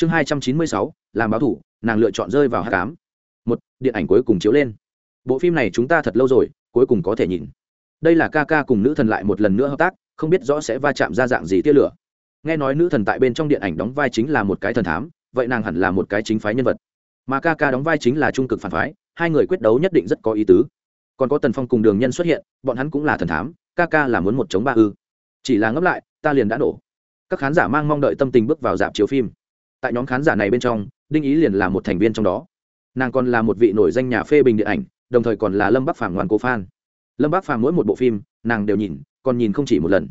chương hai trăm chín mươi sáu, làm báo thủ, nàng lựa chọn rơi vào hát cám. Một, điện ảnh cuối cùng chiếu lên. Bộ phim này chúng ta thật lâu rồi, cuối cùng có thể nhìn. Đây là ca ca cùng nữ thần lại một lần nữa hợp tác, không biết rõ sẽ va chạm ra dạng gì tia lửa. Nghe nói nữ thần tại bên trong điện ảnh đóng vai chính là một cái thần thám, vậy nàng hẳn là một cái chính phái nhân vật. Mà ca ca đóng vai chính là trung cực phản phái, hai người quyết đấu nhất định rất có ý tứ. Còn có tần phong cùng đường nhân xuất hiện, bọn hắn cũng là thần thám, ca ca là muốn một chống ba ư. Chỉ là ngấp lại, ta liền đã nổ. Các khán giả mang mong đợi tâm tình bước vào dạp chiếu phim tại nhóm khán giả này bên trong, đinh ý liền là một thành viên trong đó. Nàng còn là một vị nổi danh nhà phê bình điện ảnh, đồng thời còn là lâm bắc phàm ngoan cố phan lâm bắc phàm mỗi một bộ phim, nàng đều nhìn, còn nhìn không chỉ một lần.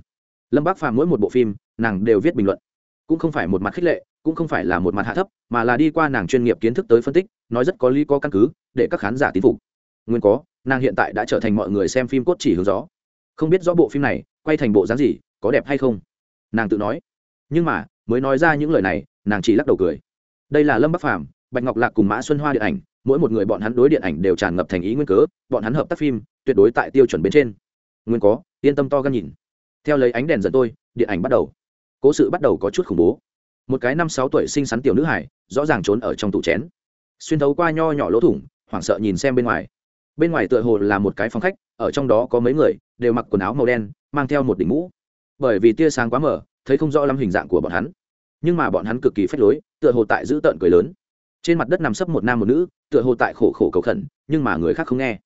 Lâm bắc phàm mỗi một bộ phim, nàng đều viết bình luận. Cũng không phải một mặt khích lệ, cũng không phải là một mặt hạ thấp, mà là đi qua nàng chuyên nghiệp kiến thức tới phân tích, nói rất có lý có căn cứ, để các khán giả tín phục. Nguyên có, nàng hiện tại đã trở thành mọi người xem phim cốt chỉ hướng gió. Không biết rõ bộ phim này, quay thành bộ dáng gì, có đẹp hay không? Nàng tự nói. Nhưng mà, mới nói ra những lời này nàng chỉ lắc đầu cười. Đây là lâm bắc phàm, bạch ngọc lạc cùng mã xuân hoa điện ảnh, mỗi một người bọn hắn đối điện ảnh đều tràn ngập thành ý nguyên cớ, bọn hắn hợp tác phim, tuyệt đối tại tiêu chuẩn bên trên. Nguyên có, yên tâm to gan nhìn. Theo lấy ánh đèn dẫn tôi, điện ảnh bắt đầu. Cố sự bắt đầu có chút khủng bố. Một cái năm sáu tuổi xinh xắn tiểu nữ hải, rõ ràng trốn ở trong tủ chén. Xuyên thấu qua nho nhỏ lỗ thủng, hoảng sợ nhìn xem bên ngoài. Bên ngoài tựa hồ là một cái phòng khách, ở trong đó có mấy người, đều mặc quần áo màu đen, mang theo một đỉnh mũ. Bởi vì tia sáng quá mở thấy không rõ lắm hình dạng của bọn hắn nhưng mà bọn hắn cực kỳ phách lối, tựa hồ tại giữ tợn cười lớn. Trên mặt đất nằm sấp một nam một nữ, tựa hồ tại khổ khổ cầu khẩn, nhưng mà người khác không nghe.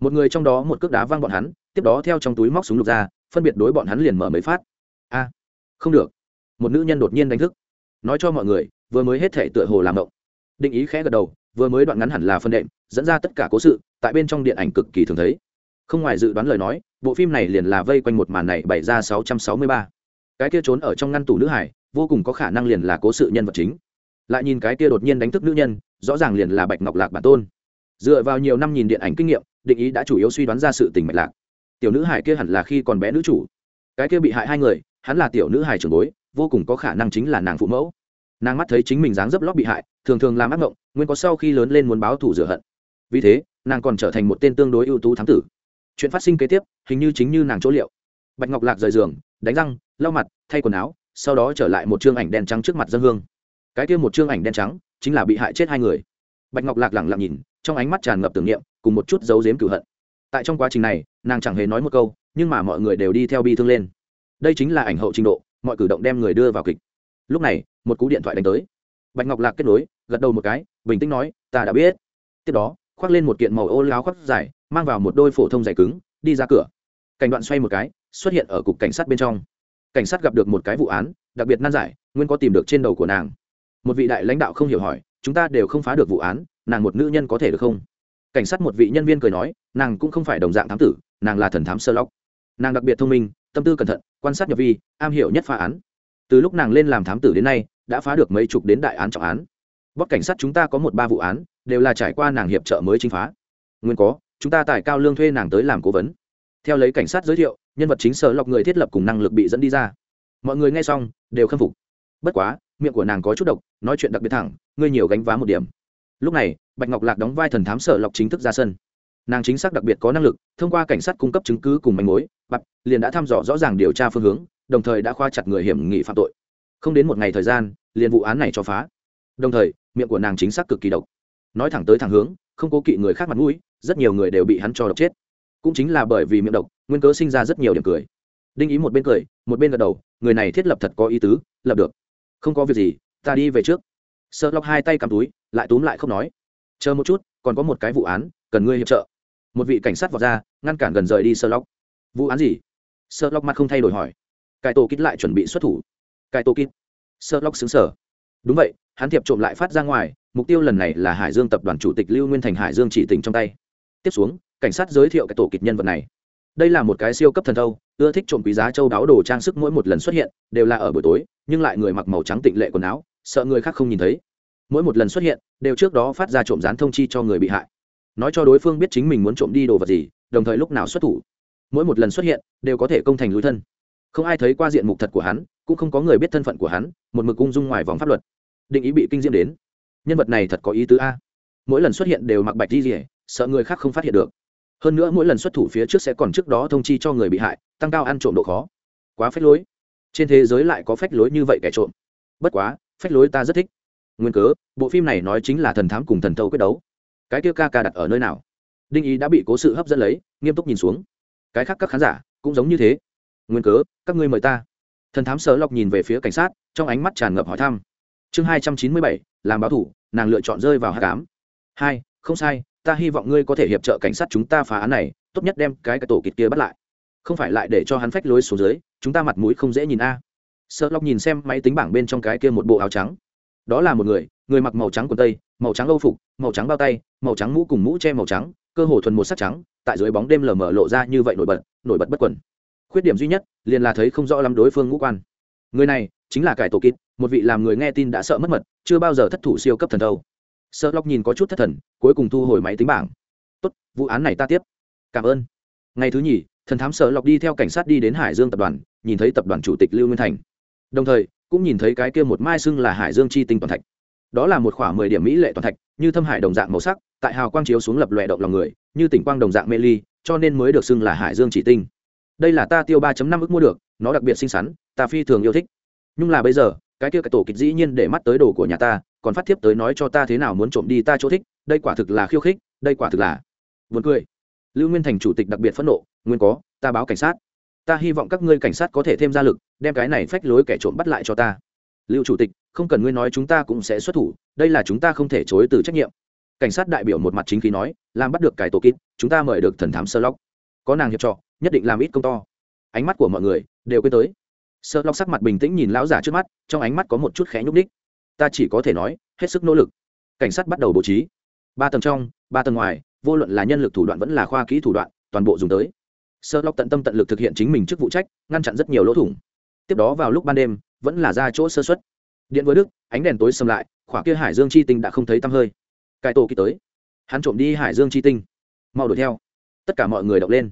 Một người trong đó một cước đá văng bọn hắn, tiếp đó theo trong túi móc súng lục ra, phân biệt đối bọn hắn liền mở mấy phát. A, không được. Một nữ nhân đột nhiên đánh thức. Nói cho mọi người, vừa mới hết thể tựa hồ làm động. Định ý khẽ gật đầu, vừa mới đoạn ngắn hẳn là phân đệm, dẫn ra tất cả cố sự, tại bên trong điện ảnh cực kỳ thường thấy. Không ngoài dự đoán lời nói, bộ phim này liền là vây quanh một màn này bày ra sáu trăm sáu mươi ba. Cái kia trốn ở trong ngăn tủ nữ hải vô cùng có khả năng liền là cố sự nhân vật chính. Lại nhìn cái kia đột nhiên đánh thức nữ nhân, rõ ràng liền là bạch ngọc lạc bản tôn. Dựa vào nhiều năm nhìn điện ảnh kinh nghiệm, định ý đã chủ yếu suy đoán ra sự tình mạch lạc. Tiểu nữ hải kia hẳn là khi còn bé nữ chủ. Cái kia bị hại hai người, hắn là tiểu nữ hải trưởng bối, vô cùng có khả năng chính là nàng phụ mẫu. Nàng mắt thấy chính mình dáng dấp lót bị hại, thường thường làm ác mộng nguyên có sau khi lớn lên muốn báo thù rửa hận. Vì thế, nàng còn trở thành một tên tương đối ưu tú thám tử. Chuyện phát sinh kế tiếp, hình như chính như nàng chỗ liệu. Bạch ngọc lạc rời giường, đánh răng, lau mặt, thay quần áo sau đó trở lại một chương ảnh đen trắng trước mặt dân hương. Cái kia một chương ảnh đen trắng chính là bị hại chết hai người. Bạch ngọc lạc lẳng lặng nhìn, trong ánh mắt tràn ngập tưởng niệm, cùng một chút dấu dếm cửu hận. Tại trong quá trình này, nàng chẳng hề nói một câu, nhưng mà mọi người đều đi theo bi thương lên. Đây chính là ảnh hậu trình độ, mọi cử động đem người đưa vào kịch. Lúc này, một cú điện thoại đánh tới. Bạch ngọc lạc kết nối, gật đầu một cái, bình tĩnh nói, ta đã biết. Tiếp đó, khoác lên một kiện màu ô láo khoác dài, mang vào một đôi phổ thông dày cứng, đi ra cửa. Cảnh đoạn xoay một cái, xuất hiện ở cục cảnh sát bên trong cảnh sát gặp được một cái vụ án, đặc biệt nan giải, nguyên có tìm được trên đầu của nàng. Một vị đại lãnh đạo không hiểu hỏi, chúng ta đều không phá được vụ án, nàng một nữ nhân có thể được không? Cảnh sát một vị nhân viên cười nói, nàng cũng không phải đồng dạng thám tử, nàng là thần thám sơ lóc nàng đặc biệt thông minh, tâm tư cẩn thận, quan sát nhập vi, am hiểu nhất phá án. Từ lúc nàng lên làm thám tử đến nay, đã phá được mấy chục đến đại án trọng án. Bóc cảnh sát chúng ta có một ba vụ án, đều là trải qua nàng hiệp trợ mới chinh phá. Nguyên có, chúng ta tài cao lương thuê nàng tới làm cố vấn. Theo lấy cảnh sát giới thiệu nhân vật chính sở lọc người thiết lập cùng năng lực bị dẫn đi ra. Mọi người nghe xong, đều khâm phục. Bất quá, miệng của nàng có chút độc, nói chuyện đặc biệt thẳng, ngươi nhiều gánh vá một điểm. Lúc này, bạch ngọc lạc đóng vai thần thám sở lọc chính thức ra sân. Nàng chính xác đặc biệt có năng lực, thông qua cảnh sát cung cấp chứng cứ cùng manh mối bập liền đã thăm dò rõ ràng điều tra phương hướng, đồng thời đã khoa chặt người hiểm nghị phạm tội. Không đến một ngày thời gian, liền vụ án này cho phá. Đồng thời, miệng của nàng chính xác cực kỳ độc. Nói thẳng tới thẳng hướng, không cố kỵ người khác mặt mũi, rất nhiều người đều bị hắn cho độc chết cũng chính là bởi vì miệng độc, nguyên cớ sinh ra rất nhiều điểm cười. Đinh ý một bên cười, một bên gật đầu, người này thiết lập thật có ý tứ, lập được. Không có việc gì, ta đi về trước. Sợ lọc hai tay cầm túi, lại túm lại không nói. Chờ một chút, còn có một cái vụ án, cần ngươi hiệp trợ. Một vị cảnh sát vọt ra, ngăn cản gần rời đi sợ lọc vụ án gì? Sợ lọc mặt không thay đổi hỏi. Cải tổ kít lại chuẩn bị xuất thủ. Cải tổ kít. Sợ lọc xứng sở. Đúng vậy, hắn thiệp trộm lại phát ra ngoài, mục tiêu lần này là hải dương tập đoàn chủ tịch lưu nguyên thành hải dương chỉ tỉnh trong tay tiếp xuống, cảnh sát giới thiệu cái tổ kịch nhân vật này. Đây là một cái siêu cấp thần thâu, ưa thích trộm quý giá châu đáo đồ trang sức mỗi một lần xuất hiện, đều là ở buổi tối, nhưng lại người mặc màu trắng tịnh lệ quần áo, sợ người khác không nhìn thấy. Mỗi một lần xuất hiện, đều trước đó phát ra trộm dán thông chi cho người bị hại. Nói cho đối phương biết chính mình muốn trộm đi đồ vật gì, đồng thời lúc nào xuất thủ. Mỗi một lần xuất hiện, đều có thể công thành lối thân. Không ai thấy qua diện mục thật của hắn, cũng không có người biết thân phận của hắn, một mực ung dung ngoài vòng pháp luật. Định ý bị kinh diễm đến. Nhân vật này thật có ý tứ a. Mỗi lần xuất hiện đều mặc bạch di rỉa sợ người khác không phát hiện được. Hơn nữa mỗi lần xuất thủ phía trước sẽ còn trước đó thông chi cho người bị hại, tăng cao ăn trộm độ khó. Quá phách lối. Trên thế giới lại có phách lối như vậy kẻ trộm. Bất quá, phách lối ta rất thích. Nguyên cớ, bộ phim này nói chính là thần thám cùng thần thâu quyết đấu. Cái kia ca ca đặt ở nơi nào? Đinh ý đã bị cố sự hấp dẫn lấy, nghiêm túc nhìn xuống. Cái khác các khán giả cũng giống như thế. Nguyên cớ, các ngươi mời ta. Thần thám sở lọc nhìn về phía cảnh sát, trong ánh mắt tràn ngập hỏi thăm. Chương hai trăm chín mươi bảy, làm báo thủ, nàng lựa chọn rơi vào hạ cám hai, không sai ta hy vọng ngươi có thể hiệp trợ cảnh sát chúng ta phá án này, tốt nhất đem cái cái tổ kịt kia bắt lại. Không phải lại để cho hắn phách lối xuống dưới, chúng ta mặt mũi không dễ nhìn a. À. sợ lóc nhìn xem máy tính bảng bên trong cái kia một bộ áo trắng. Đó là một người người mặc màu trắng quần tây, màu trắng âu phục, màu trắng bao tay, màu trắng mũ cùng mũ che màu trắng, cơ hồ thuần một sắc trắng, tại dưới bóng đêm lờ mờ lộ ra như vậy nổi bật nổi bật bất quần. Khuyết điểm duy nhất, liền là thấy không rõ lắm đối phương ngũ quan. Người này, chính là cải tổ kít một vị làm người nghe tin đã sợ mất mật, chưa bao giờ thất thủ siêu cấp thần thâu sợ lóc nhìn có chút thất thần, cuối cùng thu hồi máy tính bảng. Tốt, vụ án này ta tiếp. Cảm ơn. Ngày thứ nhì, thần thám sợ lọc đi theo cảnh sát đi đến hải dương tập đoàn, nhìn thấy tập đoàn chủ tịch lưu nguyên thành. Đồng thời, cũng nhìn thấy cái kia một mai xưng là hải dương chi tinh toàn thạch. Đó là một khoảng mười điểm mỹ lệ toàn thạch, như thâm hải đồng dạng màu sắc, tại hào quang chiếu xuống lập lòe động lòng người, như tỉnh quang đồng dạng mê ly, cho nên mới được xưng là hải dương chỉ tinh. Đây là ta tiêu ba năm ức mua được, nó đặc biệt xinh xắn, ta phi thường yêu thích. Nhưng là bây giờ, cái kia cái tổ kịch dĩ nhiên để mắt tới đồ của nhà ta còn phát tiếp tới nói cho ta thế nào muốn trộm đi ta chỗ thích, đây quả thực là khiêu khích, đây quả thực là buồn cười. Lưu nguyên thành chủ tịch đặc biệt phẫn nộ, nguyên có, ta báo cảnh sát. Ta hy vọng các ngươi cảnh sát có thể thêm ra lực, đem cái này phách lối kẻ trộm bắt lại cho ta. Lưu chủ tịch, không cần ngươi nói chúng ta cũng sẽ xuất thủ, đây là chúng ta không thể chối từ trách nhiệm. Cảnh sát đại biểu một mặt chính khí nói, làm bắt được cải tổ kít chúng ta mời được thần thám sơ lóc có nàng hiệp trọ nhất định làm ít công to. Ánh mắt của mọi người đều quên tới. Sơ lóc sắc mặt bình tĩnh nhìn lão giả trước mắt, trong ánh mắt có một chút khẽ nhúc ních ta chỉ có thể nói, hết sức nỗ lực. Cảnh sát bắt đầu bố trí. Ba tầng trong, ba tầng ngoài, vô luận là nhân lực thủ đoạn vẫn là khoa kỹ thủ đoạn, toàn bộ dùng tới. Sơ lóc tận tâm tận lực thực hiện chính mình chức vụ trách, ngăn chặn rất nhiều lỗ thủng. Tiếp đó vào lúc ban đêm, vẫn là ra chỗ sơ xuất điện với đức ánh đèn tối xâm lại, khỏa kia hải dương chi tinh đã không thấy tăm hơi. Cải tổ kỳ tới. Hắn trộm đi hải dương chi tinh. Mau đuổi theo. Tất cả mọi người động lên.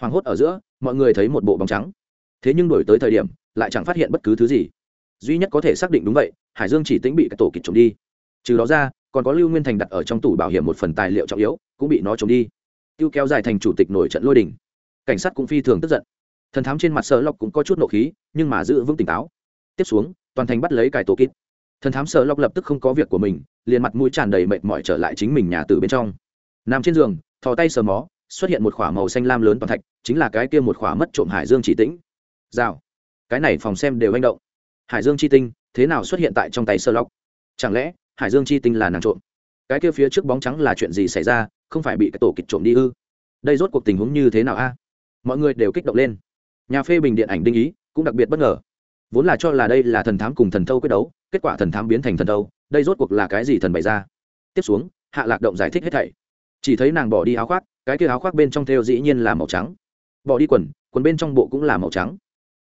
Hoảng hốt ở giữa, mọi người thấy một bộ bóng trắng. Thế nhưng đổi tới thời điểm, lại chẳng phát hiện bất cứ thứ gì duy nhất có thể xác định đúng vậy, hải dương chỉ tính bị cái tổ kịch trộm đi. Trừ đó ra, còn có lưu nguyên thành đặt ở trong tủ bảo hiểm một phần tài liệu trọng yếu, cũng bị nó trộm đi. Tiêu kéo dài thành chủ tịch nổi trận lôi đình. Cảnh sát cũng phi thường tức giận. Thần thám trên mặt sợ lộc cũng có chút nộ khí, nhưng mà giữ vững tỉnh táo. Tiếp xuống, toàn thành bắt lấy cải tổ kít thần thám sợ lộc lập tức không có việc của mình, liền mặt mũi tràn đầy mệt mỏi trở lại chính mình nhà từ bên trong. Nằm trên giường, thò tay sờ mó, xuất hiện một k màu xanh lam lớn toàn thạch, chính là cái kia một k mất trộm hải dương chỉ tĩnh. Rào. Cái này phòng xem đều manh động hải dương chi tinh, thế nào xuất hiện tại trong tay sơ lóc chẳng lẽ, hải dương chi tinh là nàng trộm? Cái kia phía trước bóng trắng là chuyện gì xảy ra? Không phải bị cái tổ kịch trộm đi ư? Đây rốt cuộc tình huống như thế nào a? Mọi người đều kích động lên. Nhà phê bình điện ảnh đinh ý, cũng đặc biệt bất ngờ. Vốn là cho là đây là thần thám cùng thần thâu quyết đấu, kết quả thần thám biến thành thần thâu, đây rốt cuộc là cái gì thần bày ra? Tiếp xuống, hạ lạc động giải thích hết thảy. Chỉ thấy nàng bỏ đi áo khoác, cái kia áo khoác bên trong theo dĩ nhiên là màu trắng. Bỏ đi quần quần bên trong bộ cũng là màu trắng.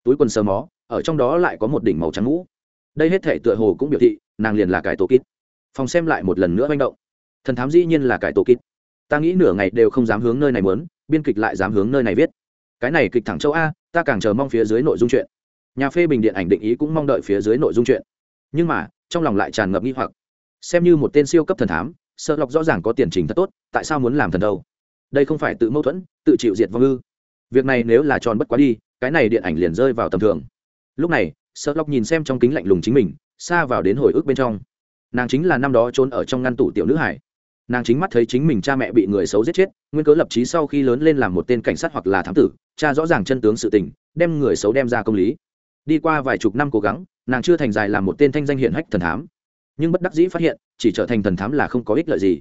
Túi quần sờ mó ở trong đó lại có một đỉnh màu trắng ngũ. Đây hết thể tựa hồ cũng biểu thị nàng liền là cải tổ kít. Phòng xem lại một lần nữa manh động. Thần thám dĩ nhiên là cải tổ kít. Ta nghĩ nửa ngày đều không dám hướng nơi này muốn, biên kịch lại dám hướng nơi này viết. Cái này kịch thẳng châu a ta càng chờ mong phía dưới nội dung chuyện. Nhà phê bình điện ảnh định ý cũng mong đợi phía dưới nội dung chuyện. Nhưng mà trong lòng lại tràn ngập nghi hoặc. Xem như một tên siêu cấp thần thám sợ lọc rõ ràng có tiền trình thật tốt tại sao muốn làm thần đâu? Đây không phải tự mâu thuẫn tự chịu diệt vong ư? Việc này nếu là tròn bất quá đi cái này điện ảnh liền rơi vào tầm thường lúc này sợ lọc nhìn xem trong kính lạnh lùng chính mình, xa vào đến hồi ức bên trong. Nàng chính là năm đó trốn ở trong ngăn tủ tiểu nữ hải. Nàng chính mắt thấy chính mình cha mẹ bị người xấu giết chết, nguyên cớ lập trí sau khi lớn lên làm một tên cảnh sát hoặc là thám tử, cha rõ ràng chân tướng sự tình, đem người xấu đem ra công lý. Đi qua vài chục năm cố gắng, nàng chưa thành dài làm một tên thanh danh hiển hách thần thám. Nhưng bất đắc dĩ phát hiện, chỉ trở thành thần thám là không có ích lợi gì.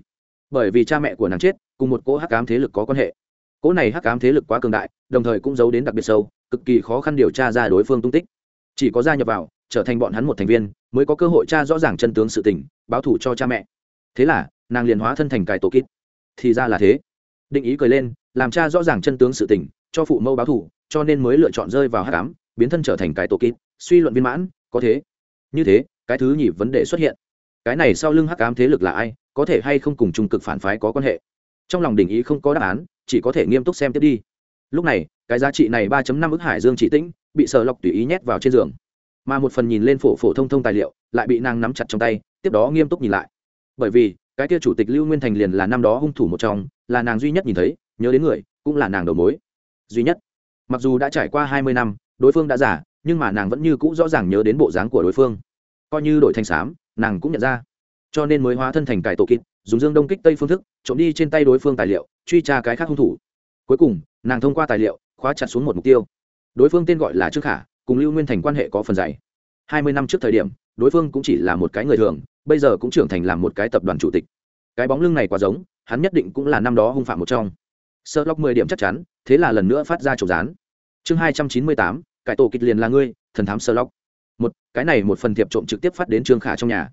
Bởi vì cha mẹ của nàng chết, cùng một cỗ hắc ám thế lực có quan hệ. Cỗ này hắc ám thế lực quá cường đại, đồng thời cũng giấu đến đặc biệt sâu, cực kỳ khó khăn điều tra ra đối phương tung tích chỉ có gia nhập vào, trở thành bọn hắn một thành viên, mới có cơ hội cha rõ ràng chân tướng sự tình, báo thủ cho cha mẹ. Thế là, nàng liền hóa thân thành cài tổ kít. Thì ra là thế. Định ý cười lên, làm cha rõ ràng chân tướng sự tình, cho phụ mẫu báo thủ cho nên mới lựa chọn rơi vào hắc ám, biến thân trở thành cái tổ kít. Suy luận viên mãn, có thế. Như thế, cái thứ nhỉ vấn đề xuất hiện. Cái này sau lưng hắc ám thế lực là ai, có thể hay không cùng trung cực phản phái có quan hệ? Trong lòng đình ý không có đáp án, chỉ có thể nghiêm túc xem tiếp đi. Lúc này, cái giá trị này ba năm ức hải dương chỉ tĩnh bị sợ lọc tùy ý nhét vào trên giường. Mà một phần nhìn lên phổ phổ thông thông tài liệu, lại bị nàng nắm chặt trong tay, tiếp đó nghiêm túc nhìn lại. Bởi vì, cái kia chủ tịch lưu nguyên thành liền là năm đó hung thủ một trong, là nàng duy nhất nhìn thấy, nhớ đến người, cũng là nàng đầu mối. Duy nhất. Mặc dù đã trải qua hai mươi năm, đối phương đã giả nhưng mà nàng vẫn như cũ rõ ràng nhớ đến bộ dáng của đối phương. Coi như đổi thanh xám nàng cũng nhận ra. Cho nên mới hóa thân thành cải tổ kịp, dùng dương đông kích tây phương thức, trộm đi trên tay đối phương tài liệu, truy tra cái khác hung thủ. Cuối cùng, nàng thông qua tài liệu, khóa chặt xuống một mục tiêu đối phương tên gọi là trương khả, cùng lưu nguyên thành quan hệ có phần dày. Hai mươi năm trước thời điểm, đối phương cũng chỉ là một cái người thường, bây giờ cũng trưởng thành làm một cái tập đoàn chủ tịch. Cái bóng lưng này quá giống, hắn nhất định cũng là năm đó hung phạm một trong. Sợ lóc mười điểm chắc chắn, thế là lần nữa phát ra trộm rán chương hai trăm chín mươi tám, cải tổ kịch liền là ngươi, thần thám sợ lóc một, cái này một phần thiệp trộm trực tiếp phát đến trương khả trong nhà.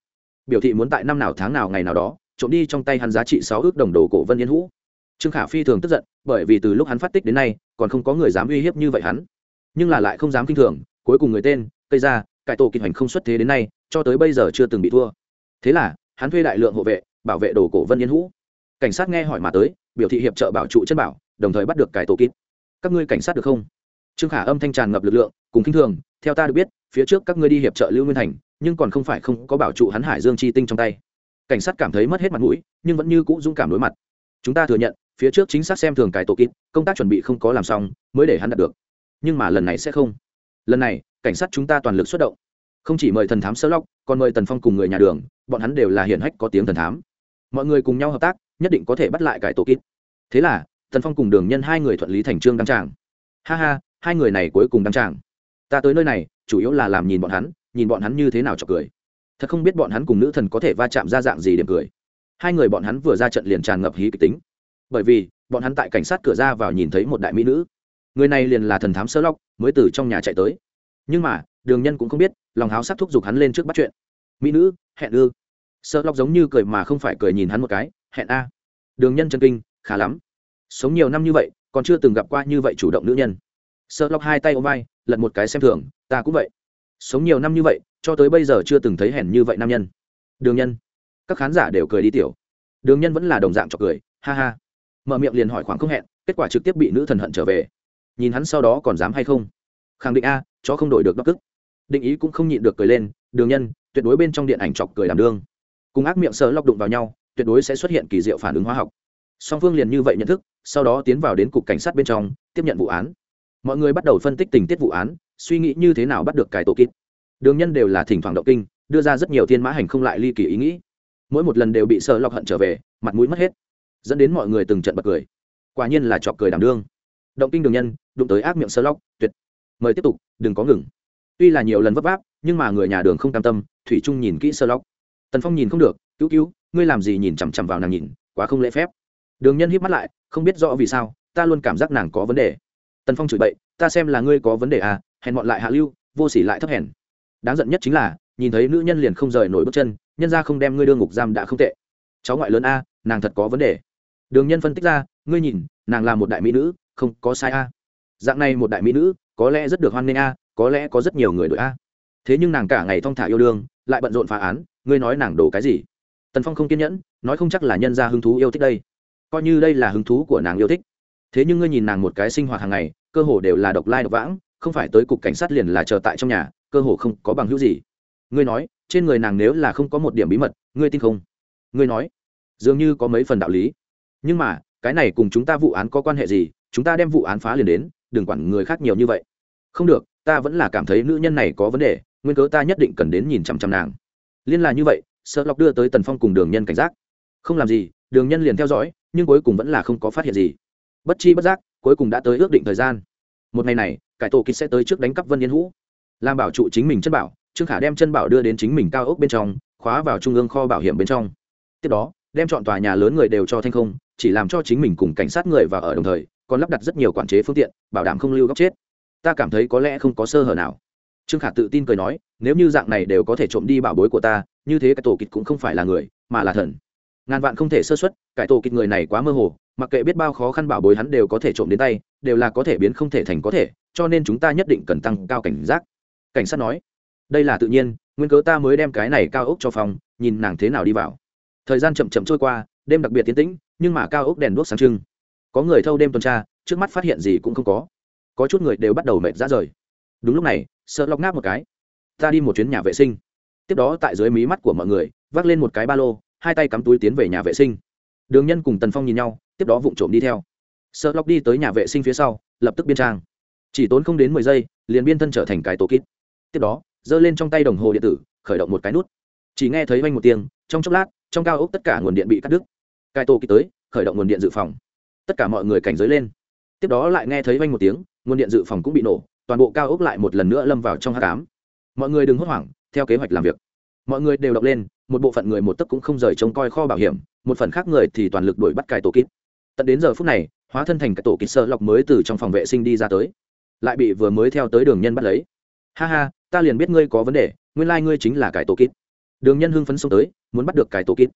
Biểu thị muốn tại năm nào tháng nào ngày nào đó, trộm đi trong tay hắn giá trị sáu ước đồng đồ cổ vân yên hũ. Trương khả phi thường tức giận, bởi vì từ lúc hắn phát tích đến nay, còn không có người dám uy hiếp như vậy hắn nhưng là lại không dám kinh thường cuối cùng người tên cây ra cải tổ kịch hành không xuất thế đến nay cho tới bây giờ chưa từng bị thua. Thế là hắn thuê đại lượng hộ vệ bảo vệ đồ cổ vân yên hũ. Cảnh sát nghe hỏi mà tới biểu thị hiệp trợ bảo trụ chân bảo đồng thời bắt được cải tổ kinh. các ngươi cảnh sát được không? Trương khả âm thanh tràn ngập lực lượng cùng kinh thường theo ta được biết phía trước các ngươi đi hiệp trợ lưu nguyên thành nhưng còn không phải không có bảo trụ hắn hải dương chi tinh trong tay. Cảnh sát cảm thấy mất hết mặt mũi nhưng vẫn như cũ dũng cảm đối mặt. Chúng ta thừa nhận phía trước chính xác xem thường cải tổ kinh, công tác chuẩn bị không có làm xong mới để hắn đạt được nhưng mà lần này sẽ không. Lần này, cảnh sát chúng ta toàn lực xuất động. Không chỉ mời thần thám sơ lóc còn mời tần phong cùng người nhà đường, bọn hắn đều là hiển hách có tiếng thần thám. Mọi người cùng nhau hợp tác, nhất định có thể bắt lại cải tổ kít. Thế là, tần phong cùng đường nhân hai người thuận lý thành trương đăng tràng. Ha ha, hai người này cuối cùng đăng tràng. Ta tới nơi này, chủ yếu là làm nhìn bọn hắn, nhìn bọn hắn như thế nào chọc cười. Thật không biết bọn hắn cùng nữ thần có thể va chạm ra dạng gì điểm cười. Hai người bọn hắn vừa ra trận liền tràn ngập hí kịch tính. Bởi vì, bọn hắn tại cảnh sát cửa ra vào nhìn thấy một đại mỹ nữ người này liền là thần thám sơ lóc, mới từ trong nhà chạy tới. Nhưng mà, đường nhân cũng không biết, lòng háo sắc thúc giục hắn lên trước bắt chuyện. Mỹ nữ, hẹn ư. Sơ lóc giống như cười mà không phải cười nhìn hắn một cái, hẹn a. Đường nhân chân kinh, khá lắm. Sống nhiều năm như vậy, còn chưa từng gặp qua như vậy chủ động nữ nhân. Sơ lóc hai tay ôm vai, lật một cái xem thường, ta cũng vậy. Sống nhiều năm như vậy, cho tới bây giờ chưa từng thấy hèn như vậy nam nhân. Đường nhân. Các khán giả đều cười đi tiểu. Đường nhân vẫn là đồng dạng cho cười, ha ha. Mở miệng liền hỏi khoảng không hẹn, kết quả trực tiếp bị nữ thần hận trở về nhìn hắn sau đó còn dám hay không? Khẳng định a cho không đổi được bắc cức định ý cũng không nhịn được cười lên, đường nhân, tuyệt đối bên trong điện ảnh chọc cười làm đương. Cùng ác miệng sợ lọc đụng vào nhau, tuyệt đối sẽ xuất hiện kỳ diệu phản ứng hóa học. Song phương liền như vậy nhận thức, sau đó tiến vào đến cục cảnh sát bên trong, tiếp nhận vụ án. Mọi người bắt đầu phân tích tình tiết vụ án, suy nghĩ như thế nào bắt được cải tổ kít. Đường nhân đều là thỉnh thoảng động kinh, đưa ra rất nhiều thiên mã hành không lại ly kỳ ý nghĩ. Mỗi một lần đều bị sợ lọc hận trở về, mặt mũi mất hết, dẫn đến mọi người từng trận bật cười. Quả nhiên là chọc cười đảm đương. Động kinh đường nhân đụng tới ác miệng sơ lóc, tuyệt. Mời tiếp tục, đừng có ngừng. Tuy là nhiều lần vấp váp, nhưng mà người nhà đường không cam tâm, thủy trung nhìn kỹ sơ lóc. Tần phong nhìn không được, cứu cứu, ngươi làm gì nhìn chằm chằm vào nàng nhìn, quá không lễ phép. Đường nhân hít mắt lại, không biết rõ vì sao, ta luôn cảm giác nàng có vấn đề. Tần phong chửi bậy, ta xem là ngươi có vấn đề à hèn mọn lại hạ lưu, vô s ỉ lại thấp hèn. Đáng giận nhất chính là, nhìn thấy nữ nhân liền không rời nổi bước chân, nhân ra không đem ngươi đưa ngục giam đã không tệ. Cháu ngoại lớn a, nàng thật có vấn đề. Đường nhân phân tích ra, ngươi nhìn, nàng là một đại mỹ nữ, không có sai a dạng này một đại mỹ nữ, có lẽ rất được hoan nghênh a, có lẽ có rất nhiều người đội a. Thế nhưng nàng cả ngày thong thả yêu đương, lại bận rộn phá án, ngươi nói nàng đổ cái gì? Tần phong không kiên nhẫn, nói không chắc là nhân ra hứng thú yêu thích đây. Coi như đây là hứng thú của nàng yêu thích. Thế nhưng ngươi nhìn nàng một cái sinh hoạt hàng ngày, cơ hồ đều là độc lai độc vãng, không phải tới cục cảnh sát liền là chờ tại trong nhà, cơ hồ không có bằng hữu gì. Ngươi nói, trên người nàng nếu là không có một điểm bí mật, ngươi tin không? Ngươi nói, dường như có mấy phần đạo lý. Nhưng mà, cái này cùng chúng ta vụ án có quan hệ gì? Chúng ta đem vụ án phá liền đến đừng quản người khác nhiều như vậy. Không được, ta vẫn là cảm thấy nữ nhân này có vấn đề, nguyên cớ ta nhất định cần đến nhìn chằm chằm nàng. Liên là như vậy, sợ lọc đưa tới tần phong cùng đường nhân cảnh giác. Không làm gì, đường nhân liền theo dõi, nhưng cuối cùng vẫn là không có phát hiện gì. Bất chi bất giác, cuối cùng đã tới ước định thời gian. Một ngày này, cải tổ kịch sẽ tới trước đánh cắp vân yên hũ. Làm bảo trụ chính mình chân bảo, trương khả đem chân bảo đưa đến chính mình cao ốc bên trong, khóa vào trung ương kho bảo hiểm bên trong. Tiếp đó, đem chọn tòa nhà lớn người đều cho thanh không, chỉ làm cho chính mình cùng cảnh sát người và ở đồng thời còn lắp đặt rất nhiều quản chế phương tiện, bảo đảm không lưu góc chết. Ta cảm thấy có lẽ không có sơ hở nào. Trương khả tự tin cười nói, nếu như dạng này đều có thể trộm đi bảo bối của ta, như thế cái tổ kịch cũng không phải là người, mà là thần. Ngàn vạn không thể sơ xuất cải tổ kịch người này quá mơ hồ, mặc kệ biết bao khó khăn bảo bối hắn đều có thể trộm đến tay, đều là có thể biến không thể thành có thể, cho nên chúng ta nhất định cần tăng cao cảnh giác. Cảnh sát nói, đây là tự nhiên, nguyên cớ ta mới đem cái này cao ốc cho phòng, nhìn nàng thế nào đi vào. Thời gian chậm chậm trôi qua, đêm đặc biệt tiến tĩnh, nhưng mà cao ốc đèn đuốc sáng trưng có người thâu đêm tuần tra, trước mắt phát hiện gì cũng không có. Có chút người đều bắt đầu mệt ra rời. Đúng lúc này, sợ lóc ngáp một cái. Ta đi một chuyến nhà vệ sinh. Tiếp đó tại dưới mí mắt của mọi người, vác lên một cái ba lô, hai tay cắm túi tiến về nhà vệ sinh. Đường nhân cùng tần phong nhìn nhau, tiếp đó vụng trộm đi theo. Sợ lóc đi tới nhà vệ sinh phía sau, lập tức biên trang. Chỉ tốn không đến mười giây, liền biên thân trở thành cái tổ kít. Tiếp đó, giơ lên trong tay đồng hồ điện tử, khởi động một cái nút. Chỉ nghe thấy vanh một tiếng, trong chốc lát, trong cao ốc tất cả nguồn điện bị cắt đứt. Cai tổ kịp tới, khởi động nguồn điện dự phòng tất cả mọi người cảnh giới lên. Tiếp đó lại nghe thấy vanh một tiếng, nguồn điện dự phòng cũng bị nổ, toàn bộ cao ốc lại một lần nữa lâm vào trong h tám mọi người đừng hốt hoảng, theo kế hoạch làm việc. Mọi người đều động lên, một bộ phận người một tấc cũng không rời trông coi kho bảo hiểm, một phần khác người thì toàn lực đuổi bắt cài tổ kít. Tận đến giờ phút này, hóa thân thành cái tổ kít sơ lọc mới từ trong phòng vệ sinh đi ra tới. Lại bị vừa mới theo tới đường nhân bắt lấy. Ha ha, ta liền biết ngươi có vấn đề, nguyên lai、like、ngươi chính là cải tổ kít. Đường nhân hưng phấn xông tới, muốn bắt được cải tổ kít.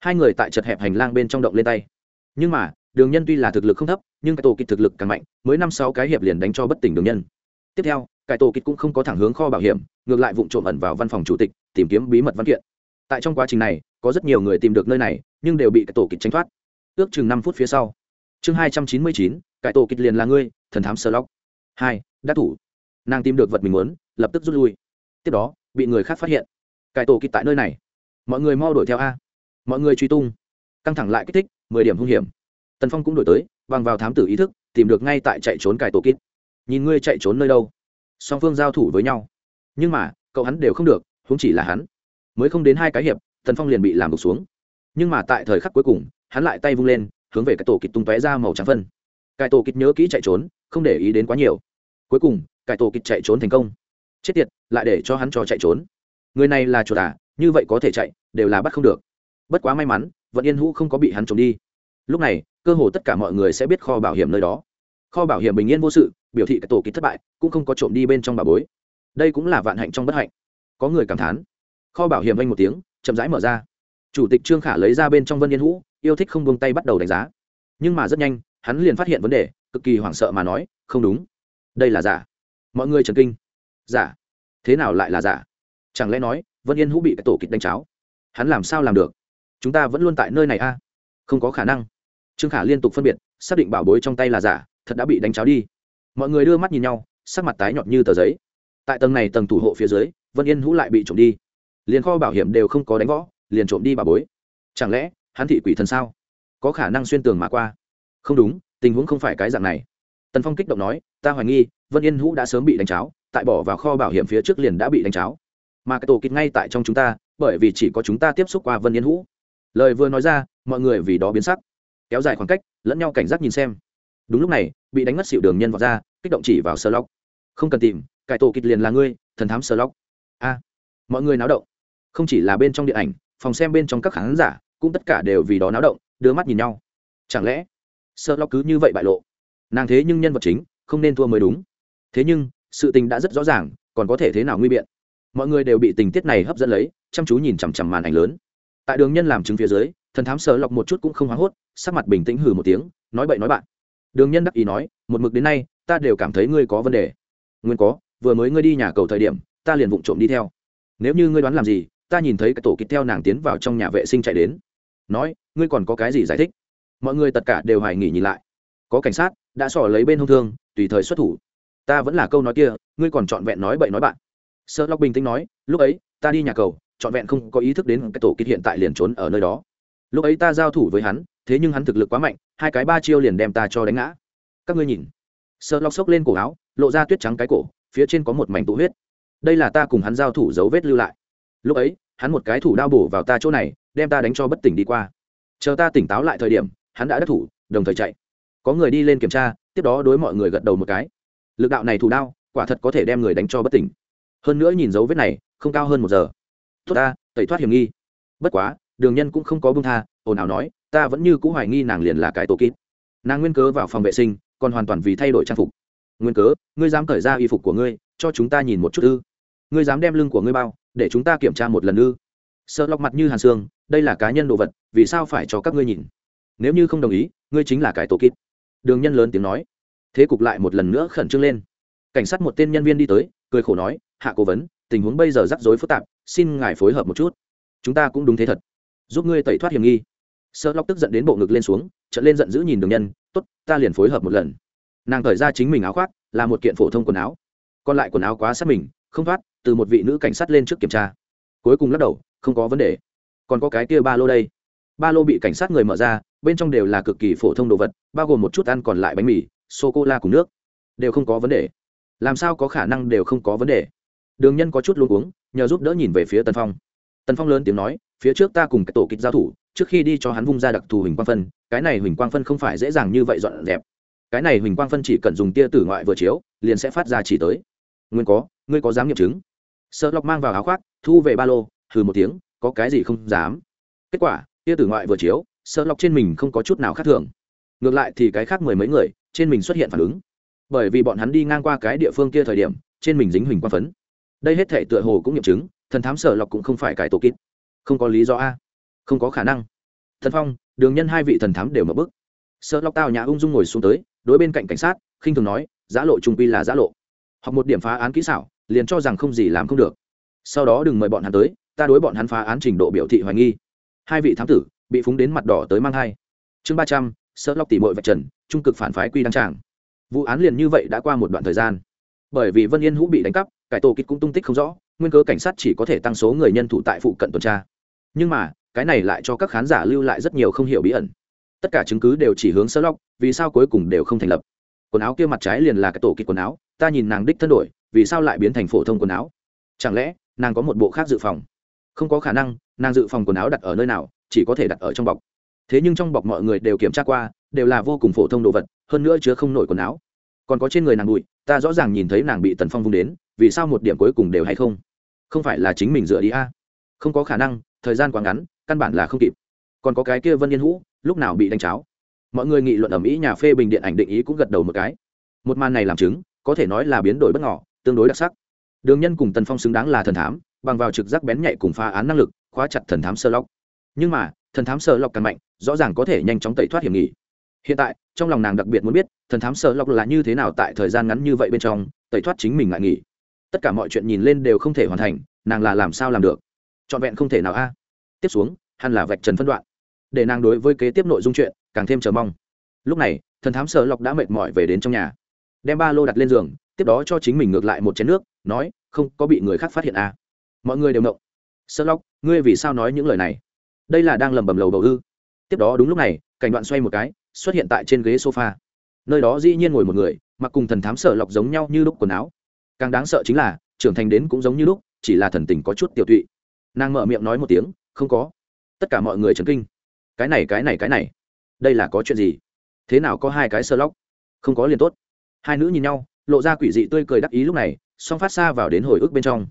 Hai người tại chật hẹp hành lang bên trong động lên tay. Nhưng mà đường nhân tuy là thực lực không thấp, nhưng cải tổ kịch thực lực càng mạnh, mới năm sáu cái hiệp liền đánh cho bất tỉnh đường nhân. Tiếp theo cải tổ kịch cũng không có thẳng hướng kho bảo hiểm, ngược lại vụ trộm ẩn vào văn phòng chủ tịch, tìm kiếm bí mật văn kiện. Tại trong quá trình này, có rất nhiều người tìm được nơi này, nhưng đều bị cải tổ kịch tránh thoát. Ước chừng năm phút phía sau, chương hai trăm chín mươi chín cải tổ kịch liền là ngươi, thần thám sơ lóc hai, đắc thủ. Nàng tìm được vật mình muốn, lập tức rút lui. Tiếp đó, bị người khác phát hiện. Cải tổ kịch tại nơi này. Mọi người mau đuổi theo a. Mọi người truy tung. Căng thẳng lại kích thích, mười điểm hung hiểm tần phong cũng đổi tới, bằng vào thám tử ý thức, tìm được ngay tại chạy trốn cải tổ kít. Nhìn ngươi chạy trốn nơi đâu? Song phương giao thủ với nhau. Nhưng mà, cậu hắn đều không được, huống chỉ là hắn. Mới không đến hai cái hiệp, tần phong liền bị làm gục xuống. Nhưng mà tại thời khắc cuối cùng, hắn lại tay vung lên, hướng về cái tổ kịch tung tóe ra màu trắng phân. Cải tổ kịch nhớ kỹ chạy trốn, không để ý đến quá nhiều. Cuối cùng cải tổ kịch chạy trốn thành công. Chết tiệt, lại để cho hắn cho chạy trốn. Người này là chuột à như vậy có thể chạy, đều là bắt không được. Bất quá may mắn, vẫn yên hũ không có bị hắn trốn đi. Lúc này cơ hồ tất cả mọi người sẽ biết kho bảo hiểm nơi đó. Kho bảo hiểm bình yên vô sự, biểu thị cái tổ kịch thất bại, cũng không có trộm đi bên trong bà bối. Đây cũng là vạn hạnh trong bất hạnh. Có người cảm thán. Kho bảo hiểm vanh một tiếng, chậm rãi mở ra. Chủ tịch trương khả lấy ra bên trong vân yên hũ, yêu thích không buông tay bắt đầu đánh giá. Nhưng mà rất nhanh, hắn liền phát hiện vấn đề, cực kỳ hoảng sợ mà nói, không đúng. Đây là giả. Mọi người trần kinh. Giả? Thế nào lại là giả? Chẳng lẽ nói, vân yên hũ bị cái tổ kịch đánh cháo? Hắn làm sao làm được? Chúng ta vẫn luôn tại nơi này a. Không có khả năng trương khả liên tục phân biệt, xác định bảo bối trong tay là giả, thật đã bị đánh cháo đi. Mọi người đưa mắt nhìn nhau, sắc mặt tái nhọt như tờ giấy. Tại tầng này tầng thủ hộ phía dưới, vân yên hũ lại bị trộm đi. Liền kho bảo hiểm đều không có đánh võ, liền trộm đi bảo bối. Chẳng lẽ, hắn thị quỷ thần sao? Có khả năng xuyên tường mà qua. Không đúng, tình huống không phải cái dạng này. Tần phong kích động nói, ta hoài nghi, vân yên hũ đã sớm bị đánh cháo, tại bỏ vào kho bảo hiểm phía trước liền đã bị đánh cháo. Mà cái tổ kịch ngay tại trong chúng ta, bởi vì chỉ có chúng ta tiếp xúc qua vân yên hũ lời vừa nói ra, mọi người vì đó biến sắc kéo dài khoảng cách, lẫn nhau cảnh giác nhìn xem. Đúng lúc này, bị đánh mất xịu đường nhân vọt ra, kích động chỉ vào sơ lóc không cần tìm, cải tổ kịch liền là ngươi, thần thám sơ lóc a, mọi người náo động. Không chỉ là bên trong điện ảnh, phòng xem bên trong các khán giả, cũng tất cả đều vì đó náo động, đưa mắt nhìn nhau. Chẳng lẽ sơ lóc cứ như vậy bại lộ? Nàng thế nhưng nhân vật chính, không nên thua mới đúng. Thế nhưng, sự tình đã rất rõ ràng, còn có thể thế nào nguy biện? Mọi người đều bị tình tiết này hấp dẫn lấy, chăm chú nhìn chằm chằm màn ảnh lớn. Tại đường nhân làm chứng phía dưới thần thám sợ lọc một chút cũng không hoảng hốt, sắc mặt bình tĩnh hừ một tiếng, nói bậy nói bạn. Đường nhân đắc ý nói, một mực đến nay, ta đều cảm thấy ngươi có vấn đề. Nguyên có, vừa mới ngươi đi nhà cầu thời điểm, ta liền vụng trộm đi theo. Nếu như ngươi đoán làm gì, ta nhìn thấy cái tổ kịp theo nàng tiến vào trong nhà vệ sinh chạy đến. Nói, ngươi còn có cái gì giải thích? Mọi người tất cả đều hoài nghỉ nhìn lại. Có cảnh sát đã sỏ lấy bên hông thương, tùy thời xuất thủ. Ta vẫn là câu nói kia, ngươi còn trọn vẹn nói bậy nói bạn. Sợ lóc bình tĩnh nói, lúc ấy, ta đi nhà cầu, trọn vẹn không có ý thức đến cái tổ kịp hiện tại liền trốn ở nơi đó lúc ấy ta giao thủ với hắn, thế nhưng hắn thực lực quá mạnh, hai cái ba chiêu liền đem ta cho đánh ngã. Các ngươi nhìn. Sợ lóc xốc lên cổ áo, lộ ra tuyết trắng cái cổ, phía trên có một mảnh tụ huyết. Đây là ta cùng hắn giao thủ dấu vết lưu lại. Lúc ấy, hắn một cái thủ đao bổ vào ta chỗ này, đem ta đánh cho bất tỉnh đi qua. Chờ ta tỉnh táo lại thời điểm, hắn đã đắc thủ, đồng thời chạy. Có người đi lên kiểm tra, tiếp đó đối mọi người gật đầu một cái. Lực đạo này thủ đao, quả thật có thể đem người đánh cho bất tỉnh. Hơn nữa nhìn dấu vết này, không cao hơn một giờ. Tốt ta, tẩy thoát hiểm nghi. Bất quá đường nhân cũng không có bưng tha, ồn ào nói, ta vẫn như c ũ hoài nghi nàng liền là cái tổ kín nàng nguyên cớ vào phòng vệ sinh, còn hoàn toàn vì thay đổi trang phục. Nguyên cớ, ngươi dám cởi ra y phục của ngươi, cho chúng ta nhìn một chút ư? Ngươi dám đem lưng của ngươi bao, để chúng ta kiểm tra một lần ư? Sợ lọc mặt như hàn xương, đây là cá nhân đồ vật, vì sao phải cho các ngươi nhìn? Nếu như không đồng ý, ngươi chính là cái tổ kín đường nhân lớn tiếng nói. Thế cục lại một lần nữa khẩn trương lên. Cảnh sát một tên nhân viên đi tới, cười khổ nói, hạ cố vấn, tình huống bây giờ rắc rối phức tạp, xin ngài phối hợp một chút. Chúng ta cũng đúng thế thật giúp ngươi tẩy thoát hiểm nghi. Sợ lóc tức giận đến bộ ngực lên xuống trận lên giận dữ nhìn đường nhân t ố t ta liền phối hợp một lần. Nàng thời ra chính mình áo khoác, là một kiện phổ thông quần áo. Còn lại quần áo quá sát mình, không thoát, từ một vị nữ cảnh sát lên trước kiểm tra. Cuối cùng lắc đầu, không có vấn đề. Còn có cái kia ba lô đây. Ba lô bị cảnh sát người mở ra, bên trong đều là cực kỳ phổ thông đồ vật, bao gồm một chút ăn còn lại bánh mì sô cô la cùng nước. Đều không có vấn đề. Làm sao có khả năng đều không có vấn đề? Đường nhân có chút luôn uống nhờ giúp đỡ nhìn về phía tần phong. Tần phong lớn tiếng nói phía trước ta cùng cái tổ kịch giao thủ, trước khi đi cho hắn vung ra đặc thù huỳnh quang phân, cái này huỳnh quang phân không phải dễ dàng như vậy dọn dẹp. Cái này huỳnh quang phân chỉ cần dùng tia tử ngoại vừa chiếu, liền sẽ phát ra chỉ tới. Nguyên có, ngươi có dám nghiệm chứng? Sợ lọc mang vào áo khoác, thu về ba lô, hừ một tiếng, có cái gì không dám. Kết quả, tia tử ngoại vừa chiếu sợ lọc trên mình không có chút nào khác thường. Ngược lại thì cái khác mười mấy người, trên mình xuất hiện phản ứng. Bởi vì bọn hắn đi ngang qua cái địa phương kia thời điểm, trên mình dính huỳnh quang phấn. Đây hết thể tựa hồ cũng nghiệm chứng, thần thám sở lọc cũng không phải cải tổ kít không có lý do a. Không có khả năng. Thần phong, đường nhân hai vị thần thám đều mở bức sợ lóc tao nhà ung dung ngồi xuống tới, đối bên cạnh cảnh sát, khinh thường nói, giã lộ trung quy là giã lộ. Hoặc một điểm phá án kỹ xảo, liền cho rằng không gì làm không được. Sau đó đừng mời bọn hắn tới, ta đối bọn hắn phá án trình độ biểu thị hoài nghi. Hai vị thám tử bị phúng đến mặt đỏ tới mang hai chương ba trăm, sợ lóc tỉ mội vạch trần, trung cực phản phái quy đăng tràng. Vụ án liền như vậy đã qua một đoạn thời gian. Bởi vì vân yên hũ bị đánh cắp, cải tổ kịch cũng tung tích không rõ, nguyên cớ cảnh sát chỉ có thể tăng số người nhân thủ tại phụ cận tuần tra nhưng mà, cái này lại cho các khán giả lưu lại rất nhiều không hiểu bí ẩn. Tất cả chứng cứ đều chỉ hướng sơ lóc vì sao cuối cùng đều không thành lập? Quần áo kia mặt trái liền là cái tổ kịch quần áo, ta nhìn nàng đích thân đổi, vì sao lại biến thành phổ thông quần áo? Chẳng lẽ, nàng có một bộ khác dự phòng? Không có khả năng, nàng dự phòng quần áo đặt ở nơi nào, chỉ có thể đặt ở trong bọc. Thế nhưng trong bọc mọi người đều kiểm tra qua, đều là vô cùng phổ thông đồ vật, hơn nữa chứa không nổi quần áo. Còn có trên người nàng bụi, ta rõ ràng nhìn thấy nàng bị tần phong vung đến, vì sao một điểm cuối cùng đều hay không? Không phải là chính mình dựa đi a? Không có khả năng thời gian quá ngắn, căn bản là không kịp. Còn có cái kia vân yên hũ, lúc nào bị đánh cháo? Mọi người nghị luận ở mỹ nhà phê bình điện ảnh định ý cũng gật đầu một cái. Một màn này làm chứng, có thể nói là biến đổi bất ngỏ tương đối đặc sắc. Đường nhân cùng tần phong xứng đáng là thần thám, bằng vào trực giác bén nhạy cùng phá án năng lực, khóa chặt thần thám sơ lóc nhưng mà, thần thám sơ lóc càng mạnh, rõ ràng có thể nhanh chóng tẩy thoát hiểm nghỉ hiện tại, trong lòng nàng đặc biệt muốn biết, thần thám sơ lóc là như thế nào tại thời gian ngắn như vậy bên trong, tẩy thoát chính mình ngại nghỉ. Tất cả mọi chuyện nhìn lên đều không thể hoàn thành, nàng là làm sao làm được? Trọn vẹn không thể nào a. Tiếp xuống hẳn là vạch trần phân đoạn. Để nàng đối với kế tiếp nội dung chuyện càng thêm chờ mong. Lúc này, thần thám sợ lộc đã mệt mỏi về đến trong nhà. Đem ba lô đặt lên giường, tiếp đó cho chính mình ngược lại một chén nước, nói, không, có bị người khác phát hiện à. mọi người đều nộng sợ lộc ngươi vì sao nói những lời này? Đây là đang lầm bầm lầu bầu ư? Tiếp đó đúng lúc này, cảnh đoạn xoay một cái, xuất hiện tại trên ghế sofa. Nơi đó dĩ nhiên ngồi một người, mặc cùng thần thám sợ lộc giống nhau như lúc quần áo. Càng đáng sợ chính là, trưởng thành đến cũng giống như lúc, chỉ là thần tình có chút tiểu tụy nàng mở miệng nói một tiếng không có. Tất cả mọi người chấn kinh. Cái này cái này cái này. Đây là có chuyện gì? Thế nào có hai cái sơ lóc? Không có liền tốt. Hai nữ nhìn nhau lộ ra quỷ dị tươi cười đắc ý lúc này song phát xa vào đến hồi ức bên trong.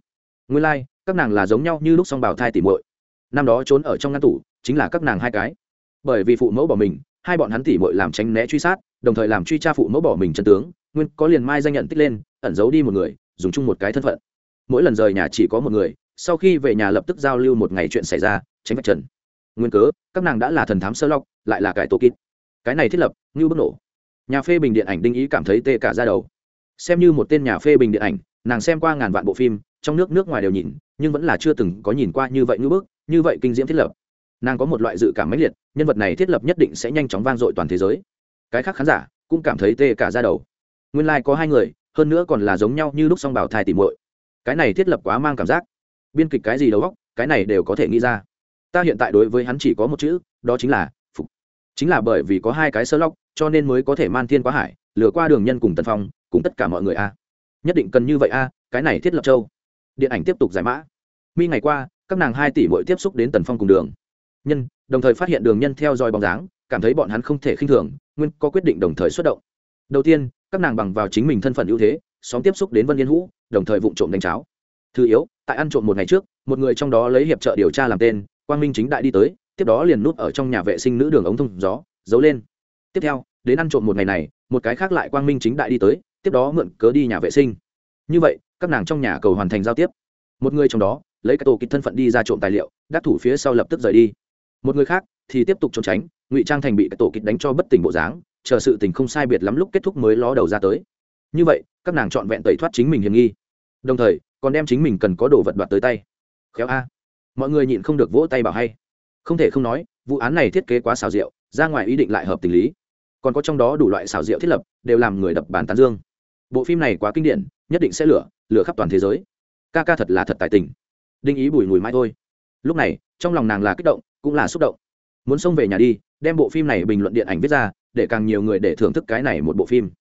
Nguyên lai、like, các nàng là giống nhau như lúc song bảo thai tỉ mội năm đó trốn ở trong ngăn tủ chính là các nàng hai cái. Bởi vì phụ mẫu bỏ mình hai bọn hắn tỉ mội làm tránh né truy sát đồng thời làm truy tra phụ mẫu bỏ mình chân tướng nguyên có liền mai danh nhận tích lên ẩn giấu đi một người dùng chung một cái thân phận. Mỗi lần rời nhà chỉ có một người sau khi về nhà lập tức giao lưu một ngày chuyện xảy ra, tránh vạch trần. Nguyên cớ, các nàng đã là thần thám sơ lọc, lại là cải tổ kít. Cái này thiết lập, như bức nổ. Nhà phê bình điện ảnh đinh ý cảm thấy tê cả ra đầu. Xem như một tên nhà phê bình điện ảnh, nàng xem qua ngàn vạn bộ phim, trong nước nước ngoài đều nhìn, nhưng vẫn là chưa từng có nhìn qua như vậy như bức, như vậy kinh diễm thiết lập. Nàng có một loại dự cảm mãnh liệt, nhân vật này thiết lập nhất định sẽ nhanh chóng vang dội toàn thế giới. Cái khác khán giả cũng cảm thấy tê cả ra đầu. Nguyên lai、like、có hai người, hơn nữa còn là giống nhau như lúc song bảo thai tìm muội. Cái này thiết lập quá mang cảm giác biên kịch cái gì đầu góc cái này đều có thể nghĩ ra. Ta hiện tại đối với hắn chỉ có một chữ, đó chính là phục. Chính là bởi vì có hai cái sơ lóc cho nên mới có thể man thiên quá hải, lừa qua đường nhân cùng tần phong, cùng tất cả mọi người a. Nhất định cần như vậy a, cái này thiết lập châu. Điện ảnh tiếp tục giải mã. Mi ngày qua, các nàng hai tỷ mỗi tiếp xúc đến tần phong cùng đường. Nhân, đồng thời phát hiện đường nhân theo dõi bóng dáng, cảm thấy bọn hắn không thể khinh thường, nguyên có quyết định đồng thời xuất động. Đầu tiên, các nàng bằng vào chính mình thân phận ưu thế, xóm tiếp xúc đến vân yên hũ, đồng thời vụ trộm đánh cháo. Thứ yếu tại ăn trộm một ngày trước, một người trong đó lấy hiệp trợ điều tra làm tên, quang minh chính đại đi tới, tiếp đó liền núp ở trong nhà vệ sinh nữ đường ống thông gió, giấu lên. Tiếp theo, đến ăn trộm một ngày này, một cái khác lại quang minh chính đại đi tới, tiếp đó mượn cớ đi nhà vệ sinh. Như vậy, các nàng trong nhà cầu hoàn thành giao tiếp. Một người trong đó, lấy cái tổ kịch thân phận đi ra trộm tài liệu, đắc thủ phía sau lập tức rời đi. Một người khác thì tiếp tục trốn tránh, ngụy trang thành bị cái tổ kịch đánh cho bất tỉnh bộ dáng, chờ sự tình không sai biệt lắm lúc kết thúc mới ló đầu ra tới. Như vậy, các nàng trọn vẹn tẩy thoát chính mình hiểm nghi đồng thời còn đem chính mình cần có đồ vật đoạt tới tay khéo a mọi người nhịn không được vỗ tay bảo hay không thể không nói vụ án này thiết kế quá xào rượu ra ngoài ý định lại hợp tình lý còn có trong đó đủ loại xào rượu thiết lập đều làm người đập bàn tán dương bộ phim này quá kinh điển nhất định sẽ lửa lửa khắp toàn thế giới ca ca thật là thật tài tình đinh ý bùi ngùi mai thôi lúc này trong lòng nàng là kích động cũng là xúc động muốn xông về nhà đi đem bộ phim này bình luận điện ảnh viết ra để càng nhiều người để thưởng thức cái này một bộ phim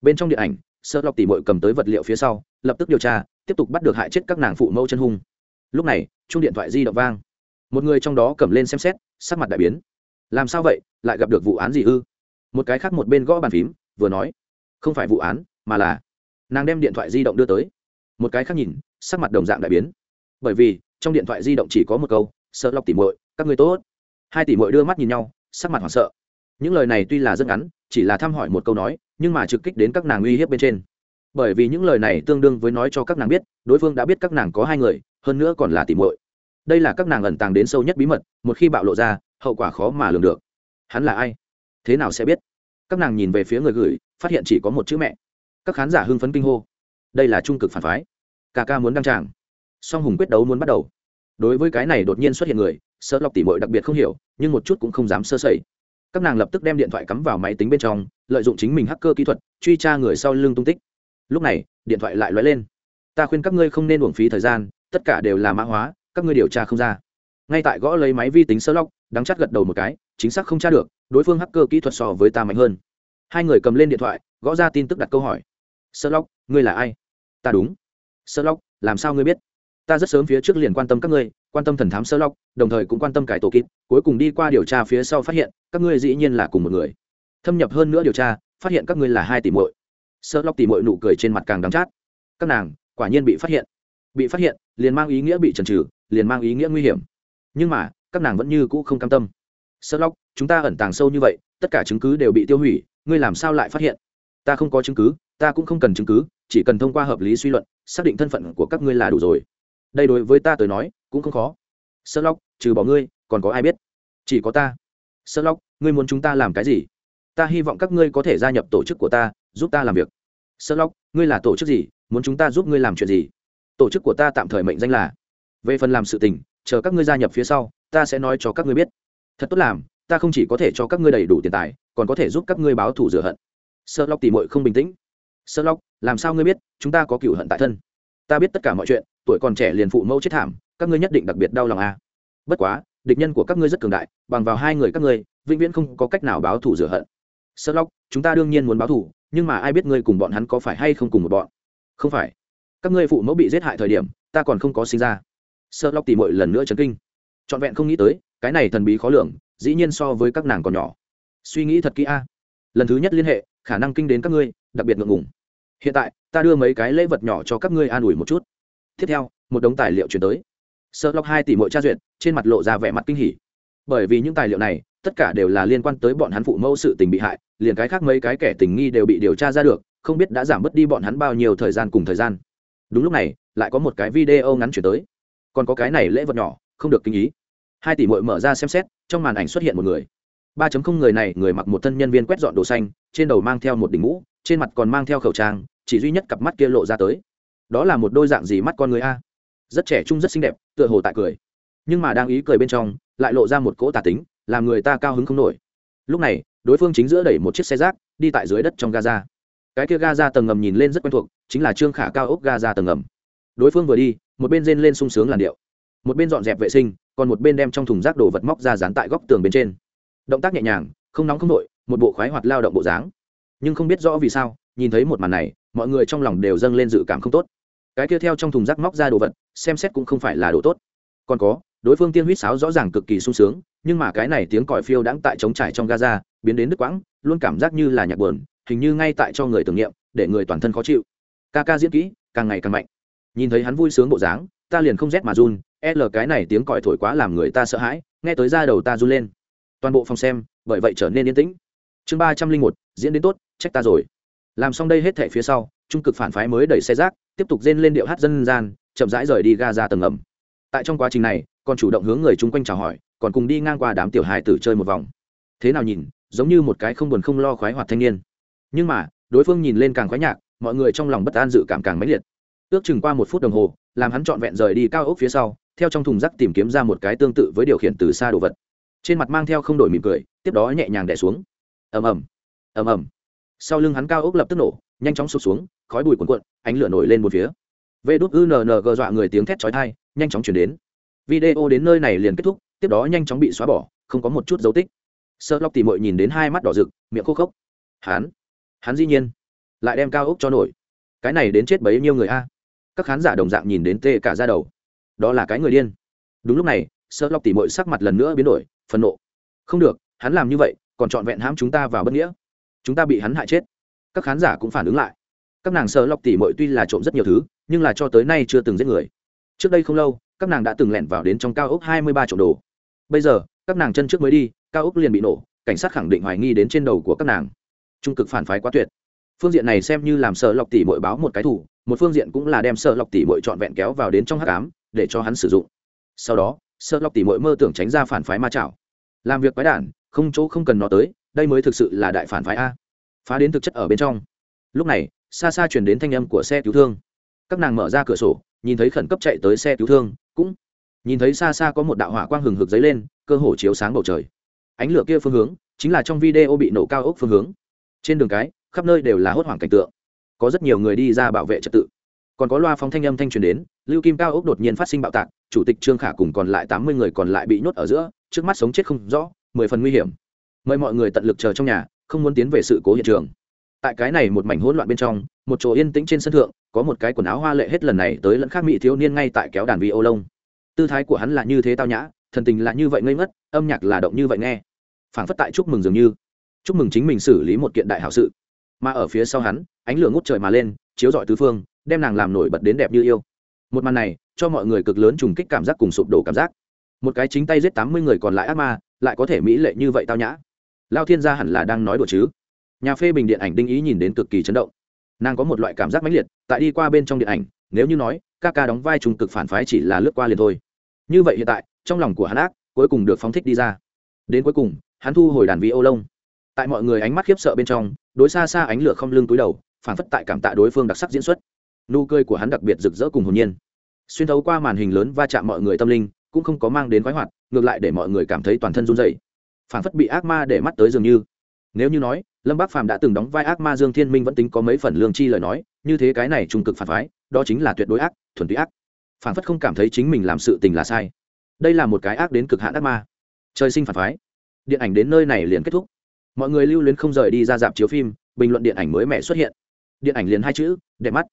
bên trong điện ảnh sợ lọc tỉ mội cầm tới vật liệu phía sau lập tức điều tra tiếp tục bắt được hại chết các nàng phụ mẫu chân hung. Lúc này chung điện thoại di động vang. Một người trong đó cầm lên xem xét, sắc mặt đại biến. Làm sao vậy? Lại gặp được vụ án gì ư? Một cái khác một bên gõ bàn phím, vừa nói, không phải vụ án, mà là nàng đem điện thoại di động đưa tới. Một cái khác nhìn, sắc mặt đồng dạng đại biến. Bởi vì, trong điện thoại di động chỉ có một câu, sợ lọc tỉ mội các người tốt. Hai tỷ mội đưa mắt nhìn nhau, sắc mặt hoảng sợ. Những lời này tuy là rất ngắn, chỉ là thăm hỏi một câu nói, nhưng mà trực kích đến các nàng uy hiếp bên trên bởi vì những lời này tương đương với nói cho các nàng biết, đối phương đã biết các nàng có hai người, hơn nữa còn là tìm muội. Đây là các nàng ẩn tàng đến sâu nhất bí mật, một khi bạo lộ ra, hậu quả khó mà lường được. Hắn là ai? Thế nào sẽ biết? Các nàng nhìn về phía người gửi, phát hiện chỉ có một chữ mẹ. Các khán giả hưng phấn kinh hô. Đây là trung cực phản phái. Ca ca muốn đăng tràng. Song hùng quyết đấu muốn bắt đầu. Đối với cái này đột nhiên xuất hiện người sơ lọc tỉ mội đặc biệt không hiểu, nhưng một chút cũng không dám sơ sẩy. Các nàng lập tức đem điện thoại cắm vào máy tính bên trong, lợi dụng chính mình hacker kỹ thuật, truy tra người sau lưng tung tích lúc này, điện thoại lại lóe lên. Ta khuyên các ngươi không nên uổng phí thời gian, tất cả đều là mã hóa, các ngươi điều tra không ra. Ngay tại gõ lấy máy vi tính sơ lóc đắng chắt gật đầu một cái, chính xác không tra được, đối phương hacker kỹ thuật so với ta mạnh hơn. Hai người cầm lên điện thoại, gõ ra tin tức đặt câu hỏi. Sơ lóc ngươi là ai? Ta đúng. Sơ lóc làm sao ngươi biết? Ta rất sớm phía trước liền quan tâm các ngươi, quan tâm thần thám sơ lóc đồng thời cũng quan tâm cải tổ kịp, cuối cùng đi qua điều tra phía sau phát hiện, các ngươi dĩ nhiên là cùng một người. Thâm nhập hơn nữa điều tra, phát hiện các ngươi là hai tỷ muội sợ lóc tỉ mọi nụ cười trên mặt càng đắng chát. Các nàng, quả nhiên bị phát hiện. Bị phát hiện, liền mang ý nghĩa bị trần trừ liền mang ý nghĩa nguy hiểm. Nhưng mà, các nàng vẫn như cũ không cam tâm. Sợ lóc chúng ta ẩn tàng sâu như vậy, tất cả chứng cứ đều bị tiêu hủy, ngươi làm sao lại phát hiện? Ta không có chứng cứ, ta cũng không cần chứng cứ, chỉ cần thông qua hợp lý suy luận, xác định thân phận của các ngươi là đủ rồi. Đây đối với ta tới nói, cũng không khó. Sợ lóc trừ bỏ ngươi, còn có ai biết? Chỉ có ta. Sợ lóc ngươi muốn chúng ta làm cái gì? Ta hy vọng các ngươi có thể gia nhập tổ chức của ta giúp ta làm việc. Sơ lóc ngươi là tổ chức gì? Muốn chúng ta giúp ngươi làm chuyện gì? Tổ chức của ta tạm thời mệnh danh là, về phần làm sự tình, chờ các ngươi gia nhập phía sau, ta sẽ nói cho các ngươi biết. Thật tốt làm, ta không chỉ có thể cho các ngươi đầy đủ tiền tài, còn có thể giúp các ngươi báo thù rửa hận. Sơ lóc tỉ mội không bình tĩnh. Sơ lóc làm sao ngươi biết, chúng ta có cựu hận tại thân? Ta biết tất cả mọi chuyện, tuổi còn trẻ liền phụ mẫu chết thảm, các ngươi nhất định đặc biệt đau lòng à. bất quá, địch nhân của các ngươi rất cường đại, bằng vào hai người các ngươi, vĩnh viễn không có cách nào báo thù rửa hận. Sơ lóc chúng ta đương nhiên muốn báo thù nhưng mà ai biết ngươi cùng bọn hắn có phải hay không cùng một bọn? Không phải. Các ngươi phụ mẫu bị giết hại thời điểm, ta còn không có sinh ra. Sợ lóc tỉ mội lần nữa chấn kinh. Trọn vẹn không nghĩ tới, cái này thần bí khó lường, dĩ nhiên so với các nàng còn nhỏ. Suy nghĩ thật kỹ a. Lần thứ nhất liên hệ, khả năng kinh đến các ngươi, đặc biệt ngượng ngùng. Hiện tại, ta đưa mấy cái lễ vật nhỏ cho các ngươi an ủi một chút. Tiếp theo, một đống tài liệu chuyển tới. Sợ lóc hai tỷ mỗi tra duyệt, trên mặt lộ ra vẻ mặt kinh hỉ bởi vì những tài liệu này, tất cả đều là liên quan tới bọn hắn phụ mẫu sự tình bị hại, liền cái khác mấy cái kẻ tình nghi đều bị điều tra ra được, không biết đã giảm bớt đi bọn hắn bao nhiêu thời gian cùng thời gian. Đúng lúc này, lại có một cái video ngắn chuyển tới. Còn có cái này lễ vật nhỏ, không được kinh ý. Hai tỷ mội mở ra xem xét, trong màn ảnh xuất hiện một người. Ba chấm không người này, người mặc một thân nhân viên quét dọn đồ xanh, trên đầu mang theo một đỉnh mũ, trên mặt còn mang theo khẩu trang, chỉ duy nhất cặp mắt kia lộ ra tới. Đó là một đôi dạng gì mắt con người a? Rất trẻ trung, rất xinh đẹp, tựa hồ tại cười. Nhưng mà đang ý cười bên trong lại lộ ra một cỗ tà tính, làm người ta cao hứng không nổi. Lúc này, đối phương chính giữa đẩy một chiếc xe rác, đi tại dưới đất trong gaza. Cái kia gaza tầng ngầm nhìn lên rất quen thuộc, chính là trương khả cao ốc gaza tầng ngầm. Đối phương vừa đi, một bên rên lên sung sướng làn điệu, một bên dọn dẹp vệ sinh, còn một bên đem trong thùng rác đồ vật móc ra dán tại góc tường bên trên. Động tác nhẹ nhàng, không nóng không nội một bộ khoái hoạt lao động bộ dáng. Nhưng không biết rõ vì sao, nhìn thấy một màn này, mọi người trong lòng đều dâng lên dự cảm không tốt. Cái kia theo trong thùng rác móc ra đồ vật, xem xét cũng không phải là đồ tốt. Còn có đối phương tiên huýt sáo rõ ràng cực kỳ sung sướng, nhưng mà cái này tiếng còi phiêu đãng tại trống trải trong gaza, biến đến đứt quãng, luôn cảm giác như là nhạc buồn, hình như ngay tại cho người tưởng niệm, để người toàn thân khó chịu. Ca ca diễn kỹ, càng ngày càng mạnh. Nhìn thấy hắn vui sướng bộ dáng, ta liền không rét mà run, l cái này tiếng còi thổi quá làm người ta sợ hãi, nghe tới da đầu ta run lên. Toàn bộ phòng xem, bởi vậy trở nên yên tĩnh. Chương ba trăm linh một, diễn đến tốt, trách ta rồi. Làm xong đây hết thẻ phía sau, trung cực phản phái mới đẩy xe rác, tiếp tục rên lên điệu hát dân gian, chậm rãi rời đi ga ra tầng ẩm. Tại trong quá trình này còn chủ động hướng người chung quanh chào hỏi, còn cùng đi ngang qua đám tiểu hài tử chơi một vòng. Thế nào nhìn, giống như một cái không buồn không lo khoái hoạt thanh niên. Nhưng mà, đối phương nhìn lên càng khoái nhạc, mọi người trong lòng bất an dự cảm càng mãnh liệt. Ước chừng qua một phút đồng hồ, làm hắn trọn vẹn rời đi cao ốc phía sau, theo trong thùng rác tìm kiếm ra một cái tương tự với điều khiển từ xa đồ vật. Trên mặt mang theo không đổi mỉm cười, tiếp đó nhẹ nhàng đẻ xuống. Ầm ầm ầm ầm. Sau lưng hắn cao ốc lập tức nổ, nhanh chóng sụp xuống, khói bụi cuồn cuộn, ánh lửa nổi lên một phía. Vê đút g dọa người tiếng thét chói tai, nhanh chóng chuyển đến video đến nơi này liền kết thúc, tiếp đó nhanh chóng bị xóa bỏ, không có một chút dấu tích. Sợ lóc tỉ mội nhìn đến hai mắt đỏ rực, miệng khô khốc. Hắn hắn dĩ nhiên lại đem cao ốc cho nổi. Cái này đến chết bấy nhiêu người a? Các khán giả đồng dạng nhìn đến tê cả ra đầu. Đó là cái người điên. Đúng lúc này sợ lóc tỉ mội sắc mặt lần nữa biến đổi, phẫn nộ. Không được, hắn làm như vậy, còn trọn vẹn hãm chúng ta vào bất nghĩa. Chúng ta bị hắn hại chết. Các khán giả cũng phản ứng lại. Các nàng sợ lóc tỉ mội tuy là trộm rất nhiều thứ, nhưng là cho tới nay chưa từng giết người. Trước đây không lâu các nàng đã từng lẻn vào đến trong cao ốc hai mươi ba trộm đồ. Bây giờ, các nàng chân trước mới đi, cao ốc liền bị nổ, cảnh sát khẳng định hoài nghi đến trên đầu của các nàng. Trung cực phản phái quá tuyệt. Phương diện này xem như làm sợ lọc tỉ muội báo một cái thủ, một phương diện cũng là đem sợ lọc tỉ muội trọn vẹn kéo vào đến trong hát cám để cho hắn sử dụng. Sau đó, sợ lọc tỉ muội mơ tưởng tránh ra phản phái ma chảo. Làm việc quái đản, không chỗ không cần nó tới, đây mới thực sự là đại phản phái a. Phá đến thực chất ở bên trong. Lúc này, xa xa chuyển đến thanh âm của xe cứu thương. Các nàng mở ra cửa sổ nhìn thấy khẩn cấp chạy tới xe cứu thương, cũng nhìn thấy xa xa có một đạo hỏa quang hừng hực dấy lên, cơ hồ chiếu sáng bầu trời. Ánh lửa kia phương hướng chính là trong video bị nổ cao ốc phương hướng. Trên đường cái, khắp nơi đều là hốt hoảng cảnh tượng. Có rất nhiều người đi ra bảo vệ trật tự. Còn có loa phóng thanh âm thanh truyền đến, lưu kim cao ốc đột nhiên phát sinh bạo tạc, chủ tịch trương khả cùng còn lại tám mươi người còn lại bị nhốt ở giữa, trước mắt sống chết không rõ, mười phần nguy hiểm. Mời mọi người tận lực chờ trong nhà, không muốn tiến về sự cố hiện trường. Tại cái này một mảnh hỗn loạn bên trong, một chỗ yên tĩnh trên sân thượng có một cái quần áo hoa lệ hết lần này tới lẫn khác mỹ thiếu niên ngay tại kéo đàn vi ô lông. Tư thái của hắn là như thế tao nhã, thần tình là như vậy ngây ngất, âm nhạc là động như vậy nghe. Phảng phất tại chúc mừng dường như, chúc mừng chính mình xử lý một kiện đại hảo sự. Mà ở phía sau hắn, ánh lửa ngút trời mà lên, chiếu rọi tứ phương, đem nàng làm nổi bật đến đẹp như yêu. Một màn này, cho mọi người cực lớn trùng kích cảm giác cùng sụp đổ cảm giác. Một cái chính tay giết tám mươi người còn lại ác ma, lại có thể mỹ lệ như vậy tao nhã. Lao thiên gia hẳn là đang nói đùa chứ. Nhà phê bình điện ảnh đinh ý nhìn đến cực kỳ chấn động nàng có một loại cảm giác mãnh liệt, tại đi qua bên trong điện ảnh, nếu như nói, ca ca đóng vai trung cực phản phái chỉ là lướt qua liền thôi. Như vậy hiện tại, trong lòng của hắn ác, cuối cùng được phóng thích đi ra. Đến cuối cùng, hắn thu hồi đàn vi ô lông. Tại mọi người ánh mắt khiếp sợ bên trong, đối xa xa ánh lửa không lưng túi đầu, phản phất tại cảm tạ đối phương đặc sắc diễn xuất. Nụ cười của hắn đặc biệt rực rỡ cùng hồn nhiên. Xuyên thấu qua màn hình lớn va chạm mọi người tâm linh, cũng không có mang đến khoái hoạt, ngược lại để mọi người cảm thấy toàn thân run dậy phản phất bị ác ma để mắt tới dường như nếu như nói, lâm bác phàm đã từng đóng vai ác ma dương thiên minh vẫn tính có mấy phần lương chi lời nói, như thế cái này trung cực phản phái, đó chính là tuyệt đối ác, thuần túy ác. Phản phất không cảm thấy chính mình làm sự tình là sai. Đây là một cái ác đến cực hạn ác ma. Trời sinh phản phái. Điện ảnh đến nơi này liền kết thúc. Mọi người lưu luyến không rời đi ra dạp chiếu phim, bình luận điện ảnh mới mẻ xuất hiện. Điện ảnh liền hai chữ, đẹp mắt.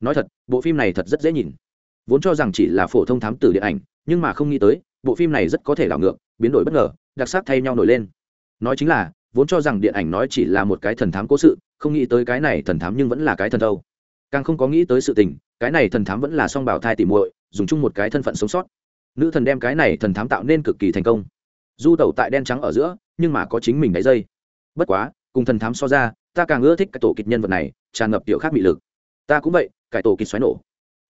Nói thật, bộ phim này thật rất dễ nhìn. Vốn cho rằng chỉ là phổ thông thám tử điện ảnh, nhưng mà không nghĩ tới, bộ phim này rất có thể đảo ngược, biến đổi bất ngờ, đặc sắc thay nhau nổi lên. Nói chính là vốn cho rằng điện ảnh nói chỉ là một cái thần thám cố sự, không nghĩ tới cái này thần thám nhưng vẫn là cái thần đâu càng không có nghĩ tới sự tình, cái này thần thám vẫn là song bảo thai tỉ muội, dùng chung một cái thân phận sống sót. Nữ thần đem cái này thần thám tạo nên cực kỳ thành công. Du tẩu tại đen trắng ở giữa, nhưng mà có chính mình đáy dây. Bất quá, cùng thần thám so ra, ta càng ưa thích cái tổ kịch nhân vật này, tràn ngập tiểu khác bị lực. Ta cũng vậy cải tổ kịch xoáy nổ.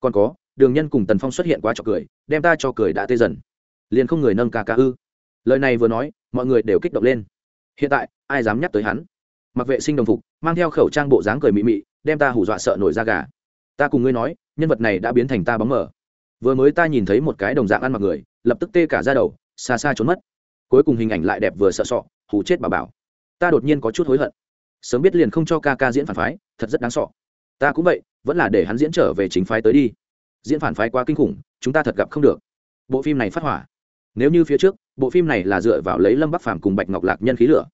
Còn có, đường nhân cùng tần phong xuất hiện quá trò cười, đem ta cho cười đã tê dần. Liền không người nâng ca ca ư. Lời này vừa nói, mọi người đều kích động lên hiện tại, ai dám nhắc tới hắn? Mặc vệ sinh đồng phục, mang theo khẩu trang bộ dáng cười mị mị, đem ta hù dọa sợ nổi da gà. Ta cùng ngươi nói, nhân vật này đã biến thành ta bóng mờ. vừa mới ta nhìn thấy một cái đồng dạng ăn mặc người, lập tức tê cả ra đầu, xa xa trốn mất. Cuối cùng hình ảnh lại đẹp vừa sợ sọ, hù chết bà bảo. Ta đột nhiên có chút hối hận. Sớm biết liền không cho ca ca diễn phản phái, thật rất đáng sọ ta cũng vậy, vẫn là để hắn diễn trở về chính phái tới đi. Diễn phản phái quá kinh khủng, chúng ta thật gặp không được. Bộ phim này phát hỏa. Nếu như phía trước bộ phim này là dựa vào lấy lâm bắc phàm cùng bạch ngọc lạc nhân khí lửa.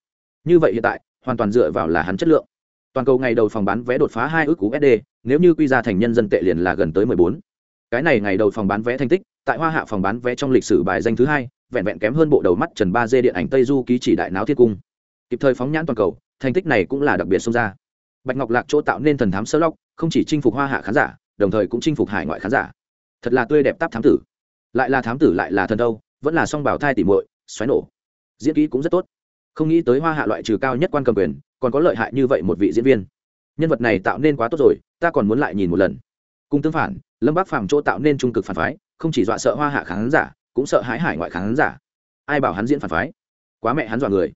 Như vậy hiện tại, hoàn toàn dựa vào là hắn chất lượng. Toàn cầu ngày đầu phòng bán vé đột phá hai ước cú sd nếu như quy ra thành nhân dân tệ liền là gần tới mười bốn. Cái này ngày đầu phòng bán vé thành tích, tại hoa hạ phòng bán vé trong lịch sử bài danh thứ hai, vẹn vẹn kém hơn bộ đầu mắt trần ba dê điện ảnh tây du ký chỉ đại náo thiên cung. Kịp thời phóng nhãn toàn cầu, thành tích này cũng là đặc biệt xông ra. Bạch ngọc lạc chỗ tạo nên thần thám sơ lóc, không chỉ chinh phục hoa hạ khán giả, đồng thời cũng chinh phục hải ngoại khán giả. Thật là tươi đẹp táp thám tử. Lại là thám tử lại là thần đâu vẫn là song bảo thai tỉ muội, xoáy nổ. Diễn kỹ cũng rất tốt. Không nghĩ tới hoa hạ loại trừ cao nhất quan cầm quyền, còn có lợi hại như vậy một vị diễn viên. Nhân vật này tạo nên quá tốt rồi, ta còn muốn lại nhìn một lần. Cùng tương phản, lâm bác phàm chỗ tạo nên trung cực phản phái, không chỉ dọa sợ hoa hạ khán giả, cũng sợ hãi hải ngoại khán giả. Ai bảo hắn diễn phản phái? Quá mẹ hắn dọa người.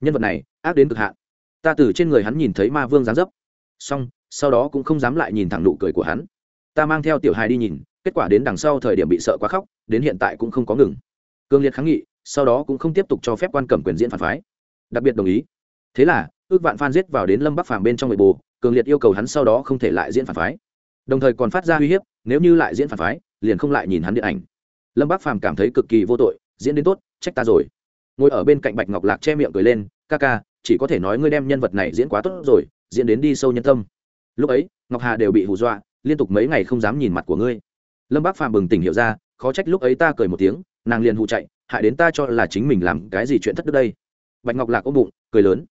Nhân vật này, ác đến cực hạn. Ta từ trên người hắn nhìn thấy ma vương giáng dấp. Xong, sau đó cũng không dám lại nhìn thẳng nụ cười của hắn. Ta mang theo tiểu hài đi nhìn, kết quả đến đằng sau thời điểm bị sợ quá khóc, đến hiện tại cũng không có ngừng cương liệt kháng nghị sau đó cũng không tiếp tục cho phép quan cẩm quyền diễn phản phái. Đặc biệt đồng ý. Thế là ước vạn phan giết vào đến lâm bắc phàm bên trong nội bộ, cường liệt yêu cầu hắn sau đó không thể lại diễn phản phái. Đồng thời còn phát ra uy hiếp nếu như lại diễn phản phái liền không lại nhìn hắn điện ảnh. Lâm bắc phàm cảm thấy cực kỳ vô tội diễn đến tốt trách ta rồi. Ngồi ở bên cạnh bạch ngọc lạc che miệng cười lên ca ca chỉ có thể nói ngươi đem nhân vật này diễn quá tốt rồi diễn đến đi sâu nhân tâm. Lúc ấy ngọc hà đều bị hù dọa liên tục mấy ngày không dám nhìn mặt của ngươi. Lâm bác phàm bừng tỉnh hiểu ra khó trách lúc ấy ta cười một tiếng nàng liền hụ chạy, hại đến ta cho là chính mình làm cái gì chuyện thất đức đây. Bạch ngọc lạc ôm bụng, cười lớn.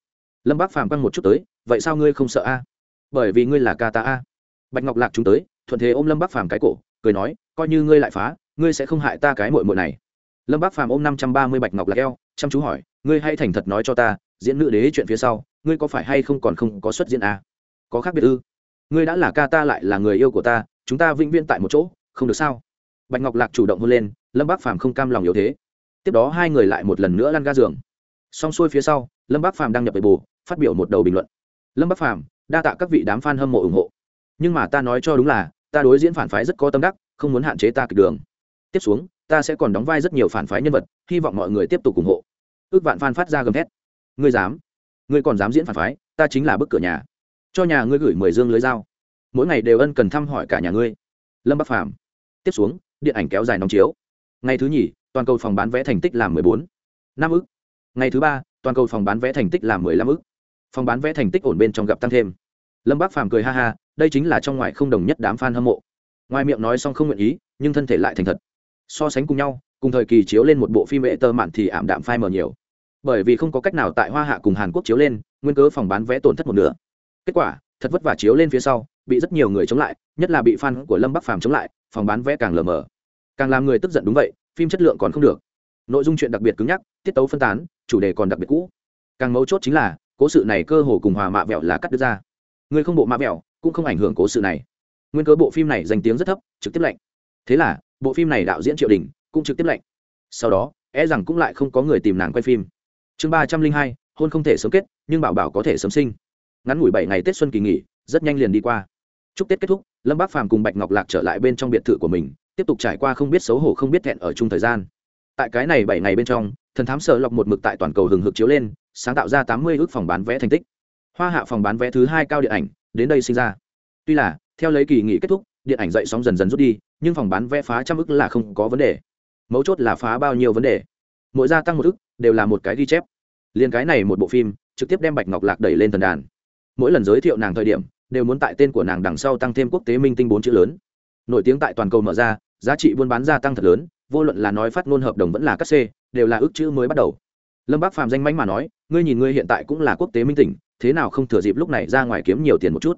Lâm bác phàm quăng một chút tới, vậy sao ngươi không sợ a? Bởi vì ngươi là ca ta a. Bạch ngọc lạc chúng tới, thuận thế ôm lâm bác phàm cái cổ, cười nói, coi như ngươi lại phá, ngươi sẽ không hại ta cái mội mội này. Lâm bác phàm ôm năm trăm ba mươi bạch ngọc lạc eo, chăm chú hỏi, ngươi hay thành thật nói cho ta, diễn nữ đế chuyện phía sau, ngươi có phải hay không còn không có xuất diễn a? Có khác biệt ư? Ngươi đã là ca ta lại là người yêu của ta, chúng ta vĩnh viễn tại một chỗ, không được sao? Bạch ngọc lạc chủ động hôn lên lâm bác phàm không cam lòng yếu thế tiếp đó hai người lại một lần nữa lăn ga giường xong xuôi phía sau lâm bác phàm đăng nhập về bù phát biểu một đầu bình luận lâm bác phàm đa tạ các vị đám f a n hâm mộ ủng hộ nhưng mà ta nói cho đúng là ta đối diễn phản phái rất có tâm đắc không muốn hạn chế ta kịch đường tiếp xuống ta sẽ còn đóng vai rất nhiều phản phái nhân vật hy vọng mọi người tiếp tục ủng hộ ước vạn f phát ra gầm thét ngươi dám ngươi còn dám diễn phản phái ta chính là bức cửa nhà cho nhà ngươi gửi mười dương lưới dao mỗi ngày đều ân cần thăm hỏi cả nhà ngươi lâm bắc phàm tiếp xuống điện ảnh kéo dài nóng chiếu ngày thứ nhì, toàn cầu phòng bán vé thành tích là mười bốn. Năm ức. Ngày thứ ba, toàn cầu phòng bán vé thành tích là mười lăm ức. Phòng bán vé thành tích ổn bên trong gặp tăng thêm. Lâm bác phàm cười ha ha, đây chính là trong ngoài không đồng nhất đám f a n hâm mộ. Ngoài miệng nói xong không nguyện ý, nhưng thân thể lại thành thật. So sánh cùng nhau, cùng thời kỳ chiếu lên một bộ phim vệ tơ mạn thì ảm đạm phai mờ nhiều. Bởi vì không có cách nào tại hoa hạ cùng hàn quốc chiếu lên, nguyên cớ phòng bán vé tổn thất một nửa. Kết quả, thật vất vả chiếu lên phía sau, bị rất nhiều người chống lại, nhất là bị fan của lâm bắc phàm chống lại, phòng bán vé càng lờ mờ càng làm người tức giận đúng vậy phim chất lượng còn không được. Nội dung chuyện đặc biệt cứng nhắc tiết tấu phân tán chủ đề còn đặc biệt cũ. Càng mấu chốt chính là cố sự này cơ hồ cùng hòa mạ vẹo là cắt đứt ra. Người không bộ mạ vẹo cũng không ảnh hưởng cố sự này. Nguyên cớ bộ phim này danh tiếng rất thấp trực tiếp lạnh, thế là bộ phim này đạo diễn triệu đình cũng trực tiếp lạnh, sau đó e rằng cũng lại không có người tìm nàng quay phim. Chương ba trăm linh hai hôn không thể sớm kết nhưng bảo bảo có thể sớm sinh. Ngắn ngủi bảy ngày tết xuân kỳ nghỉ rất nhanh liền đi qua. Chúc tết kết thúc lâm bác phàm cùng bạch ngọc lạc trở lại bên trong biệt thự của mình tiếp tục trải qua không biết xấu hổ không biết thẹn ở chung thời gian. Tại cái này bảy ngày bên trong, thần thám sợ lọc một mực tại toàn cầu hừng hực chiếu lên, sáng tạo ra tám mươi ước phòng bán vé thành tích. Hoa hạ phòng bán vé thứ hai cao điện ảnh, đến đây sinh ra. Tuy là, theo lấy kỳ nghỉ kết thúc, điện ảnh dậy sóng dần dần rút đi, nhưng phòng bán vé phá trăm ức là không có vấn đề. Mấu chốt là phá bao nhiêu vấn đề. Mỗi gia tăng một ức đều là một cái ghi chép. Liền cái này một bộ phim, trực tiếp đem bạch ngọc lạc đẩy lên thần đàn. Mỗi lần giới thiệu nàng thời điểm, đều muốn tại tên của nàng đằng sau tăng thêm quốc tế minh tinh bốn chữ lớn. Nổi tiếng tại toàn cầu mở ra giá trị buôn bán gia tăng thật lớn, vô luận là nói phát ngôn hợp đồng vẫn là các c, đều là ước chữ mới bắt đầu. Lâm bác phàm danh mánh mà nói, ngươi nhìn ngươi hiện tại cũng là quốc tế minh tỉnh, thế nào không thừa dịp lúc này ra ngoài kiếm nhiều tiền một chút?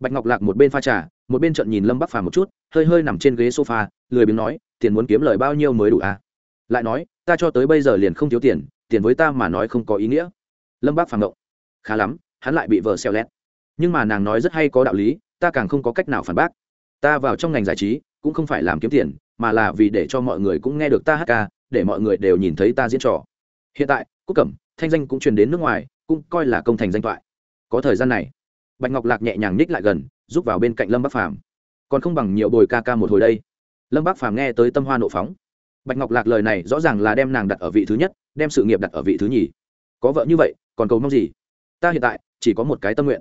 Bạch ngọc lạc một bên pha trà, một bên trận nhìn lâm bắc phàm một chút, hơi hơi nằm trên ghế sofa, lười biếng nói, tiền muốn kiếm lời bao nhiêu mới đủ à? Lại nói, ta cho tới bây giờ liền không thiếu tiền tiền với ta mà nói không có ý nghĩa. Lâm bác phàm động khá lắm, hắn lại bị vợ xeo lét. Nhưng mà nàng nói rất hay có đạo lý, ta càng không có cách nào phản bác. Ta vào trong ngành giải trí cũng không phải làm kiếm tiền, mà là vì để cho mọi người cũng nghe được ta hát ca, để mọi người đều nhìn thấy ta diễn trò. Hiện tại, cúc cẩm, thanh danh cũng truyền đến nước ngoài, cũng coi là công thành danh thoại. Có thời gian này, bạch ngọc lạc nhẹ nhàng ních lại gần, giúp vào bên cạnh lâm bắc phàm. Còn không bằng nhiều bồi ca ca một hồi đây. Lâm bắc phàm nghe tới tâm hoa nộ phóng. Bạch ngọc lạc lời này rõ ràng là đem nàng đặt ở vị thứ nhất, đem sự nghiệp đặt ở vị thứ nhì. Có vợ như vậy, còn cầu mong gì? Ta hiện tại, chỉ có một cái tâm nguyện.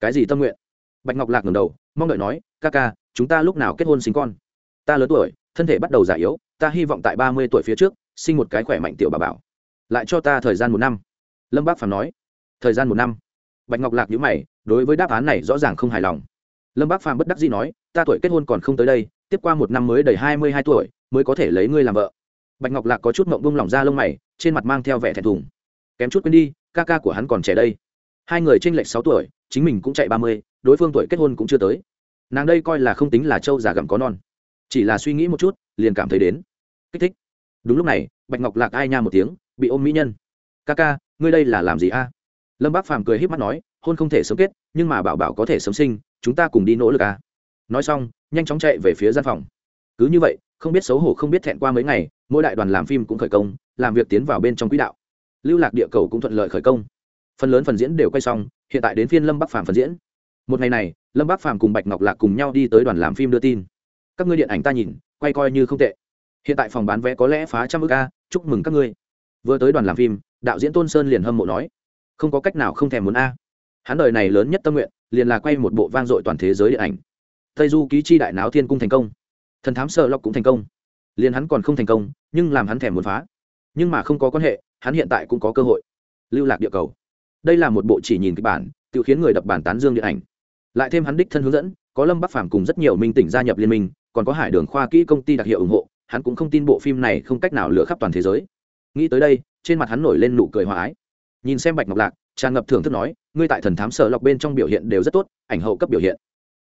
Cái gì tâm nguyện? Bạch ngọc lạc ngầm đầu, mong đợi nói, ca ca, chúng ta lúc nào kết hôn sinh con? Ta lớn tuổi, thân thể bắt đầu già yếu, ta hy vọng tại ba mươi tuổi phía trước, sinh một cái khỏe mạnh tiểu bà bảo. Lại cho ta thời gian một năm. Lâm bác phàm nói. Thời gian một năm? Bạch ngọc lạc nhữ mày, đối với đáp án này rõ ràng không hài lòng. Lâm bác phàm bất đắc dĩ nói, ta tuổi kết hôn còn không tới đây, tiếp qua một năm mới đầy hai mươi hai tuổi, mới có thể lấy ngươi làm vợ. Bạch ngọc lạc có chút mộng bông lỏng ra lông mày, trên mặt mang theo vẻ thẹn thùng. Kém chút quên đi, ca ca của hắn còn trẻ đây. Hai người t r ê n lệch sáu tuổi, chính mình cũng chạy ba mươi, đối phương tuổi kết hôn cũng chưa tới. Nàng đây coi là không tính là trâu già gặm có non chỉ là suy nghĩ một chút, liền cảm thấy đến. Kích thích. Đúng lúc này, bạch ngọc lạc ai nha một tiếng, bị ôm mỹ nhân. Ca ca, ngươi đây là làm gì a? Lâm bác phàm cười h í p mắt nói, hôn không thể sớm kết, nhưng mà bảo bảo có thể sớm sinh, chúng ta cùng đi nỗ lực a. Nói xong, nhanh chóng chạy về phía gian phòng. Cứ như vậy, không biết xấu hổ không biết thẹn qua mấy ngày, mỗi đại đoàn làm phim cũng khởi công, làm việc tiến vào bên trong quỹ đạo. Lưu lạc địa cầu cũng thuận lợi khởi công. Phần lớn phần diễn đều quay xong, hiện tại đến phiên lâm bắc phàm phần diễn. Một ngày này, lâm bắc phàm cùng bạch ngọc lạc cùng nhau đi tới đoàn làm phim đưa tin các ngươi điện ảnh ta nhìn, quay coi như không tệ. Hiện tại phòng bán vé có lẽ phá trăm ước ca chúc mừng các ngươi. Vừa tới đoàn làm phim, đạo diễn tôn sơn liền hâm mộ nói, không có cách nào không thèm muốn a. Hắn đời này lớn nhất tâm nguyện, liền là quay một bộ vang dội toàn thế giới điện ảnh. Tây du ký chi đại náo thiên cung thành công. Thần thám sợ lọc cũng thành công. Liền hắn còn không thành công, nhưng làm hắn thèm muốn phá. Nhưng mà không có quan hệ, hắn hiện tại cũng có cơ hội. Lưu lạc địa cầu. Đây là một bộ chỉ nhìn kịch bản, tự khiến người đập bản tán dương điện ảnh. Lại thêm hắn đích thân hướng dẫn, có lâm bắc phàm cùng rất nhiều minh tỉnh gia nhập liên minh còn có hải đường khoa kỹ công ty đặc hiệu ủng hộ, hắn cũng không tin bộ phim này không cách nào lựa khắp toàn thế giới. Nghĩ tới đây, trên mặt hắn nổi lên nụ cười hòa ái. Nhìn xem bạch ngọc lạc, tràn ngập thưởng thức nói, ngươi tại thần thám sở lọc bên trong biểu hiện đều rất tốt, ảnh hậu cấp biểu hiện.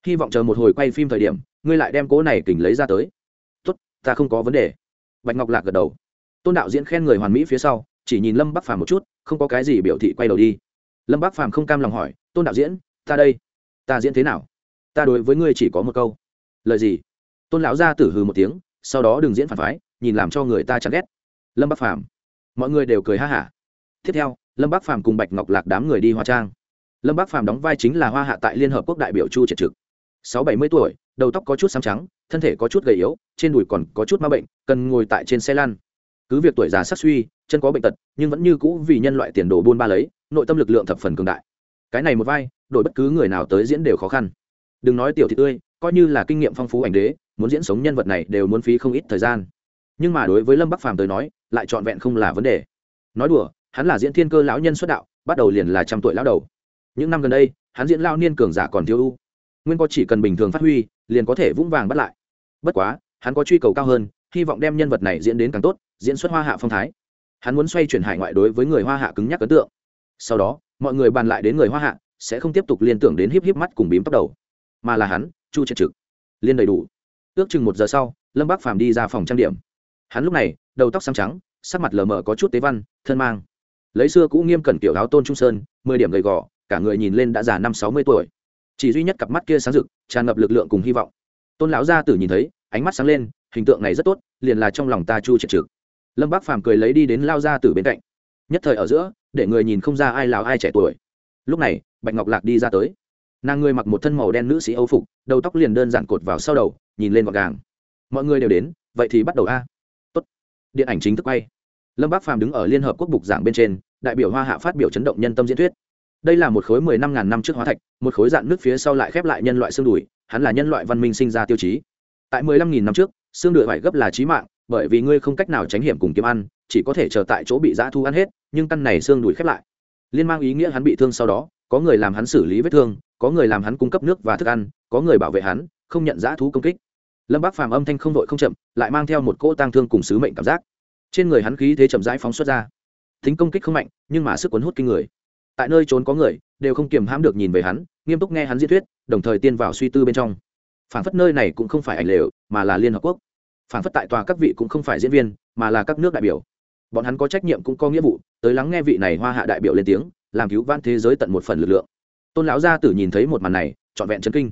Hy vọng chờ một hồi quay phim thời điểm, ngươi lại đem cố này kình lấy ra tới. Tốt, ta không có vấn đề. Bạch ngọc lạc gật đầu. Tôn đạo diễn khen người hoàn mỹ phía sau, chỉ nhìn lâm bắc phàm một chút, không có cái gì biểu thị quay đầu đi. Lâm bắc phàm không cam lòng hỏi, tôn đạo diễn, ta đây, ta diễn thế nào? Ta đối với ngươi chỉ có một câu. Lời gì? Tôn lão gia tử hừ một tiếng, sau đó đừng diễn phản phái, nhìn làm cho người ta chán ghét. Lâm bắc phàm. Mọi người đều cười ha hả. Tiếp theo, lâm bắc phàm cùng bạch ngọc lạc đám người đi hóa trang. Lâm bắc phàm đóng vai chính là hoa hạ tại liên hợp quốc đại biểu chu triệt trực. Sáu bảy mươi tuổi, đầu tóc có chút sáng trắng, thân thể có chút gầy yếu, trên đùi còn có chút ma bệnh, cần ngồi tại trên xe lăn. Cứ việc tuổi già sắc suy, chân có bệnh tật, nhưng vẫn như cũ vì nhân loại tiền đồ buôn ba lấy, nội tâm lực lượng thập phần cường đại. Cái này một vai, đổi bất cứ người nào tới diễn đều khó khăn. Đừng nói tiểu thị tươi coi như là kinh nghiệm phong phú ảnh đế, muốn diễn sống nhân vật này đều muốn phí không ít thời gian. Nhưng mà đối với lâm bắc phàm tới nói, lại trọn vẹn không là vấn đề. Nói đùa, hắn là diễn thiên cơ lão nhân xuất đạo, bắt đầu liền là trăm tuổi lão đầu. Những năm gần đây, hắn diễn lao niên cường giả còn thiếu ưu nguyên có chỉ cần bình thường phát huy, liền có thể vững vàng bắt lại. Bất quá, hắn có truy cầu cao hơn, hy vọng đem nhân vật này diễn đến càng tốt, diễn xuất hoa hạ phong thái. Hắn muốn xoay chuyển hải ngoại đối với người hoa hạ cứng nhắc ấn tượng. Sau đó, mọi người bàn lại đến người hoa hạ, sẽ không tiếp tục liên tưởng đến híp híp mắt cùng bím tóc đầu. Mà là hắn chu triệt trực. Liên đầy đủ. Ước chừng một giờ sau, lâm bác phàm đi ra phòng trang điểm. Hắn lúc này, đầu tóc xám trắng, sắc mặt lờ mờ có chút tế văn, thân mang. Lấy xưa cũ nghiêm cẩn kiểu áo tôn trung sơn, mười điểm gầy gò, cả người nhìn lên đã già năm sáu mươi tuổi. Chỉ duy nhất cặp mắt kia sáng rực, tràn ngập lực lượng cùng hy vọng. Tôn lão gia tử nhìn thấy, ánh mắt sáng lên, hình tượng này rất tốt, liền là trong lòng ta chu triệt trực. Lâm bác phàm cười lấy đi đến lao gia tử bên cạnh. Nhất thời ở giữa, để người nhìn không ra ai lào ai trẻ tuổi. Lúc này, bạch ngọc lạc đi ra tới nàng người mặc một thân màu đen nữ sĩ âu phục, đầu tóc liền đơn giản cột vào sau đầu, nhìn lên gọn gàng. Mọi người đều đến, vậy thì bắt đầu a. Tốt. điện ảnh chính thức quay. Lâm bác phàm đứng ở liên hợp quốc bục giảng bên trên, đại biểu hoa hạ phát biểu chấn động nhân tâm diễn thuyết. Đây là một khối mười năm ngàn năm trước hóa thạch, một khối dạng nước phía sau lại khép lại nhân loại xương đùi, hắn là nhân loại văn minh sinh ra tiêu chí. Tại mười lăm nghìn năm trước, xương đùi vải gấp là trí mạng, bởi vì ngươi không cách nào tránh hiểm cùng kiếm ăn, chỉ có thể chờ tại chỗ bị dã thu ăn hết, nhưng căn này xương đùi khép lại. Liên mang ý nghĩa hắn bị thương sau đó, có người làm hắn xử lý vết thương có người làm hắn cung cấp nước và thức ăn, có người bảo vệ hắn, không nhận dã thú công kích. Lâm bác phàm âm thanh không vội không chậm, lại mang theo một cỗ tang thương cùng sứ mệnh cảm giác. Trên người hắn khí thế chậm rãi phóng xuất ra. Tính công kích không mạnh, nhưng mà sức cuốn hút kinh người. Tại nơi trốn có người, đều không kiềm hãm được nhìn về hắn, nghiêm túc nghe hắn diễn thuyết, đồng thời tiên vào suy tư bên trong. Phản phất nơi này cũng không phải ảnh lều, mà là liên hợp quốc. Phản phất tại tòa các vị cũng không phải diễn viên, mà là các nước đại biểu. Bọn hắn có trách nhiệm cũng có nghĩa vụ, tới lắng nghe vị này hoa hạ đại biểu lên tiếng, làm cứu vãn thế giới tận một phần lực lượng tôn lão gia tử nhìn thấy một màn này, trọn vẹn chân kinh.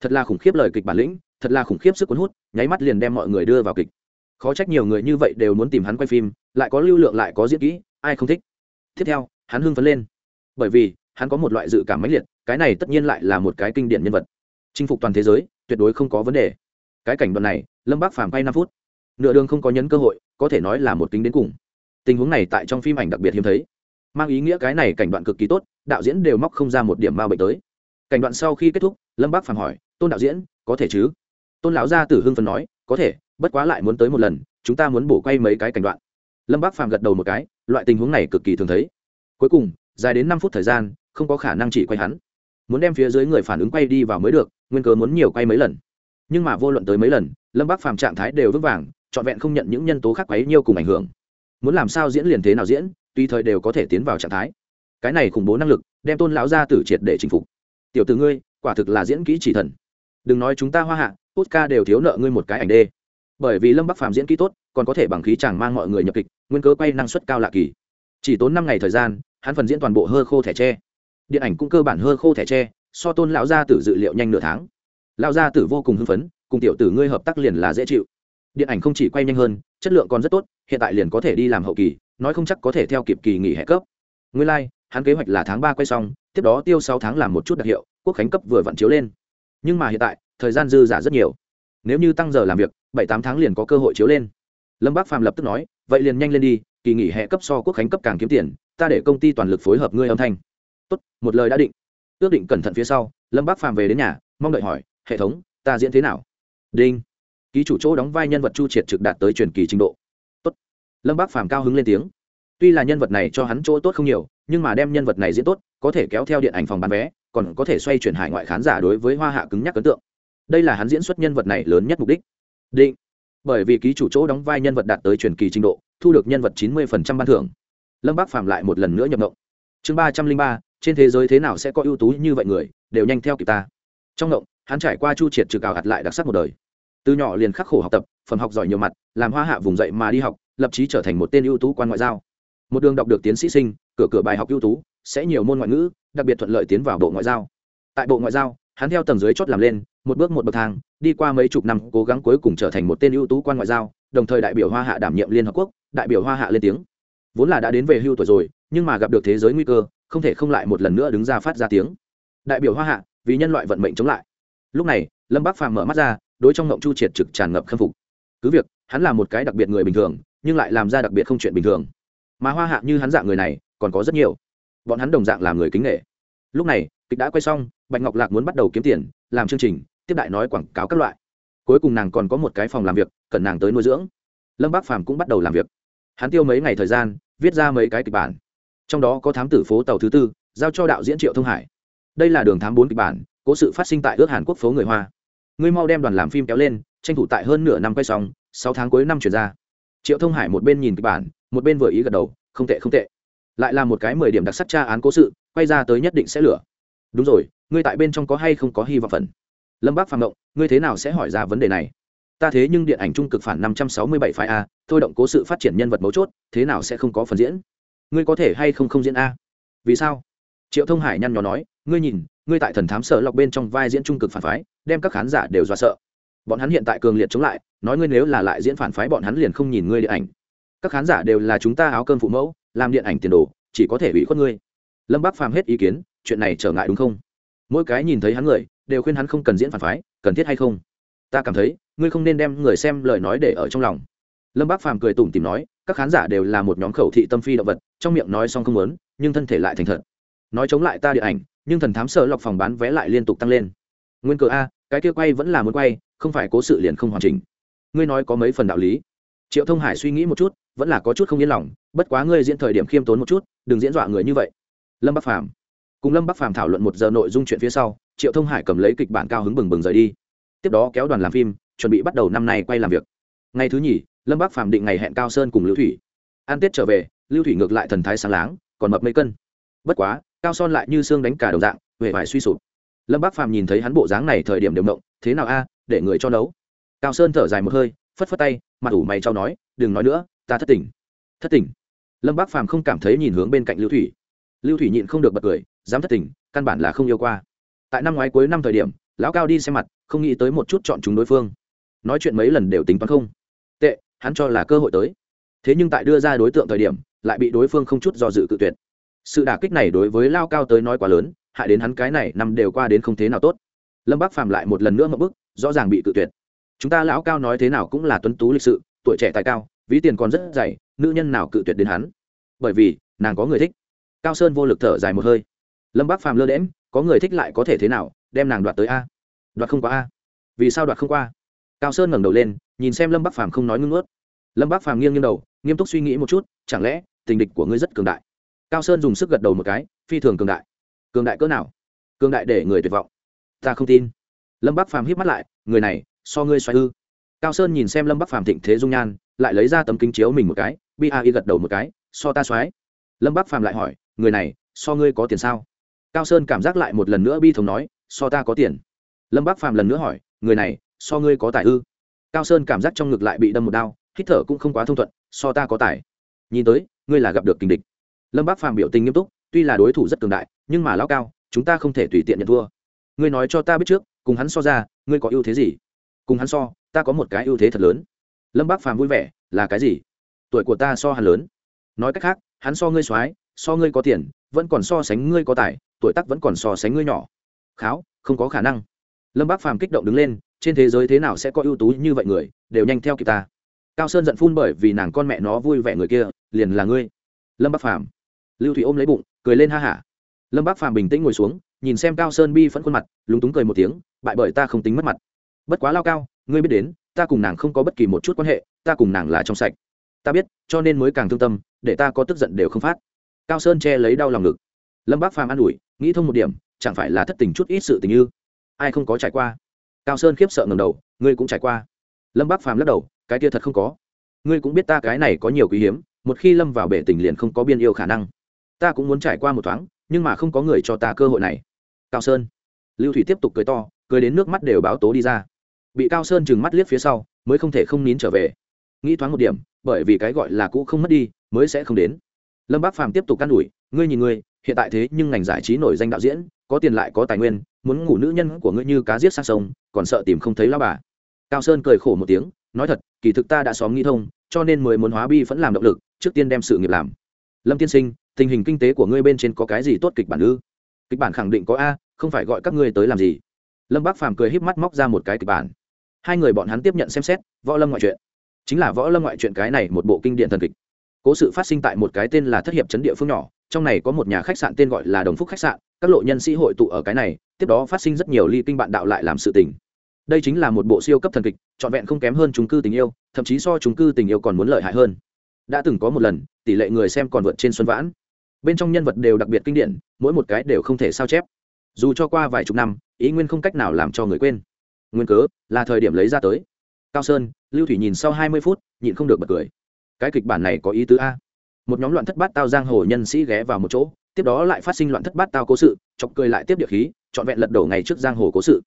Thật là khủng khiếp lời kịch bản lĩnh, thật là khủng khiếp sức cuốn hút, nháy mắt liền đem mọi người đưa vào kịch. Khó trách nhiều người như vậy đều muốn tìm hắn quay phim, lại có lưu lượng lại có diễn kỹ, ai không thích. Tiếp theo, hắn hưng phấn lên. Bởi vì, hắn có một loại dự cảm mãnh liệt, cái này tất nhiên lại là một cái kinh điển nhân vật. Chinh phục toàn thế giới, tuyệt đối không có vấn đề. Cái cảnh đoạn này, lâm bác phàm bay năm phút. Nửa đường không có nhấn cơ hội, có thể nói là một kính đến cùng. Tình huống này tại trong phim ảnh đặc biệt hiếm thấy. Mang ý nghĩa cái này cảnh đoạn cực kỳ tốt đạo diễn đều móc không ra một điểm ma bệnh tới. Cảnh đoạn sau khi kết thúc, lâm bác phản hỏi, tôn đạo diễn, có thể chứ? Tôn lão gia tử hưng phần nói, có thể, bất quá lại muốn tới một lần, chúng ta muốn bổ quay mấy cái cảnh đoạn. Lâm bác phàm gật đầu một cái, loại tình huống này cực kỳ thường thấy. Cuối cùng, dài đến năm phút thời gian, không có khả năng chỉ quay hắn. Muốn đem phía dưới người phản ứng quay đi vào mới được, nguyên cớ muốn nhiều quay mấy lần. Nhưng mà vô luận tới mấy lần, lâm bác phàm trạng thái đều vững vàng, trọn vẹn không nhận những nhân tố khác quấy nhiều cùng ảnh hưởng. Muốn làm sao diễn liền thế nào diễn, tùy thời đều có thể tiến vào trạng thái cái này khủng bố năng lực đem tôn lão gia tử triệt để chinh phục. Tiểu từ ngươi quả thực là diễn kỹ chỉ thần. Đừng nói chúng ta hoa hạ tốt ca đều thiếu nợ ngươi một cái ảnh đê. Bởi vì lâm bắc phàm diễn kỹ tốt còn có thể bằng khí chàng mang mọi người nhập kịch nguyên cớ quay năng suất cao lạ kỳ. Chỉ tốn năm ngày thời gian hắn phần diễn toàn bộ hơ khô thẻ tre. Điện ảnh cũng cơ bản hơ khô thẻ tre so tôn lão gia tử dự liệu nhanh nửa tháng. Lão gia tử vô cùng hưng phấn cùng tiểu tử ngươi hợp tác liền là dễ chịu. Điện ảnh không chỉ quay nhanh hơn chất lượng còn rất tốt hiện tại liền có thể đi làm hậu kỳ nói không chắc có thể theo kịp kỳ nghỉ hè cấp. Nguyên lai、like, hắn kế hoạch là tháng ba quay xong, tiếp đó tiêu sáu tháng làm một chút đặc hiệu, quốc khánh cấp vừa vặn chiếu lên. Nhưng mà hiện tại, thời gian dư giả rất nhiều. Nếu như tăng giờ làm việc, bảy tám tháng liền có cơ hội chiếu lên. Lâm bác Phạm lập tức nói, vậy liền nhanh lên đi, kỳ nghỉ hè cấp so quốc khánh cấp càng kiếm tiền, ta để công ty toàn lực phối hợp ngươi âm thanh. Tốt, một lời đã định. Ước định cẩn thận phía sau, lâm bác Phạm về đến nhà, mong đợi hỏi, hệ thống, ta diễn thế nào? Đinh. Ký chủ chỗ đóng vai nhân vật chu triệt trực đạt tới truyền kỳ trình độ. Tốt. Lâm bác phàm cao hứng lên tiếng. Tuy là nhân vật này cho hắn chỗ tốt không nhiều nhưng mà đem nhân vật này diễn tốt có thể kéo theo điện ảnh phòng bán vé còn có thể xoay chuyển hải ngoại khán giả đối với hoa hạ cứng nhắc ấn tượng. Đây là hắn diễn xuất nhân vật này lớn nhất mục đích. Định. Bởi vì ký chủ chỗ đóng vai nhân vật đạt tới truyền kỳ trình độ thu được nhân vật chín mươi phần trăm ban thưởng. Lâm bác phạm lại một lần nữa nhập động. chương ba trăm linh ba trên thế giới thế nào sẽ có ưu tú như vậy người đều nhanh theo kịp ta. Trong động, hắn trải qua chu triệt trừ cào hạt lại đặc sắc một đời. Từ nhỏ liền khắc khổ học tập phẩm học giỏi nhiều mặt làm hoa hạ vùng dậy mà đi học lập chí trở thành một tên ưu tú quan ngoại giao một đường đọc được tiến sĩ sinh, cửa cửa bài học ưu tú, sẽ nhiều môn ngoại ngữ, đặc biệt thuận lợi tiến vào bộ ngoại giao. Tại bộ ngoại giao, hắn theo tầng dưới chót làm lên, một bước một bậc thang, đi qua mấy chục năm, cố gắng cuối cùng trở thành một tên ưu tú quan ngoại giao, đồng thời đại biểu hoa hạ đảm nhiệm liên hợp quốc, đại biểu hoa hạ lên tiếng. Vốn là đã đến về hưu tuổi rồi, nhưng mà gặp được thế giới nguy cơ, không thể không lại một lần nữa đứng ra phát ra tiếng. Đại biểu hoa hạ, vì nhân loại vận mệnh chống lại. Lúc này, lâm bác phàm mở mắt ra, đối trong ngộng chu triệt trực tràn ngập khâm phục. Cứ việc, hắn là một cái đặc biệt người bình thường, nhưng lại làm ra đặc biệt không chuyện bình thường mà hoa hạ như hắn dạng người này còn có rất nhiều. Bọn hắn đồng dạng làm người kính nghệ lúc này, kịch đã quay xong, bạch ngọc lạc muốn bắt đầu kiếm tiền, làm chương trình, tiếp đại nói quảng cáo các loại. Cuối cùng nàng còn có một cái phòng làm việc, cần nàng tới nuôi dưỡng. Lâm bác phàm cũng bắt đầu làm việc. Hắn tiêu mấy ngày thời gian, viết ra mấy cái kịch bản. Trong đó có thám tử phố tàu thứ tư, giao cho đạo diễn triệu thông hải. Đây là đường thám bốn kịch bản, cố sự phát sinh tại ước hàn quốc phố người hoa. Ngươi mau đem đoàn làm phim kéo lên, tranh thủ tại hơn nửa năm quay xong, sáu tháng cuối năm chuyển ra. Triệu thông hải một bên nhìn kịch bản một bên vừa ý gật đầu, không tệ không tệ. Lại là một cái mười điểm đặc sắc tra án cố sự, quay ra tới nhất định sẽ lửa. Đúng rồi, ngươi tại bên trong có hay không có hy vọng phần? Lâm bác phạm động, ngươi thế nào sẽ hỏi ra vấn đề này? Ta thế nhưng điện ảnh trung cực phản năm trăm sáu mươi bảy phái a, thôi động cố sự phát triển nhân vật mấu chốt, thế nào sẽ không có phần diễn? Ngươi có thể hay không không diễn a? Vì sao? Triệu thông hải nhăn nhó nói, ngươi nhìn, ngươi tại thần thám sở lọc bên trong vai diễn trung cực phản phái, đem các khán giả đều dọa sợ. Bọn hắn hiện tại cường liệt chống lại, nói ngươi nếu là lại diễn phản phái, bọn hắn liền không nhìn ngươi điện ảnh các khán giả đều là chúng ta áo cơm phụ mẫu, làm điện ảnh tiền đồ, chỉ có thể bị khuất ngươi. Lâm bác phàm hết ý kiến, chuyện này trở ngại đúng không? Mỗi cái nhìn thấy hắn người, đều khuyên hắn không cần diễn phản phái, cần thiết hay không? Ta cảm thấy, ngươi không nên đem người xem lời nói để ở trong lòng. Lâm bác phàm cười tủm tìm nói, các khán giả đều là một nhóm khẩu thị tâm phi động vật, trong miệng nói xong không muốn, nhưng thân thể lại thành thật. Nói chống lại ta điện ảnh, nhưng thần thám sợ lọc phòng bán vé lại liên tục tăng lên. Nguyên cờ a, cái kia quay vẫn là muốn quay, không phải cố sự liền không hoàn chỉnh. Ngươi nói có mấy phần đạo lý. Triệu thông hải suy nghĩ một chút vẫn là có chút không yên lòng bất quá ngươi diễn thời điểm khiêm tốn một chút đừng diễn dọa người như vậy. Lâm bắc phàm. Cùng lâm bắc phàm thảo luận một giờ nội dung chuyện phía sau triệu thông hải cầm lấy kịch bản cao hứng bừng bừng rời đi. Tiếp đó kéo đoàn làm phim chuẩn bị bắt đầu năm nay quay làm việc. Ngày thứ nhì lâm bắc phàm định ngày hẹn cao sơn cùng lưu thủy. An tết trở về lưu thủy ngược lại thần thái sáng láng còn mập mấy cân. Bất quá cao son lại như xương đánh cả đồng dạng huệ vải suy sụp. Lâm Bắc phàm nhìn thấy hắn bộ dáng này thời điểm đều động, thế nào a để người cho nấu. Cao sơn thở dài một hơi phất phất tay mặt ủ mày trao nói đừng nói nữa ta thất tình. Thất tình? Lâm bác phàm không cảm thấy nhìn hướng bên cạnh lưu thủy. Lưu thủy nhịn không được bật cười, dám thất tình, căn bản là không yêu qua. Tại năm ngoái cuối năm thời điểm, lão cao đi xem mặt, không nghĩ tới một chút chọn chúng đối phương. Nói chuyện mấy lần đều tính toán không. Tệ, hắn cho là cơ hội tới. Thế nhưng tại đưa ra đối tượng thời điểm, lại bị đối phương không chút do dự cự tuyệt. Sự đả kích này đối với lao cao tới nói quá lớn, hại đến hắn cái này năm đều qua đến không thế nào tốt. Lâm bác phàm lại một lần nữa một bức, rõ ràng bị cự tuyệt. Chúng ta lão cao nói thế nào cũng là tuấn tú lịch sự, tuổi trẻ tài cao ví tiền còn rất dày, nữ nhân nào cự tuyệt đến hắn. Bởi vì, nàng có người thích. Cao sơn vô lực thở dài một hơi. Lâm bác phàm lơ đễm có người thích lại có thể thế nào, đem nàng đoạt tới a. Đoạt không qua a. Vì sao đoạt không qua? Cao sơn ngẩng đầu lên, nhìn xem lâm bác phàm không nói ngưng ướt lâm bác phàm nghiêng nghiêng đầu, nghiêm túc suy nghĩ một chút, chẳng lẽ, tình địch của ngươi rất cường đại? Cao sơn dùng sức gật đầu một cái, phi thường cường đại. Cường đại cỡ nào? Cường đại để người tuyệt vọng. Ta không tin. Lâm bắc phàm hít mắt lại, người này, so ngươi xoay hư cao sơn nhìn xem lâm bắc phàm thịnh thế dung nhan lại lấy ra tấm kính chiếu mình một cái bi a y gật đầu một cái so ta xoáy lâm bắc phàm lại hỏi người này so ngươi có tiền sao? Cao sơn cảm giác lại một lần nữa bi thống nói so ta có tiền. Lâm bắc phàm lần nữa hỏi người này so ngươi có tài ư? Cao sơn cảm giác trong ngực lại bị đâm một đau, hít thở cũng không quá thông thuận so ta có tài. Nhìn tới ngươi là gặp được kình địch. Lâm bác phàm biểu tình nghiêm túc tuy là đối thủ rất cường đại nhưng mà lao cao chúng ta không thể tùy tiện nhận thua. Ngươi nói cho ta biết trước cùng hắn so ra ngươi có ưu thế gì? Cùng hắn so, ta có một cái ưu thế thật lớn. Lâm bác phàm vui vẻ, là cái gì? Tuổi của ta so hắn lớn. Nói cách khác, hắn so ngươi soái, so ngươi có tiền, vẫn còn so sánh ngươi có tài, tuổi tác vẫn còn so sánh ngươi nhỏ. Kháo, không có khả năng. Lâm bác phàm kích động đứng lên, trên thế giới thế nào sẽ có ưu tú như vậy người, đều nhanh theo kịp ta. Cao sơn giận phun bởi vì nàng con mẹ nó vui vẻ người kia, liền là ngươi. Lâm bác phàm. Lưu thủy ôm lấy bụng, cười lên ha hả. Lâm bác phàm bình tĩnh ngồi xuống, nhìn xem cao sơn bi phẫn khuôn mặt, lúng túng cười một tiếng, bại bởi ta không tính mất mặt bất quá lao cao, ngươi biết đến, ta cùng nàng không có bất kỳ một chút quan hệ, ta cùng nàng là trong sạch. Ta biết, cho nên mới càng thương tâm, để ta có tức giận đều không phát. Cao sơn che lấy đau lòng ngực. Lâm bác phàm an ủi, nghĩ thông một điểm, chẳng phải là thất tình chút ít sự tình như ai không có trải qua? Cao sơn khiếp sợ ngầm đầu, ngươi cũng trải qua. Lâm bác phàm lắc đầu, cái kia thật không có. Ngươi cũng biết ta cái này có nhiều quý hiếm, một khi lâm vào bể tình liền không có biên yêu khả năng. Ta cũng muốn trải qua một thoáng, nhưng mà không có người cho ta cơ hội này. Cao sơn. Lưu thủy tiếp tục cười to, cười đến nước mắt đều báo tố đi ra bị cao sơn chừng mắt liếc phía sau, mới không thể không nín trở về. Nghĩ thoáng một điểm, bởi vì cái gọi là cũ không mất đi, mới sẽ không đến. Lâm bác phàm tiếp tục can ủi, ngươi nhìn ngươi, hiện tại thế nhưng ngành giải trí nổi danh đạo diễn, có tiền lại có tài nguyên, muốn ngủ nữ nhân của ngươi như cá giết sang sông, còn sợ tìm không thấy lao bà. Cao sơn cười khổ một tiếng, nói thật, kỳ thực ta đã xóm nghĩ thông, cho nên mới muốn hóa bi vẫn làm động lực, trước tiên đem sự nghiệp làm. Lâm tiên sinh, tình hình kinh tế của ngươi bên trên có cái gì tốt kịch bản ư? Kịch bản khẳng định có a, không phải gọi các ngươi tới làm gì. Lâm bác phàm cười híp mắt móc ra một cái kịch bản hai người bọn hắn tiếp nhận xem xét, võ lâm ngoại truyện. Chính là võ lâm ngoại truyện cái này một bộ kinh điển thần kịch. Cố sự phát sinh tại một cái tên là thất hiệp chấn địa phương nhỏ, trong này có một nhà khách sạn tên gọi là đồng phúc khách sạn, các lộ nhân sĩ hội tụ ở cái này, tiếp đó phát sinh rất nhiều ly kinh bạn đạo lại làm sự tình. Đây chính là một bộ siêu cấp thần kịch, trọn vẹn không kém hơn chúng cư tình yêu, thậm chí so chúng cư tình yêu còn muốn lợi hại hơn. Đã từng có một lần, tỷ lệ người xem còn vượt trên xuân vãn. Bên trong nhân vật đều đặc biệt kinh điển, mỗi một cái đều không thể sao chép. Dù cho qua vài chục năm, ý nguyên không cách nào làm cho người quên nguyên cớ, là thời điểm lấy ra tới. Cao sơn, lưu thủy nhìn sau hai mươi phút, nhịn không được bật cười. Cái kịch bản này có ý tứ a. Một nhóm loạn thất bát tao giang hồ nhân sĩ ghé vào một chỗ, tiếp đó lại phát sinh loạn thất bát tao cố sự, chọc cười lại tiếp địa khí, trọn vẹn lật đổ ngày trước giang hồ cố sự.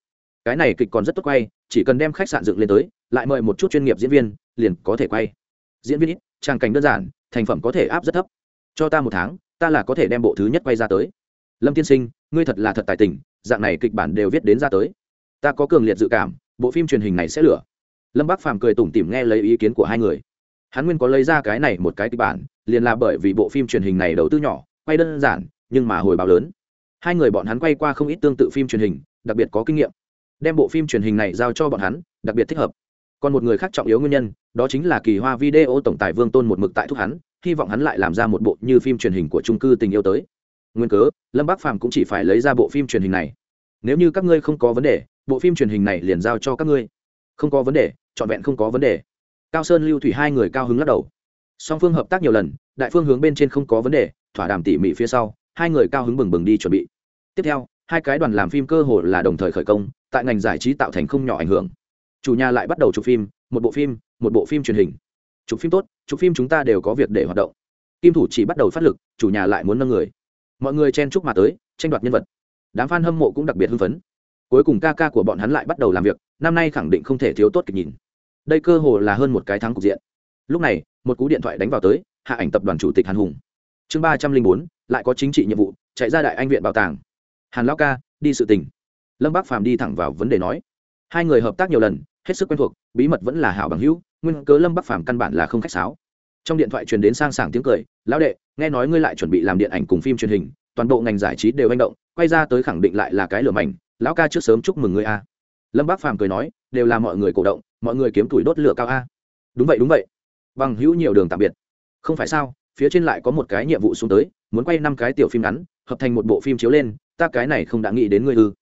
Cái này kịch còn rất tốt quay, chỉ cần đem khách sạn dựng lên tới, lại mời một chút chuyên nghiệp diễn viên, liền có thể quay. Diễn viên ít, trang cảnh đơn giản, thành phẩm có thể áp rất thấp. Cho ta một tháng, ta là có thể đem bộ thứ nhất quay ra tới. Lâm tiên sinh, ngươi thật là thật tài tình, dạng này kịch bản đều viết đến ra tới ta có cường liệt dự cảm, bộ phim truyền hình này sẽ lửa. Lâm bác phàm cười tủm tỉm nghe lấy ý kiến của hai người. Hắn nguyên có lấy ra cái này một cái kịch bản, liền là bởi vì bộ phim truyền hình này đầu tư nhỏ, quay đơn giản, nhưng mà hồi báo lớn. Hai người bọn hắn quay qua không ít tương tự phim truyền hình, đặc biệt có kinh nghiệm. Đem bộ phim truyền hình này giao cho bọn hắn, đặc biệt thích hợp. Còn một người khác trọng yếu nguyên nhân, đó chính là kỳ hoa video tổng tài vương tôn một mực tại thúc hắn, hy vọng hắn lại làm ra một bộ như phim truyền hình của trung cư tình yêu tới. Nguyên cớ, lâm bác phàm cũng chỉ phải lấy ra bộ phim truyền hình này. Nếu như các ngươi không có vấn đề bộ phim truyền hình này liền giao cho các ngươi. Không có vấn đề, trọn vẹn không có vấn đề. Cao sơn, lưu thủy hai người cao hứng lắc đầu. Song phương hợp tác nhiều lần, đại phương hướng bên trên không có vấn đề, thỏa đàm tỉ mỉ phía sau, hai người cao hứng bừng bừng đi chuẩn bị. Tiếp theo, hai cái đoàn làm phim cơ hồ là đồng thời khởi công, tại ngành giải trí tạo thành không nhỏ ảnh hưởng. Chủ nhà lại bắt đầu chụp phim, một bộ phim, một bộ phim truyền hình. Chụp phim tốt, chụp phim chúng ta đều có việc để hoạt động. Kim thủ chỉ bắt đầu phát lực, chủ nhà lại muốn nâng người. Mọi người chen chúc mà tới, tranh đoạt nhân vật. Đám f a n hâm mộ cũng đặc biệt hưng phấn cuối cùng ca ca của bọn hắn lại bắt đầu làm việc, năm nay khẳng định không thể thiếu tốt kịch nhìn. Đây cơ hồ là hơn một cái thắng cục diện. Lúc này, một cú điện thoại đánh vào tới, hạ ảnh tập đoàn chủ tịch hàn hùng. Chương ba trăm linh bốn, lại có chính trị nhiệm vụ, chạy ra đại anh viện bảo tàng. Hàn lao ca, đi sự tình. Lâm bác phàm đi thẳng vào vấn đề nói. Hai người hợp tác nhiều lần, hết sức quen thuộc, bí mật vẫn là hảo bằng hữu, nguyên cớ lâm bắc phàm căn bản là không khách sáo. Trong điện thoại truyền đến sang sảng tiếng cười, lão đệ, nghe nói ngươi lại chuẩn bị làm điện ảnh cùng phim truyền hình, toàn bộ ngành giải trí đều manh động, quay ra tới khẳng định lại là cái lửa mảnh lão ca trước sớm chúc mừng ngươi a. Lâm bác phàm cười nói, đều là mọi người cổ động, mọi người kiếm tuổi đốt lửa cao a. Đúng vậy đúng vậy. Bằng hữu nhiều đường tạm biệt. Không phải sao, phía trên lại có một cái nhiệm vụ xuống tới, muốn quay năm cái tiểu phim ngắn, hợp thành một bộ phim chiếu lên, ta cái này không đã nghĩ đến ngươi ư.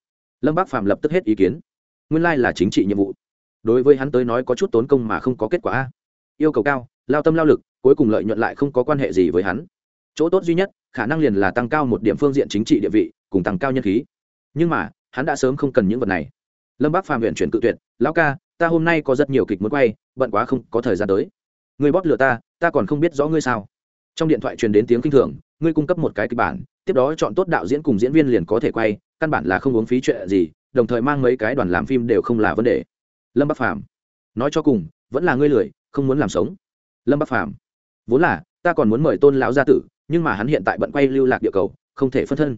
Lâm bác phàm lập tức hết ý kiến. Nguyên lai là chính trị nhiệm vụ. Đối với hắn tới nói có chút tốn công mà không có kết quả a. Yêu cầu cao, lao tâm lao lực, cuối cùng lợi nhuận lại không có quan hệ gì với hắn. Chỗ tốt duy nhất, khả năng liền là tăng cao một điểm phương diện chính trị địa vị, cùng tăng cao nhân khí. Nhưng mà hắn đã sớm không cần những vật này. Lâm bác phàm huyện chuyển cự tuyệt, lão ca, ta hôm nay có rất nhiều kịch muốn quay, bận quá không có thời gian tới. Người bóp lừa ta ta còn không biết rõ ngươi sao. Trong điện thoại truyền đến tiếng kinh thường, ngươi cung cấp một cái kịch bản, tiếp đó chọn tốt đạo diễn cùng diễn viên liền có thể quay, căn bản là không uống phí chuyện gì, đồng thời mang mấy cái đoàn làm phim đều không là vấn đề. Lâm bắc phàm, nói cho cùng, vẫn là ngươi lười, không muốn làm sống. Lâm bắc phàm, vốn là, ta còn muốn mời tôn lão gia tử, nhưng mà hắn hiện tại bận quay lưu lạc địa cầu, không thể phân thân.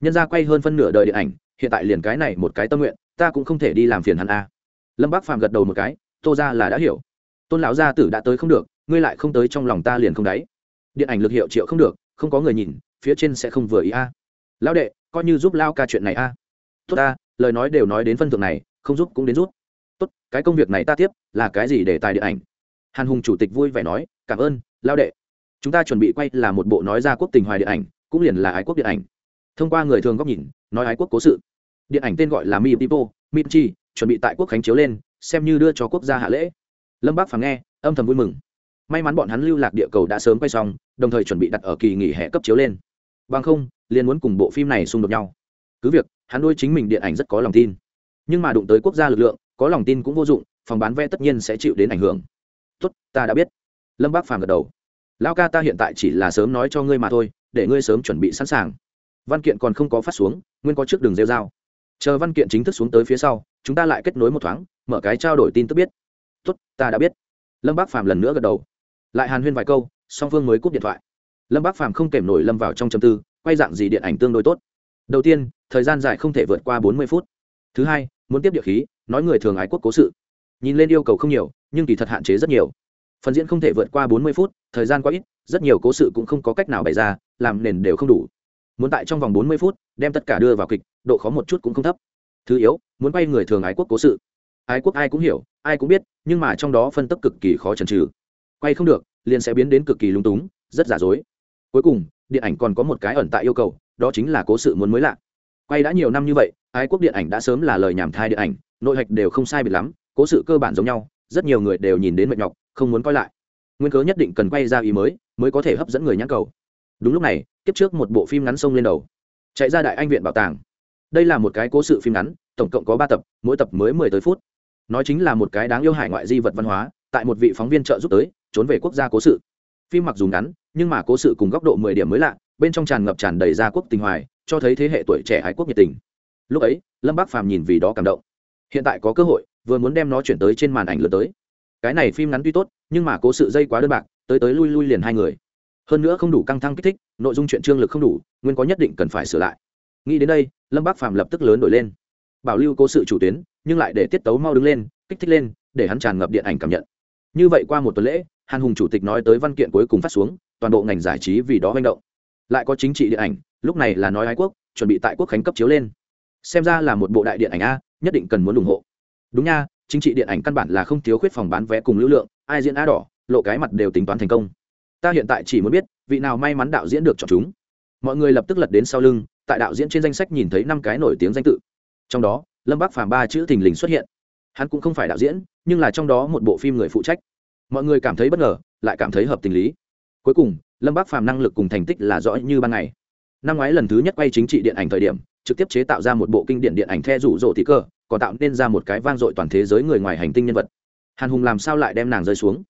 Nhân ra quay hơn phân nửa đời điện ảnh hiện tại liền cái này một cái tâm nguyện, ta cũng không thể đi làm phiền hắn a. Lâm bác phàm gật đầu một cái, tô ra là đã hiểu. Tôn lão gia tử đã tới không được, ngươi lại không tới trong lòng ta liền không đáy. Điện ảnh lực hiệu triệu không được, không có người nhìn, phía trên sẽ không vừa ý a. Lão đệ, coi như giúp lao ca chuyện này a. Tốt ta, lời nói đều nói đến phân thượng này, không giúp cũng đến giúp. Tốt, cái công việc này ta tiếp, là cái gì để tài điện ảnh? Hàn hùng chủ tịch vui vẻ nói, cảm ơn lao đệ. Chúng ta chuẩn bị quay là một bộ nói ra quốc tình hoài điện ảnh, cũng liền là ái quốc điện ảnh thông qua người thường góc nhìn, nói ái quốc cố sự. Điện ảnh tên gọi là mi pipo mitchi chuẩn bị tại quốc khánh chiếu lên, xem như đưa cho quốc gia hạ lễ. Lâm bác phàm nghe, âm thầm vui mừng. May mắn bọn hắn lưu lạc địa cầu đã sớm quay xong, đồng thời chuẩn bị đặt ở kỳ nghỉ hè cấp chiếu lên. Bằng không, liền muốn cùng bộ phim này xung đột nhau. Cứ việc, hắn nuôi chính mình điện ảnh rất có lòng tin. Nhưng mà đụng tới quốc gia lực lượng, có lòng tin cũng vô dụng, phòng bán vé tất nhiên sẽ chịu đến ảnh hưởng. Tốt, ta đã biết. Lâm bác phàm gật đầu. Lao ca ta hiện tại chỉ là sớm nói cho ngươi mà thôi, để ngươi sớm chuẩn bị sẵn sàng văn kiện còn không có phát xuống, nguyên có trước đường rêu dao chờ văn kiện chính thức xuống tới phía sau, chúng ta lại kết nối một thoáng, mở cái trao đổi tin tức biết. Tốt, ta đã biết. Lâm bác phàm lần nữa gật đầu. Lại hàn huyên vài câu, song phương mới cúp điện thoại. Lâm bác phàm không kèm nổi lâm vào trong châm tư, quay dạng gì điện ảnh tương đối tốt. Đầu tiên, thời gian dài không thể vượt qua bốn mươi phút. Thứ hai, muốn tiếp địa khí, nói người thường ái quốc cố sự. Nhìn lên yêu cầu không nhiều, nhưng kỳ thật hạn chế rất nhiều. Phần diễn không thể vượt qua bốn mươi phút, thời gian quá ít, rất nhiều cố sự cũng không có cách nào bày ra, làm nền đều không đủ muốn tại trong vòng bốn mươi phút đem tất cả đưa vào kịch, độ khó một chút cũng không thấp. Thứ yếu, muốn quay người thường ái quốc cố sự. Ái quốc ai cũng hiểu, ai cũng biết, nhưng mà trong đó phân tích cực kỳ khó chần trừ quay không được, liền sẽ biến đến cực kỳ lung túng, rất giả dối. Cuối cùng, điện ảnh còn có một cái ẩn tại yêu cầu, đó chính là cố sự muốn mới lạ. Quay đã nhiều năm như vậy, ái quốc điện ảnh đã sớm là lời nhảm thai điện ảnh, nội hạch đều không sai biệt lắm, cố sự cơ bản giống nhau, rất nhiều người đều nhìn đến mệt nhọc, không muốn coi lại. Nguyên cớ nhất định cần quay ra ý mới mới có thể hấp dẫn người nhãn cầu đúng lúc này, kiếp trước một bộ phim ngắn sông lên đầu. Chạy ra đại anh viện bảo tàng. Đây là một cái cố sự phim ngắn, tổng cộng có ba tập, mỗi tập mới mười tới phút. Nói chính là một cái đáng yêu hải ngoại di vật văn hóa, tại một vị phóng viên trợ giúp tới, trốn về quốc gia cố sự. Phim mặc dù ngắn, nhưng mà cố sự cùng góc độ mười điểm mới lạ, bên trong tràn ngập tràn đầy gia quốc tình hoài, cho thấy thế hệ tuổi trẻ hải quốc nhiệt tình. Lúc ấy, lâm bác phàm nhìn vì đó cảm động. Hiện tại có cơ hội, vừa muốn đem nó chuyển tới trên màn ảnh lượt tới. Cái này phim ngắn tuy tốt, nhưng mà cố sự dây quá đơn bạc, tới tới lui lui liền hai người hơn nữa không đủ căng thẳng kích thích, nội dung chuyện trương lực không đủ, nguyên có nhất định cần phải sửa lại. Nghĩ đến đây, lâm bác phàm lập tức lớn nổi lên. Bảo lưu cố sự chủ tuyến, nhưng lại để tiết tấu mau đứng lên, kích thích lên, để hắn tràn ngập điện ảnh cảm nhận. Như vậy qua một tuần lễ, hàn hùng chủ tịch nói tới văn kiện cuối cùng phát xuống, toàn bộ ngành giải trí vì đó manh động. Lại có chính trị điện ảnh, lúc này là nói ái quốc, chuẩn bị tại quốc khánh cấp chiếu lên. Xem ra là một bộ đại điện ảnh a, nhất định cần muốn ủng hộ. Đúng nha, chính trị điện ảnh căn bản là không thiếu khuyết phòng bán vé cùng lưu lượng, ai diễn a đỏ, lộ cái mặt đều tính toán thành công ta hiện tại chỉ muốn biết, vị nào may mắn đạo diễn được chọn chúng. Mọi người lập tức lật đến sau lưng, tại đạo diễn trên danh sách nhìn thấy năm cái nổi tiếng danh tự. Trong đó, lâm bắc phàm ba chữ thình lình xuất hiện. Hắn cũng không phải đạo diễn, nhưng là trong đó một bộ phim người phụ trách. Mọi người cảm thấy bất ngờ, lại cảm thấy hợp tình lý. Cuối cùng, lâm bắc phàm năng lực cùng thành tích là rõ như ban ngày. Năm ngoái lần thứ nhất quay chính trị điện ảnh thời điểm, trực tiếp chế tạo ra một bộ kinh điển điện ảnh the rủ rỗ thị cơ còn tạo nên ra một cái vang dội toàn thế giới người ngoài hành tinh nhân vật. Hàn hùng làm sao lại đem nàng rơi xuống?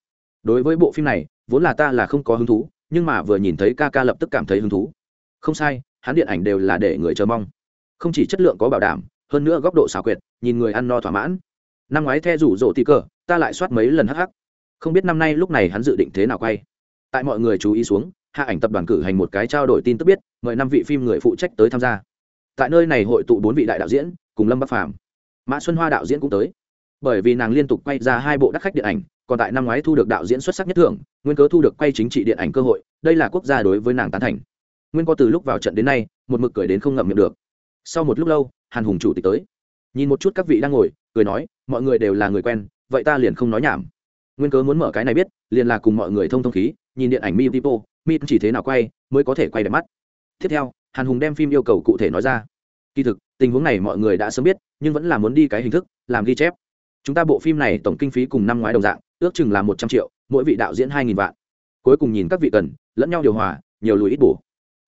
Đối với bộ phim này, vốn là ta là không có hứng thú, nhưng mà vừa nhìn thấy ca ca lập tức cảm thấy hứng thú. Không sai, hắn điện ảnh đều là để người chờ mong. Không chỉ chất lượng có bảo đảm, hơn nữa góc độ xảo quyệt, nhìn người ăn no thỏa mãn. Năm ngoái the rủ rỗ tì cờ, ta lại soát mấy lần hắc hắc. Không biết năm nay lúc này hắn dự định thế nào quay. Tại mọi người chú ý xuống, hạ ảnh tập đoàn cử hành một cái trao đổi tin tức biết, mời năm vị phim người phụ trách tới tham gia. Tại nơi này hội tụ bốn vị đại đạo diễn, cùng lâm bắc phàm. Mã xuân hoa đạo diễn cũng tới. Bởi vì nàng liên tục quay ra hai bộ đắc khách điện ảnh còn tại năm ngoái thu được đạo diễn xuất sắc nhất thưởng, nguyên cớ thu được quay chính trị điện ảnh cơ hội, đây là quốc gia đối với nàng tán thành. Nguyên có từ lúc vào trận đến nay, một mực cười đến không ngậm miệng được. Sau một lúc lâu, hàn hùng chủ tịch tới. Nhìn một chút các vị đang ngồi, cười nói, mọi người đều là người quen, vậy ta liền không nói nhảm. Nguyên cớ muốn mở cái này biết, liền là cùng mọi người thông thông khí, nhìn điện ảnh mi tipo mi chỉ thế nào quay, mới có thể quay đẹp mắt. Tiếp theo, hàn hùng đem phim yêu cầu cụ thể nói ra. Kỳ thực, tình huống này mọi người đã sớm biết, nhưng vẫn là muốn đi cái hình thức, làm ghi chép. Chúng ta bộ phim này tổng kinh phí cùng năm ngoái đồng dạng ước chừng là một trăm triệu, mỗi vị đạo diễn hai nghìn vạn. Cuối cùng nhìn các vị cần, lẫn nhau điều hòa, nhiều lùi ít bổ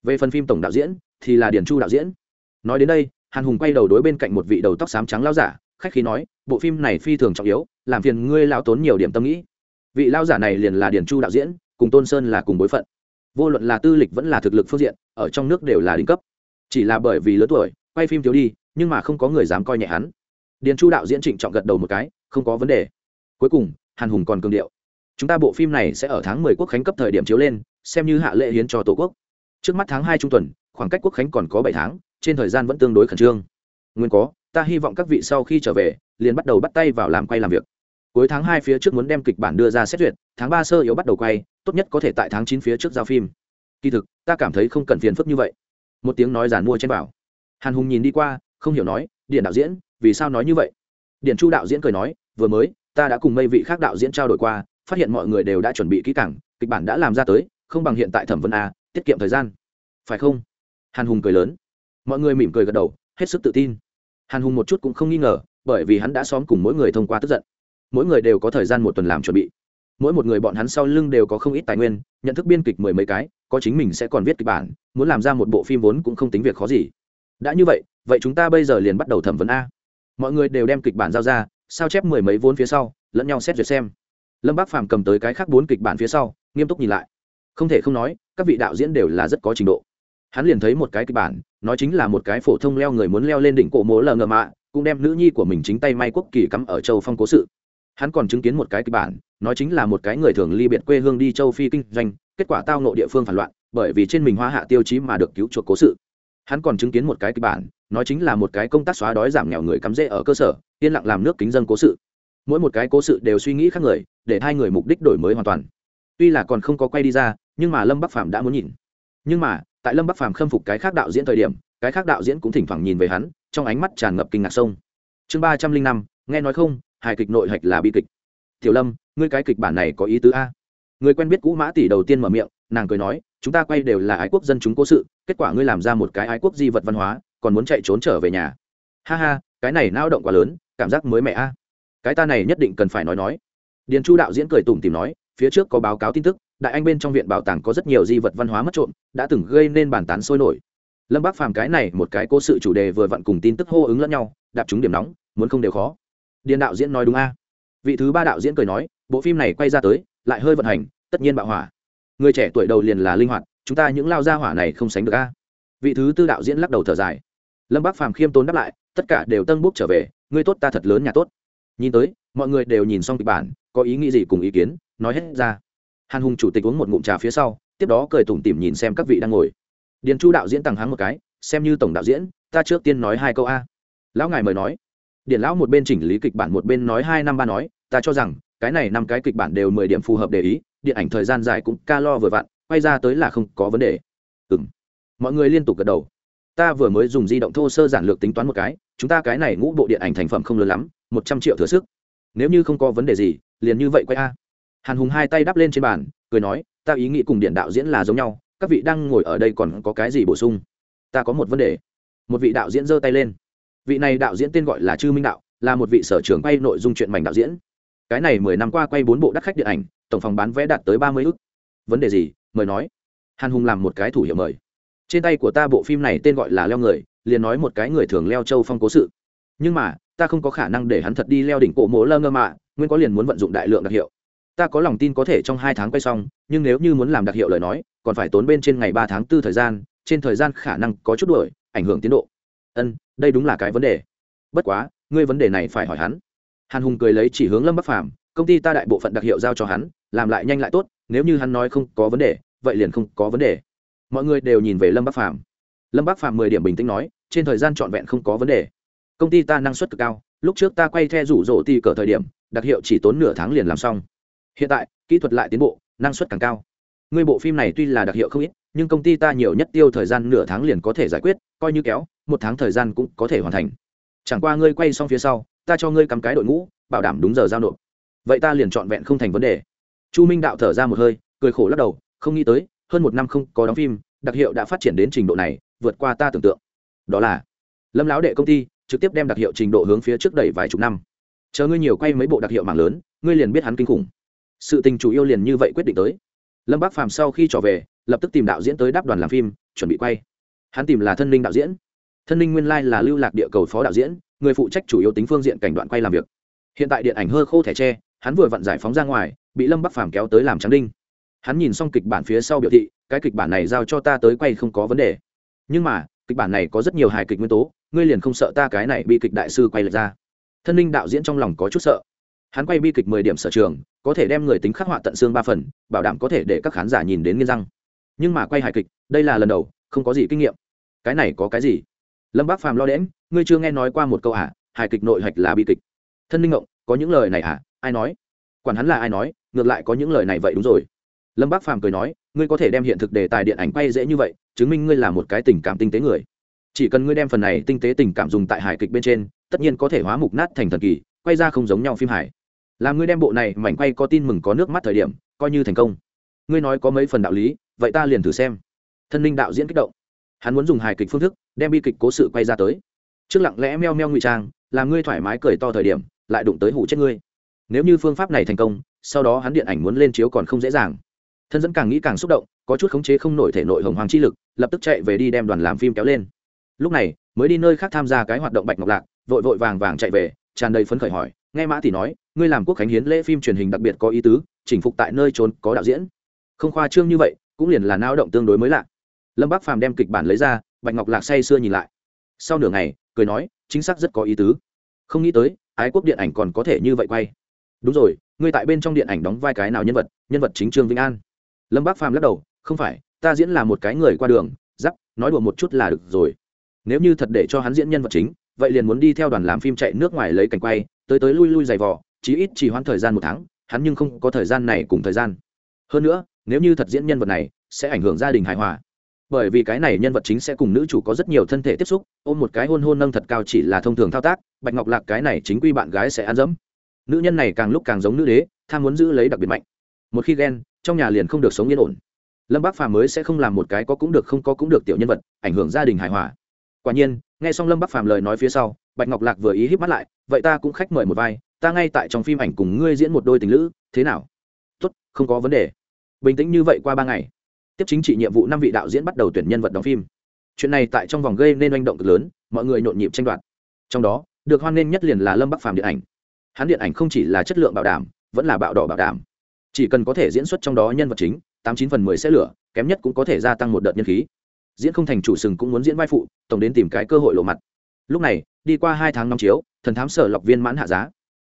về phần phim tổng đạo diễn, thì là điển chu đạo diễn. Nói đến đây, hàn hùng quay đầu đối bên cạnh một vị đầu tóc xám trắng lao giả, khách khí nói, bộ phim này phi thường trọng yếu, làm phiền ngươi lao tốn nhiều điểm tâm nghĩ. Vị lao giả này liền là điển chu đạo diễn, cùng tôn sơn là cùng bối phận. Vô luận là tư lịch vẫn là thực lực phương diện, ở trong nước đều là đỉnh cấp. Chỉ là bởi vì lớn tuổi, quay phim thiếu đi, nhưng mà không có người dám coi nhẹ hắn. Điền chu đạo diễn trịnh trọng gật đầu một cái, không có vấn đề. Cuối cùng hàn hùng còn cường điệu. Chúng ta bộ phim này sẽ ở tháng mười quốc khánh cấp thời điểm chiếu lên, xem như hạ lệ hiến cho tổ quốc. Trước mắt tháng hai trung tuần, khoảng cách quốc khánh còn có bảy tháng, trên thời gian vẫn tương đối khẩn trương. Nguyên có, ta hy vọng các vị sau khi trở về, liền bắt đầu bắt tay vào làm quay làm việc. Cuối tháng hai phía trước muốn đem kịch bản đưa ra xét duyệt, tháng ba sơ yếu bắt đầu quay, tốt nhất có thể tại tháng chín phía trước giao phim. Kỳ thực, ta cảm thấy không cần phiền phức như vậy. Một tiếng nói giản mua trên bảo. Hàn hùng nhìn đi qua, không hiểu nói, điện đạo diễn, vì sao nói như vậy? Điện chu đạo diễn cười nói, vừa mới ta đã cùng mây vị khác đạo diễn trao đổi qua, phát hiện mọi người đều đã chuẩn bị kỹ càng, kịch bản đã làm ra tới, không bằng hiện tại thẩm vấn a, tiết kiệm thời gian. Phải không? Hàn hùng cười lớn. Mọi người mỉm cười gật đầu, hết sức tự tin. Hàn hùng một chút cũng không nghi ngờ, bởi vì hắn đã xóm cùng mỗi người thông qua tức giận. Mỗi người đều có thời gian một tuần làm chuẩn bị. Mỗi một người bọn hắn sau lưng đều có không ít tài nguyên, nhận thức biên kịch mười mấy cái, có chính mình sẽ còn viết kịch bản, muốn làm ra một bộ phim vốn cũng không tính việc khó gì. Đã như vậy vậy chúng ta bây giờ liền bắt đầu thẩm vấn a. Mọi người đều đem kịch bản giao ra sao chép mười mấy vốn phía sau, lẫn nhau xét duyệt xem. Lâm bác phàm cầm tới cái khác bốn kịch bản phía sau, nghiêm túc nhìn lại. Không thể không nói, các vị đạo diễn đều là rất có trình độ. Hắn liền thấy một cái kịch bản, nói chính là một cái phổ thông leo người muốn leo lên đỉnh cổ mố lờ ngờ mạ, cũng đem nữ nhi của mình chính tay may quốc kỳ cắm ở châu phong cố sự. Hắn còn chứng kiến một cái kịch bản, nói chính là một cái người thường ly biệt quê hương đi châu phi kinh doanh, kết quả tao nộ địa phương phản loạn, bởi vì trên mình hoa hạ tiêu chí mà được cứu chuộc cố sự. Hắn còn chứng kiến một cái kịch bản nói chính là một cái công tác xóa đói giảm nghèo người cắm rễ ở cơ sở, yên lặng làm nước kính dân cố sự. Mỗi một cái cố sự đều suy nghĩ khác người, để hai người mục đích đổi mới hoàn toàn. Tuy là còn không có quay đi ra, nhưng mà lâm bắc phàm đã muốn nhìn. Nhưng mà, tại lâm bắc phàm khâm phục cái khác đạo diễn thời điểm, cái khác đạo diễn cũng thỉnh thoảng nhìn về hắn, trong ánh mắt tràn ngập kinh ngạc sông. Chương ba trăm linh năm, nghe nói không, hài kịch nội hạch là bi kịch. Tiểu lâm, ngươi cái kịch bản này có ý tứ a? Người quen biết cũ mã tỷ đầu tiên mở miệng, nàng cười nói, chúng ta quay đều là ái quốc dân chúng cố sự, kết quả ngươi làm ra một cái ái quốc di vật văn hóa còn muốn chạy trốn trở về nhà. Ha ha, cái này nao động quá lớn, cảm giác mới mẹ a. Cái ta này nhất định cần phải nói nói. Điền chu đạo diễn cười tủm tìm nói, phía trước có báo cáo tin tức, đại anh bên trong viện bảo tàng có rất nhiều di vật văn hóa mất trộm, đã từng gây nên bàn tán sôi nổi. Lâm bác phàm cái này một cái cố sự chủ đề vừa vặn cùng tin tức hô ứng lẫn nhau, đạp trúng điểm nóng, muốn không đều khó. Điền đạo diễn nói đúng a. Vị thứ ba đạo diễn cười nói, bộ phim này quay ra tới, lại hơi vận hành, tất nhiên bạo hỏa. Người trẻ tuổi đầu liền là linh hoạt, chúng ta những lao gia hỏa này không sánh được a. Vị thứ tư đạo diễn lắc đầu thở dài lâm bác phàm khiêm tốn đáp lại, tất cả đều tân bút trở về, ngươi tốt ta thật lớn nhà tốt. Nhìn tới, mọi người đều nhìn xong kịch bản, có ý nghĩ gì cùng ý kiến, nói hết ra. Hàn hùng chủ tịch uống một ngụm trà phía sau, tiếp đó cười tủm tỉm nhìn xem các vị đang ngồi. Điền chu đạo diễn tặng hắn một cái, xem như tổng đạo diễn, ta trước tiên nói hai câu a. Lão ngài mời nói. Điền lão một bên chỉnh lý kịch bản một bên nói hai năm ba nói, ta cho rằng, cái này năm cái kịch bản đều mười điểm phù hợp để ý, điện ảnh thời gian dài cũng ca lo vừa vặn, quay ra tới là không có vấn đề. Ừ m mọi người liên tục gật đầu ta vừa mới dùng di động thô sơ giản lược tính toán một cái, chúng ta cái này ngũ bộ điện ảnh thành phẩm không lớn lắm, một trăm triệu thừa sức. Nếu như không có vấn đề gì, liền như vậy quay a. Hàn hùng hai tay đắp lên trên bàn, cười nói, ta ý nghĩ cùng điện đạo diễn là giống nhau, các vị đang ngồi ở đây còn có cái gì bổ sung? Ta có một vấn đề. Một vị đạo diễn giơ tay lên. Vị này đạo diễn tên gọi là chư minh đạo, là một vị sở trường quay nội dung chuyện mảnh đạo diễn. Cái này mười năm qua quay bốn bộ đắt khách điện ảnh, tổng phòng bán vé đạt tới ba mươi ức. vấn đề gì? Mời nói. Hàn hùng làm một cái thủ hiệu mời trên tay của ta bộ phim này tên gọi là leo người, liền nói một cái người thường leo châu phong cố sự. Nhưng mà, ta không có khả năng để hắn thật đi leo đỉnh cổ mỗ lơ ngơ mạ, nguyên có liền muốn vận dụng đại lượng đặc hiệu. Ta có lòng tin có thể trong hai tháng quay xong, nhưng nếu như muốn làm đặc hiệu lời nói, còn phải tốn bên trên ngày ba tháng tư thời gian, trên thời gian khả năng có chút đuổi, ảnh hưởng tiến độ. Ân, đây đúng là cái vấn đề. Bất quá, ngươi vấn đề này phải hỏi hắn. Hàn hùng cười lấy chỉ hướng lâm bắc phàm, công ty ta đại bộ phận đặc hiệu giao cho hắn, làm lại nhanh lại tốt, nếu như hắn nói không có vấn đề, vậy liền không có vấn đề mọi người đều nhìn về lâm bắc phàm. Lâm bắc phàm mười điểm bình tĩnh nói, trên thời gian trọn vẹn không có vấn đề. Công ty ta năng suất cực cao, lúc trước ta quay theo rủ rỗ ti cờ thời điểm, đặc hiệu chỉ tốn nửa tháng liền làm xong. Hiện tại, kỹ thuật lại tiến bộ, năng suất càng cao. Ngươi bộ phim này tuy là đặc hiệu không ít, nhưng công ty ta nhiều nhất tiêu thời gian nửa tháng liền có thể giải quyết, coi như kéo, một tháng thời gian cũng có thể hoàn thành. Chẳng qua ngươi quay xong phía sau, ta cho ngươi cắm cái đội ngũ, bảo đảm đúng giờ giao nộp. Vậy ta liền trọn vẹn không thành vấn đề. Chu minh đạo thở ra một hơi, cười khổ lắc đầu, không nghĩ tới hơn một năm không có đóng phim, đặc hiệu đã phát triển đến trình độ này, vượt qua ta tưởng tượng. Đó là, lâm lão đệ công ty trực tiếp đem đặc hiệu trình độ hướng phía trước đẩy vài chục năm. Chờ ngươi nhiều quay mấy bộ đặc hiệu mạng lớn, ngươi liền biết hắn kinh khủng. Sự tình chủ yêu liền như vậy quyết định tới. Lâm bác phàm sau khi trở về, lập tức tìm đạo diễn tới đáp đoàn làm phim, chuẩn bị quay. Hắn tìm là thân linh đạo diễn. Thân linh nguyên lai là lưu lạc địa cầu phó đạo diễn, người phụ trách chủ yếu tính phương diện cảnh đoạn quay làm việc. Hiện tại điện ảnh hơ khô thẻ tre, hắn vừa vặn giải phóng ra ngoài, bị lâm bắc phàm kéo tới làm trắng đinh hắn nhìn xong kịch bản phía sau biểu thị, cái kịch bản này giao cho ta tới quay không có vấn đề. Nhưng mà, kịch bản này có rất nhiều hài kịch nguyên tố, ngươi liền không sợ ta cái này bị kịch đại sư quay lệch ra. Thân linh đạo diễn trong lòng có chút sợ. Hắn quay bi kịch mười điểm sở trường, có thể đem người tính khắc họa tận xương ba phần, bảo đảm có thể để các khán giả nhìn đến nghiên răng. Nhưng mà quay hài kịch, đây là lần đầu, không có gì kinh nghiệm. Cái này có cái gì? Lâm bác phàm lo đễm ngươi chưa nghe nói qua một câu à hài kịch nội hạch là bi kịch. Thân linh ngộng, có những lời này à? Ai nói? Quản hắn là ai nói, ngược lại có những lời này vậy đúng rồi lâm bác phàm cười nói, ngươi có thể đem hiện thực đề tài điện ảnh quay dễ như vậy, chứng minh ngươi là một cái tình cảm tinh tế người. Chỉ cần ngươi đem phần này tinh tế tình cảm dùng tại hài kịch bên trên, tất nhiên có thể hóa mục nát thành thần kỳ, quay ra không giống nhau phim hài. Làm ngươi đem bộ này mảnh quay có tin mừng có nước mắt thời điểm, coi như thành công. Ngươi nói có mấy phần đạo lý, vậy ta liền thử xem. Thân linh đạo diễn kích động. Hắn muốn dùng hài kịch phương thức, đem bi kịch cố sự quay ra tới. Trước lặng lẽ meo meo ngụy trang, làm ngươi thoải mái cười to thời điểm, lại đụng tới hủ chết ngươi. Nếu như phương pháp này thành công, sau đó hắn điện ảnh muốn lên chiếu còn không dễ dàng thân dẫn càng nghĩ càng xúc động, có chút khống chế không nổi thể nội hồng hoàng chi lực, lập tức chạy về đi đem đoàn làm phim kéo lên. Lúc này, mới đi nơi khác tham gia cái hoạt động bạch ngọc lạc, vội vội vàng vàng chạy về, tràn đầy phấn khởi hỏi, nghe mã tỷ nói, ngươi làm quốc khánh hiến lễ phim truyền hình đặc biệt có ý tứ, chỉnh phục tại nơi trốn có đạo diễn. Không khoa trương như vậy, cũng liền là nao động tương đối mới lạ. Lâm bác phàm đem kịch bản lấy ra, bạch ngọc lạc say sưa nhìn lại. Sau nửa ngày, cười nói, chính xác rất có ý tứ. Không nghĩ tới, ái quốc điện ảnh còn có thể như vậy quay. Đúng rồi, ngươi tại bên trong điện ảnh đóng vai cái nào nhân vật nhân vật chính trương vĩnh an? Lâm bác phàm lắc đầu, không phải, ta diễn là một cái người qua đường giắc nói đùa một chút là được rồi. Nếu như thật để cho hắn diễn nhân vật chính, vậy liền muốn đi theo đoàn làm phim chạy nước ngoài lấy cảnh quay, tới tới lui lui giày vò, chí ít chỉ hoãn thời gian một tháng, hắn nhưng không có thời gian này cùng thời gian. Hơn nữa, nếu như thật diễn nhân vật này, sẽ ảnh hưởng gia đình hài hòa. Bởi vì cái này nhân vật chính sẽ cùng nữ chủ có rất nhiều thân thể tiếp xúc, ôm một cái hôn hôn nâng thật cao chỉ là thông thường thao tác, bạch ngọc lạc cái này chính quy bạn gái sẽ ăn dẫm. Nữ nhân này càng lúc càng giống nữ đế, tham muốn giữ lấy đặc biệt mạnh một khi ghen, trong nhà liền không được sống yên ổn. Lâm bác phà mới sẽ không làm một cái có cũng được không có cũng được tiểu nhân vật, ảnh hưởng gia đình hài hòa. Quả nhiên, nghe xong lâm bắc phàm lời nói phía sau, bạch ngọc lạc vừa ý híp mắt lại, vậy ta cũng khách mời một vai, ta ngay tại trong phim ảnh cùng ngươi diễn một đôi tình lữ, thế nào? Tốt, không có vấn đề. Bình tĩnh như vậy qua ba ngày. Tiếp chính trị nhiệm vụ năm vị đạo diễn bắt đầu tuyển nhân vật đóng phim. Chuyện này tại trong vòng gây nên manh động cực lớn, mọi người nhộn nhịp tranh đoạt. Trong đó, được hoan nghênh nhất liền là lâm bắc phàm điện ảnh. Hắn điện ảnh không chỉ là chất lượng bảo đảm, vẫn là bạo đỏ bảo đảm chỉ cần có thể diễn xuất trong đó nhân vật chính, tám chín phần mười sẽ lửa, kém nhất cũng có thể gia tăng một đợt nhân khí. Diễn không thành chủ sừng cũng muốn diễn vai phụ, tổng đến tìm cái cơ hội lộ mặt. Lúc này, đi qua hai tháng năm chiếu, thần thám sở lọc viên mãn hạ giá.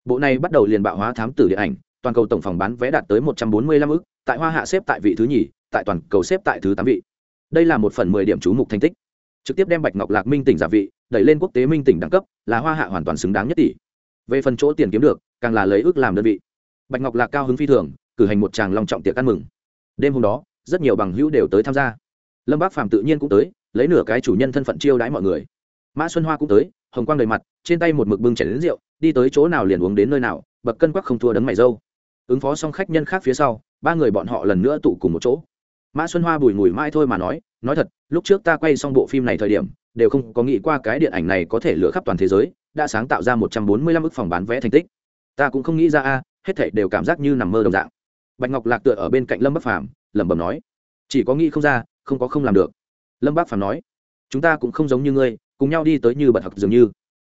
Bộ này bắt đầu liền bạo hóa thám tử điện ảnh, toàn cầu tổng phòng bán vé đạt tới một trăm bốn mươi lăm ức, tại hoa hạ xếp tại vị thứ nhì, tại toàn cầu xếp tại thứ tám vị. Đây là một phần mười điểm chú mục thành tích. Trực tiếp đem bạch ngọc lạc minh tỉnh giả vị, đẩy lên quốc tế minh tỉnh đẳng cấp, là hoa hạ hoàn toàn xứng đáng nhất tỷ. Về phần chỗ tiền kiếm được, càng là lấy ước làm đơn vị. Bạch ngọc lạc cao hứng phi thường cử hành một tràng long trọng tiệc ăn mừng. Đêm hôm đó, rất nhiều bằng hữu đều tới tham gia. Lâm bác phàm tự nhiên cũng tới, lấy nửa cái chủ nhân thân phận chiêu đãi mọi người. Mã xuân hoa cũng tới, hồng quang đầy mặt, trên tay một mực bưng chảy đến rượu, đi tới chỗ nào liền uống đến nơi nào, bậc cân quắc không thua đấng mày dâu. Ứng phó xong khách nhân khác phía sau, ba người bọn họ lần nữa tụ cùng một chỗ. Mã xuân hoa bùi ngùi mãi thôi mà nói nói thật, lúc trước ta quay xong bộ phim này thời điểm, đều không có nghĩ qua cái điện ảnh này có thể lựa khắp toàn thế giới, đã sáng tạo ra một trăm bốn mươi lăm ức phòng bán vé thành tích. Ta cũng không nghĩ ra a, hết thảy đều cảm giác như nằm mơ đồng dạng bạch ngọc lạc tựa ở bên cạnh lâm bắc phàm, lẩm bẩm nói, chỉ có nghĩ không ra, không có không làm được. Lâm bắc phàm nói, chúng ta cũng không giống như ngươi, cùng nhau đi tới như bật học dường như.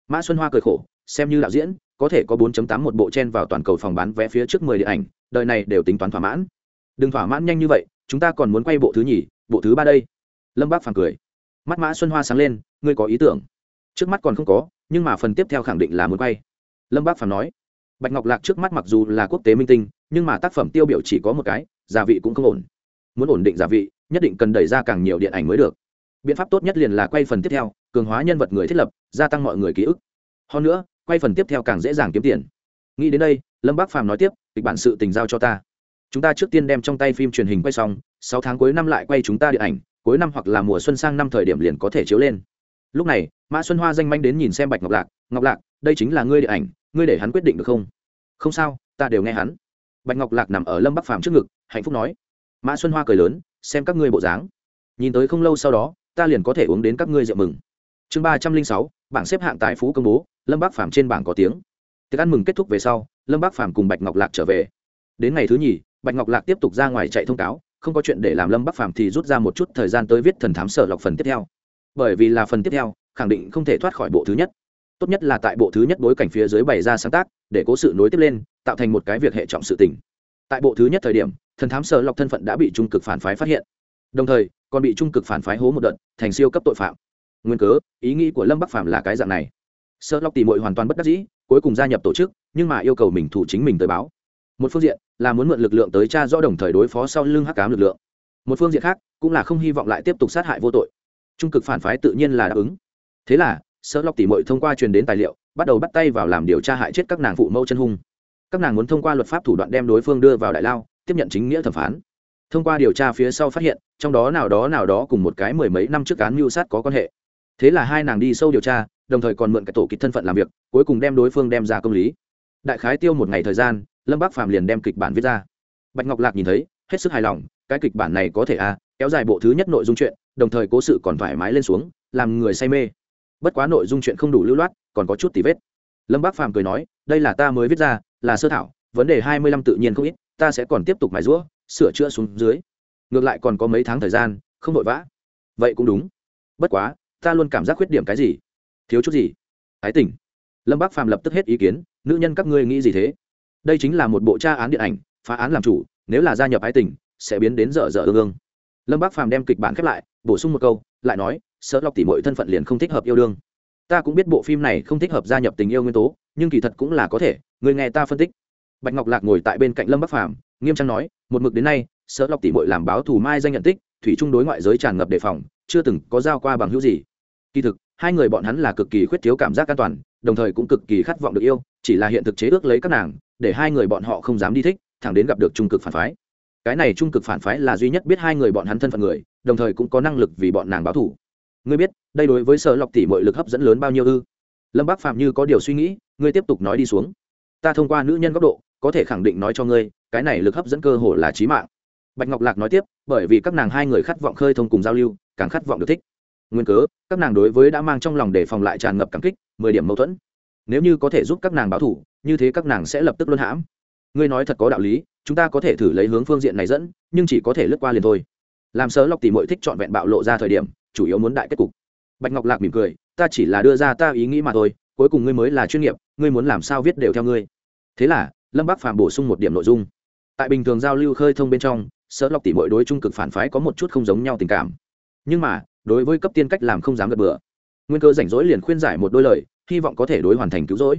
Mã xuân hoa cười khổ, xem như đạo diễn, có thể có 4 tám một bộ chen vào toàn cầu phòng bán vé phía trước mười điện ảnh, đời này đều tính toán thỏa mãn. Đừng thỏa mãn nhanh như vậy, chúng ta còn muốn quay bộ thứ nhì, bộ thứ ba đây. Lâm bác phàm cười, mắt mã xuân hoa sáng lên, ngươi có ý tưởng. Trước mắt còn không có, nhưng mà phần tiếp theo khẳng định là muốn quay. Lâm bác phàm nói bạch ngọc lạc trước mắt mặc dù là quốc tế minh tinh, nhưng mà tác phẩm tiêu biểu chỉ có một cái, gia vị cũng không ổn. Muốn ổn định gia vị, nhất định cần đẩy ra càng nhiều điện ảnh mới được. Biện pháp tốt nhất liền là quay phần tiếp theo, cường hóa nhân vật người thiết lập, gia tăng mọi người ký ức. Hơn nữa, quay phần tiếp theo càng dễ dàng kiếm tiền. Nghĩ đến đây, lâm bác phàm nói tiếp, kịch bản sự tình giao cho ta. Chúng ta trước tiên đem trong tay phim truyền hình quay xong, sáu tháng cuối năm lại quay chúng ta điện ảnh, cuối năm hoặc là mùa xuân sang năm thời điểm liền có thể chiếu lên. Lúc này, mã xuân hoa danh manh đến nhìn xem bạch ngọc lạc ngọc lạc, đây chính là ngươi điện ảnh ngươi để hắn quyết định được không? Không sao, ta đều nghe hắn. Bạch ngọc lạc nằm ở lâm bắc phàm trước ngực, hạnh phúc nói. Mã xuân hoa cười lớn, xem các ngươi bộ dáng. Nhìn tới không lâu sau đó, ta liền có thể uống đến các ngươi rượu mừng. Chương ba trăm linh sáu, bảng xếp hạng tài phú công bố, lâm Bắc phàm trên bảng có tiếng. Tiệc ăn mừng kết thúc về sau, lâm Bắc phàm cùng bạch ngọc lạc trở về. Đến ngày thứ nhì, bạch ngọc lạc tiếp tục ra ngoài chạy thông cáo, không có chuyện để làm lâm bắc phàm thì rút ra một chút thời gian tới viết thần thám sở lọc phần tiếp theo. Bởi vì là phần tiếp theo, khẳng định không thể thoát khỏi bộ thứ nhất tốt nhất là tại bộ thứ nhất bối cảnh phía dưới bày ra sáng tác, để cố sự nối tiếp lên, tạo thành một cái việc hệ trọng sự tình. Tại bộ thứ nhất thời điểm, thần thám sở lọc thân phận đã bị trung cực phản phái phát hiện. Đồng thời, còn bị trung cực phản phái hố một đợt, thành siêu cấp tội phạm. Nguyên cớ, ý nghĩ của lâm bắc phạm là cái dạng này. Sợ lọc tìm mội hoàn toàn bất đắc dĩ, cuối cùng gia nhập tổ chức, nhưng mà yêu cầu mình thủ chính mình tới báo. Một phương diện là muốn mượn lực lượng tới cha rõ đồng thời đối phó sau lưng hắc cám lực lượng. Một phương diện khác cũng là không hy vọng lại tiếp tục sát hại vô tội. Trung cực phản phái tự nhiên là đáp ứng. Thế là sợ lọc tỉ mội thông qua truyền đến tài liệu bắt đầu bắt tay vào làm điều tra hại chết các nàng phụ mẫu chân hung. Các nàng muốn thông qua luật pháp thủ đoạn đem đối phương đưa vào đại lao tiếp nhận chính nghĩa thẩm phán. Thông qua điều tra phía sau phát hiện trong đó nào đó nào đó cùng một cái mười mấy năm trước án mưu sát có quan hệ. Thế là hai nàng đi sâu điều tra đồng thời còn mượn cái tổ kịch thân phận làm việc cuối cùng đem đối phương đem ra công lý. Đại khái tiêu một ngày thời gian lâm bác phàm liền đem kịch bản viết ra. Bạch ngọc lạc nhìn thấy hết sức hài lòng cái kịch bản này có thể a à, kéo dài bộ thứ nhất nội dung chuyện đồng thời cố sự còn thoải mái lên xuống làm người say mê bất quá nội dung chuyện không đủ lưu loát, còn có chút tì vết. Lâm bác phàm cười nói, đây là ta mới viết ra, là sơ thảo, vấn đề hai mươi lăm tự nhiên không ít, ta sẽ còn tiếp tục mài rũa sửa chữa xuống dưới. Ngược lại còn có mấy tháng thời gian, không vội vã. Vậy cũng đúng. Bất quá, ta luôn cảm giác khuyết điểm cái gì? Thiếu chút gì? Thái tình lâm bác phàm lập tức hết ý kiến, nữ nhân các ngươi nghĩ gì thế? Đây chính là một bộ tra án điện ảnh, phá án làm chủ, nếu là gia nhập ái tình sẽ biến đến dở dở ương ương. Lâm bác phàm đem kịch bản khép lại, bổ sung một câu, lại nói sợ lọc tỉ mọi thân phận liền không thích hợp yêu đương. Ta cũng biết bộ phim này không thích hợp gia nhập tình yêu nguyên tố, nhưng kỳ thật cũng là có thể, người nghe ta phân tích. Bạch ngọc lạc ngồi tại bên cạnh lâm bắc phàm, nghiêm trang nói, một mực đến nay, sợ lọc tỉ mội làm báo thù mai danh nhận tích, thủy chung đối ngoại giới tràn ngập đề phòng, chưa từng có giao qua bằng hữu gì. Kỳ thực, hai người bọn hắn là cực kỳ khuyết thiếu cảm giác an toàn, đồng thời cũng cực kỳ khát vọng được yêu, chỉ là hiện thực chế ước lấy các nàng, để hai người bọn họ không dám đi thích, thẳng đến gặp được trung cực phản phái. Cái này trung cực phản phái là duy nhất biết hai người bọn hắn thân phận người, đồng thời cũng có năng lực vì bọn nàng báo thủ ngươi biết, đây đối với sở lọc tỷ mọi lực hấp dẫn lớn bao nhiêu ư? Lâm bác phạm như có điều suy nghĩ, ngươi tiếp tục nói đi xuống. Ta thông qua nữ nhân góc độ, có thể khẳng định nói cho ngươi, cái này lực hấp dẫn cơ hồ là trí mạng. Bạch ngọc lạc nói tiếp, bởi vì các nàng hai người khát vọng khơi thông cùng giao lưu, càng khát vọng được thích. Nguyên cớ, các nàng đối với đã mang trong lòng để phòng lại tràn ngập cảm kích, mười điểm mâu thuẫn. Nếu như có thể giúp các nàng báo thủ, như thế các nàng sẽ lập tức luân hãm. Ngươi nói thật có đạo lý, chúng ta có thể thử lấy hướng phương diện này dẫn, nhưng chỉ có thể lướt qua liền thôi. Làm sớ lọc tỉ mọi thích trọn vẹn bạo lộ ra thời điểm chủ yếu muốn đại kết cục. Bạch ngọc lạc mỉm cười, ta chỉ là đưa ra ta ý nghĩ mà thôi, cuối cùng ngươi mới là chuyên nghiệp, ngươi muốn làm sao viết đều theo ngươi. Thế là, lâm bác phàm bổ sung một điểm nội dung. Tại bình thường giao lưu khơi thông bên trong sợ lọc tỉ mọi đối trung cực phản phái có một chút không giống nhau tình cảm. Nhưng mà, đối với cấp tiên cách làm không dám gật bừa. Nguyên cơ rảnh rỗi liền khuyên giải một đôi lời, hy vọng có thể đối hoàn thành cứu rỗi.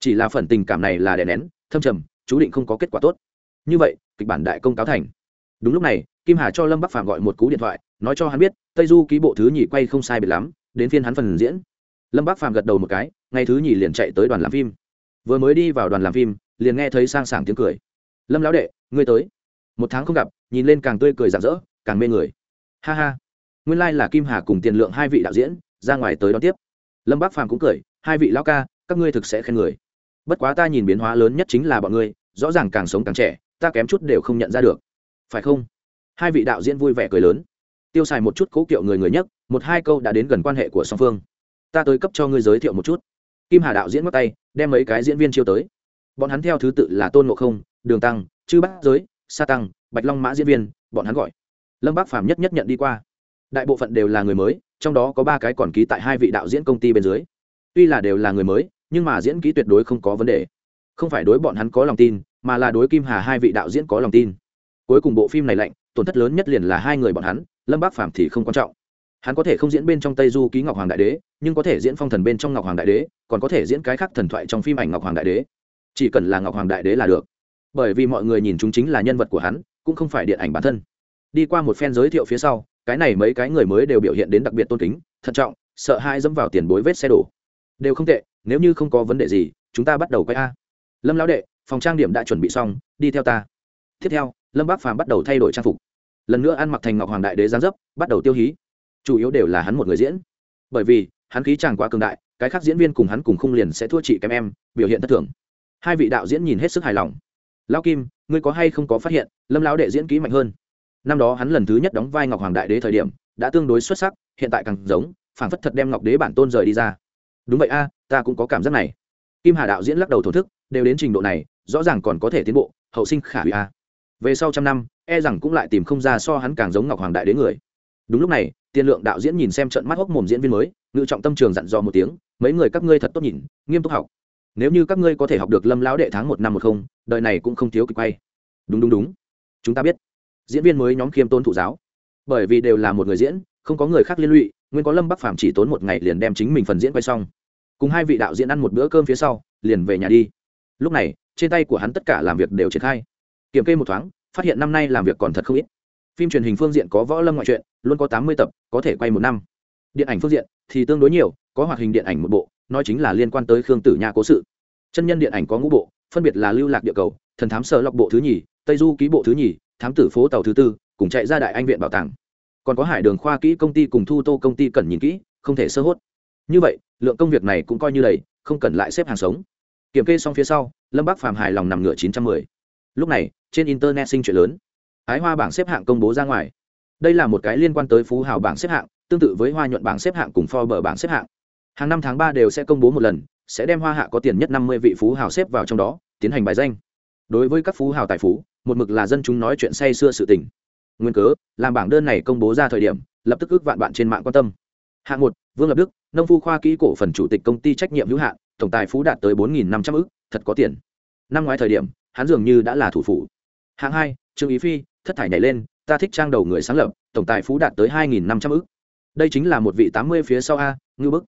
Chỉ là phần tình cảm này là đè nén, thâm trầm, chú định không có kết quả tốt. Như vậy, kịch bản đại công cáo thành. Đúng lúc này, kim hà cho lâm bắc phàm gọi một cú điện thoại, nói cho hắn biết tây du ký bộ thứ nhì quay không sai biệt lắm, đến phiên hắn phần diễn. Lâm Bác phàm gật đầu một cái, ngày thứ nhì liền chạy tới đoàn làm phim. Vừa mới đi vào đoàn làm phim, liền nghe thấy sang sảng tiếng cười. Lâm lão đệ, ngươi tới. Một tháng không gặp, nhìn lên càng tươi cười rạng rỡ, càng mê người. Ha ha. Nguyên lai、like、là kim hà cùng tiền lượng hai vị đạo diễn, ra ngoài tới đón tiếp. Lâm bác phàm cũng cười, hai vị lão ca, các ngươi thực sẽ khen người. Bất quá ta nhìn biến hóa lớn nhất chính là bọn ngươi, rõ ràng càng sống càng trẻ, ta kém chút đều không nhận ra được. Phải không? Hai vị đạo diễn vui vẻ cười lớn tiêu xài một chút cố kiệu người người nhất, một hai câu đã đến gần quan hệ của song phương. Ta tới cấp cho ngươi giới thiệu một chút. Kim hà đạo diễn bắt tay, đem mấy cái diễn viên chiêu tới. Bọn hắn theo thứ tự là tôn ngộ không, đường tăng, chư bát giới, sa tăng, bạch long mã diễn viên, bọn hắn gọi. Lâm bác phàm nhất nhất nhận đi qua. Đại bộ phận đều là người mới, trong đó có ba cái còn ký tại hai vị đạo diễn công ty bên dưới. Tuy là đều là người mới, nhưng mà diễn ký tuyệt đối không có vấn đề. Không phải đối bọn hắn có lòng tin, mà là đối kim hà hai vị đạo diễn có lòng tin. Cuối cùng bộ phim này lạnh, tổn thất lớn nhất liền là hai người bọn hắn lâm bác phàm thì không quan trọng. Hắn có thể không diễn bên trong tây du ký ngọc hoàng đại đế, nhưng có thể diễn phong thần bên trong ngọc hoàng đại đế, còn có thể diễn cái khác thần thoại trong phim ảnh ngọc hoàng đại đế. Chỉ cần là ngọc hoàng đại đế là được. Bởi vì mọi người nhìn chúng chính là nhân vật của hắn, cũng không phải điện ảnh bản thân. Đi qua một phen giới thiệu phía sau, cái này mấy cái người mới đều biểu hiện đến đặc biệt tôn kính, thận trọng, sợ hai dẫm vào tiền bối vết xe đổ. Đều không tệ, nếu như không có vấn đề gì, chúng ta bắt đầu quay a. Lâm lão đệ, phòng trang điểm đã chuẩn bị xong, đi theo ta. Tiếp theo, lâm bác phàm bắt đầu thay đổi trang phục lần nữa ăn mặc thành ngọc hoàng đại đế giáng dấp, bắt đầu tiêu hí. Chủ yếu đều là hắn một người diễn. Bởi vì, hắn khí chàng quá cường đại, cái khác diễn viên cùng hắn cùng khung liền sẽ thua chị kém em, biểu hiện thất thường. Hai vị đạo diễn nhìn hết sức hài lòng. Lao kim, ngươi có hay không có phát hiện, lâm lão đệ diễn kỹ mạnh hơn? Năm đó hắn lần thứ nhất đóng vai ngọc hoàng đại đế thời điểm, đã tương đối xuất sắc, hiện tại càng giống, phảng phất thật đem ngọc đế bản tôn rời đi ra. Đúng vậy a, ta cũng có cảm giác này. Kim hà đạo diễn lắc đầu thổ thức, đều đến trình độ này, rõ ràng còn có thể tiến bộ, hậu sinh khả hủy a. Về sau trăm năm e rằng cũng lại tìm không ra so hắn càng giống ngọc hoàng đại đế người. Đúng lúc này, tiên lượng đạo diễn nhìn xem trận mắt hốc mồm diễn viên mới, ngự trọng tâm trường dặn dò một tiếng, mấy người các ngươi thật tốt nhìn, nghiêm túc học. Nếu như các ngươi có thể học được lâm lão đệ tháng một năm một không, đời này cũng không thiếu kịch quay. Đúng đúng đúng. Chúng ta biết. Diễn viên mới nhóm khiêm tôn thụ giáo. Bởi vì đều là một người diễn, không có người khác liên lụy, nguyên có lâm bắc phàm chỉ tốn một ngày liền đem chính mình phần diễn quay xong. Cùng hai vị đạo diễn ăn một bữa cơm phía sau, liền về nhà đi. Lúc này, trên tay của hắn tất cả làm việc đều triển khai. Kiểm kê một thoáng phát hiện năm nay làm việc còn thật không ít. Phim truyền hình phương diện có võ lâm ngoại truyện, luôn có tám mươi tập, có thể quay một năm. Điện ảnh phương diện thì tương đối nhiều, có hoạt hình điện ảnh một bộ, nói chính là liên quan tới khương tử nha cố sự. Chân nhân điện ảnh có ngũ bộ, phân biệt là lưu lạc địa cầu, thần thám sở lọc bộ thứ nhì, tây du ký bộ thứ nhì, thám tử phố tàu thứ tư, cùng chạy ra đại anh viện bảo tàng. Còn có hải đường khoa kỹ công ty cùng thu tô công ty cần nhìn kỹ, không thể sơ hốt. Như vậy, lượng công việc này cũng coi như đầy, không cần lại xếp hàng sống. Kiểm kê xong phía sau, lâm bắc phàm hài lòng nằm ngửa chín trăm mười lúc này, trên internet sinh chuyện lớn. Ái hoa bảng xếp hạng công bố ra ngoài. Đây là một cái liên quan tới phú hào bảng xếp hạng, tương tự với hoa nhuận bảng xếp hạng cùng forbes bảng xếp hạng. Hàng năm tháng ba đều sẽ công bố một lần, sẽ đem hoa hạ có tiền nhất năm mươi vị phú hào xếp vào trong đó, tiến hành bài danh. Đối với các phú hào tài phú, một mực là dân chúng nói chuyện say xưa sự tình. Nguyên cớ, làm bảng đơn này công bố ra thời điểm, lập tức ước vạn bạn trên mạng quan tâm. Hạng một, vương lập đức, nông phu khoa kỹ cổ phần chủ tịch công ty trách nhiệm hữu hạn, tổng tài phú đạt tới bốn năm trăm ước thật có tiền. Năm ngoái thời điểm hắn dường như đã là thủ phủ. Hạng hai trương ý phi thất thải nhảy lên ta thích trang đầu người sáng lập tổng tài phú đạt tới hai nghìn năm trăm ư đây chính là một vị tám mươi phía sau a ngư bức.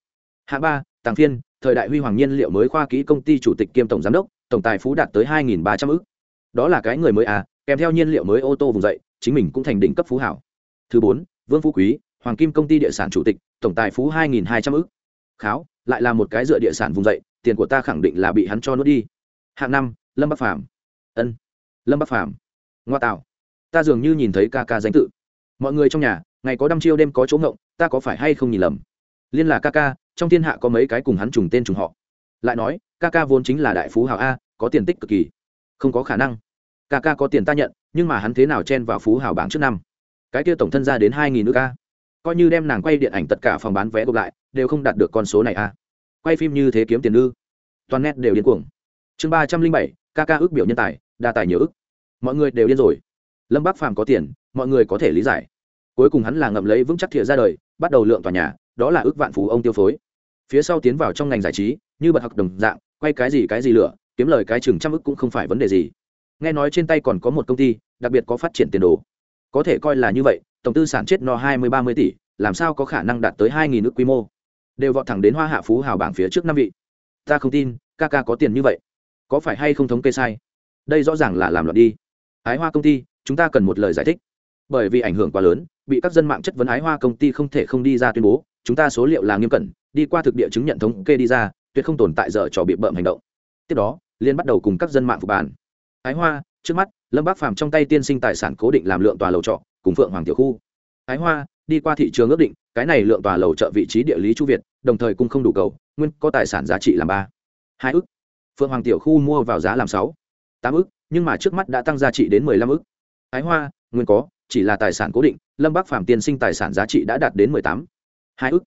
Hạng ba tàng phiên thời đại huy hoàng nhiên liệu mới khoa kỹ công ty chủ tịch kiêm tổng giám đốc tổng tài phú đạt tới hai nghìn ba trăm ư đó là cái người mới a, kèm theo nhiên liệu mới ô tô vùng dậy chính mình cũng thành đỉnh cấp phú hảo. Thứ bốn vương phú quý hoàng kim công ty địa sản chủ tịch tổng tài phú hai nghìn hai trăm ư kháo lại là một cái dựa địa sản vùng dậy tiền của ta khẳng định là bị hắn cho nuốt đi. Hạng năm lâm bắc phàm ân. Lâm bắc phàm. Ngoa tạo. Ta dường như nhìn thấy ca ca danh tự. Mọi người trong nhà, ngày có đăm chiêu đêm có chỗ ngộng, ta có phải hay không nhìn lầm? Liên là ca ca, trong thiên hạ có mấy cái cùng hắn trùng tên trùng họ. Lại nói, ca ca vốn chính là đại phú hào a, có tiền tích cực kỳ. Không có khả năng. Ca ca có tiền ta nhận, nhưng mà hắn thế nào chen vào phú hào bảng trước năm? Cái kia tổng thân ra đến hai nghìn nước ca. Coi như đem nàng quay điện ảnh tất cả phòng bán vé gộp lại, đều không đạt được con số này a. Quay phim như thế kiếm tiền ư? Toàn nét đều điên cuồng. Chương ba trăm linh bảy, ca ca ước biểu nhân tài đa tài nhiều ức. Mọi người đều điên rồi. Lâm bác phàm có tiền, mọi người có thể lý giải. Cuối cùng hắn là ngậm lấy vững chắc thiện ra đời, bắt đầu lượng tòa nhà, đó là ước vạn phú ông tiêu phối. Phía sau tiến vào trong ngành giải trí, như bật học đồng dạng, quay cái gì cái gì lửa, kiếm lời cái chừng trăm ức cũng không phải vấn đề gì. Nghe nói trên tay còn có một công ty, đặc biệt có phát triển tiền đồ. Có thể coi là như vậy, tổng tư sản chết no hai mươi, ba mươi tỷ, làm sao có khả năng đạt tới hai nghìn ước quy mô? Đều vọt thẳng đến hoa hạ phú hào bảng phía trước năm vị. Ta không tin, ca ca có tiền như vậy. Có phải hay không thống kê sai? Đây rõ ràng là làm loạn đi. Ái hoa công ty, chúng ta cần một lời giải thích. Bởi vì ảnh hưởng quá lớn, bị các dân mạng chất vấn ái hoa công ty không thể không đi ra tuyên bố, chúng ta số liệu là nghiêm cẩn, đi qua thực địa chứng nhận thống kê đi ra, tuyệt không tồn tại dở trò bị bợm hành động. Tiếp đó, liên bắt đầu cùng các dân mạng phục bàn. Ái hoa, trước mắt, lâm bác phàm trong tay tiên sinh tài sản cố định làm lượng tòa lầu trọ, cùng phượng hoàng tiểu khu. Ái hoa, đi qua thị trường ước định, cái này lượng tòa lầu chợ vị trí địa lý chu việt, đồng thời cũng không đủ cầu, nguyên có tài sản giá trị làm ba. Hai ước phượng hoàng tiểu khu mua vào giá làm sáu tám ức, nhưng mà trước mắt đã tăng giá trị đến mười lăm ức. ái hoa, nguyên có, chỉ là tài sản cố định, lâm bắc phạm tiên sinh tài sản giá trị đã đạt đến mười tám hai ức.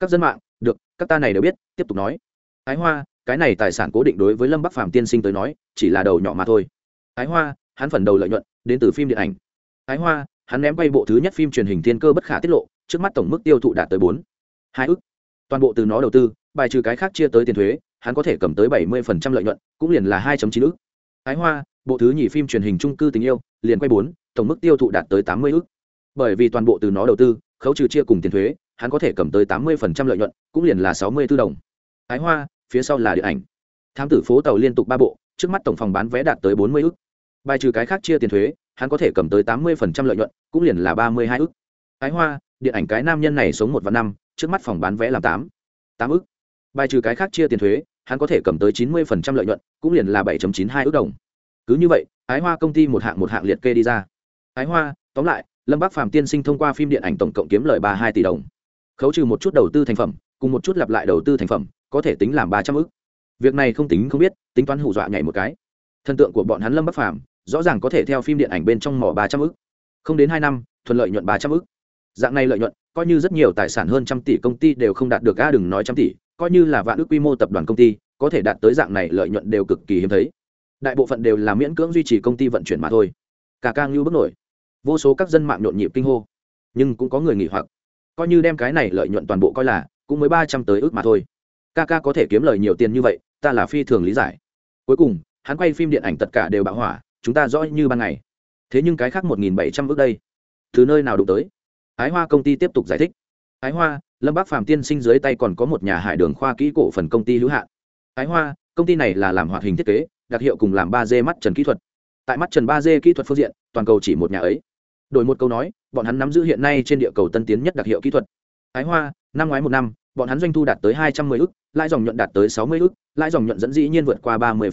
các dân mạng, được, các ta này đều biết, tiếp tục nói ái hoa, cái này tài sản cố định đối với lâm bắc phạm tiên sinh tới nói, chỉ là đầu nhỏ mà thôi ái hoa, hắn phần đầu lợi nhuận, đến từ phim điện ảnh ái hoa, hắn ném quay bộ thứ nhất phim truyền hình thiên cơ bất khả tiết lộ, trước mắt tổng mức tiêu thụ đạt tới bốn hai ức. toàn bộ từ nó đầu tư, bài trừ cái khác chia tới tiền thuế, hắn có thể cầm tới bảy mươi lợi nhuận, cũng liền là hai chín ức thái hoa, bộ thứ nhì phim truyền hình trung cư tình yêu, liền quay bốn, tổng mức tiêu thụ đạt tới tám mươi ức. Bởi vì toàn bộ từ nó đầu tư, khấu trừ chia cùng tiền thuế, hắn có thể cầm tới tám mươi lợi nhuận, cũng liền là sáu mươi b ố đồng. Thái hoa, phía sau là điện ảnh. Thám tử phố tàu liên tục ba bộ, trước mắt tổng phòng bán vé đạt tới bốn mươi ức. Bài trừ cái khác chia tiền thuế, hắn có thể cầm tới tám mươi lợi nhuận, cũng liền là ba mươi hai ức. Thái hoa, điện ảnh cái nam nhân này sống một và năm, trước mắt phòng bán vé làm tám tám ức. Bài trừ cái khác chia tiền thuế hắn có thể cầm tới chín mươi lợi nhuận, cũng liền là bảy chín hai ước đồng cứ như vậy, ái hoa công ty một hạng một hạng liệt kê đi ra ái hoa, tóm lại, lâm bác phạm tiên sinh thông qua phim điện ảnh tổng cộng kiếm lời ba hai tỷ đồng khấu trừ một chút đầu tư thành phẩm, cùng một chút lặp lại đầu tư thành phẩm, có thể tính làm ba trăm ức. việc này không tính không biết, tính toán hù dọa nhảy một cái thần tượng của bọn hắn lâm bắc phàm, rõ ràng có thể theo phim điện ảnh bên trong mỏ ba trăm ức. không đến hai năm, thuận lợi nhuận ba trăm ức. dạng này lợi nhuận, coi như rất nhiều tài sản hơn trăm tỷ công ty đều không đạt được, a, đừng nói trăm tỷ coi như là vạn ước quy mô tập đoàn công ty, có thể đạt tới dạng này lợi nhuận đều cực kỳ hiếm thấy. Đại bộ phận đều là miễn cưỡng duy trì công ty vận chuyển mà thôi. Cả ca ngưu bước nổi. Vô số các dân mạng nhộn nhịp kinh hô. Nhưng cũng có người nghỉ hoặc. Coi như đem cái này lợi nhuận toàn bộ coi là, cũng mới ba trăm tới ước mà thôi. Ca ca có thể kiếm lời nhiều tiền như vậy, ta là phi thường lý giải. Cuối cùng, hắn quay phim điện ảnh tất cả đều bạo hỏa, chúng ta rõ như ban ngày. Thế nhưng cái khác một nghìn bảy trăm ước đây, từ nơi nào đụng tới? Ái hoa công ty tiếp tục giải thích. Ái hoa lâm bác phạm tiên sinh dưới tay còn có một nhà hải đường khoa kỹ cổ phần công ty hữu hạn. Ái hoa, công ty này là làm hoạt hình thiết kế, đặc hiệu cùng làm ba d mắt trần kỹ thuật. Tại mắt trần ba d kỹ thuật phương diện, toàn cầu chỉ một nhà ấy. Đổi một câu nói, bọn hắn nắm giữ hiện nay trên địa cầu tân tiến nhất đặc hiệu kỹ thuật. Ái hoa, năm ngoái một năm, bọn hắn doanh thu đạt tới hai trăm mười ức, lãi dòng nhuận đạt tới sáu mươi ức, lãi dòng nhuận dẫn dĩ nhiên vượt qua ba mươi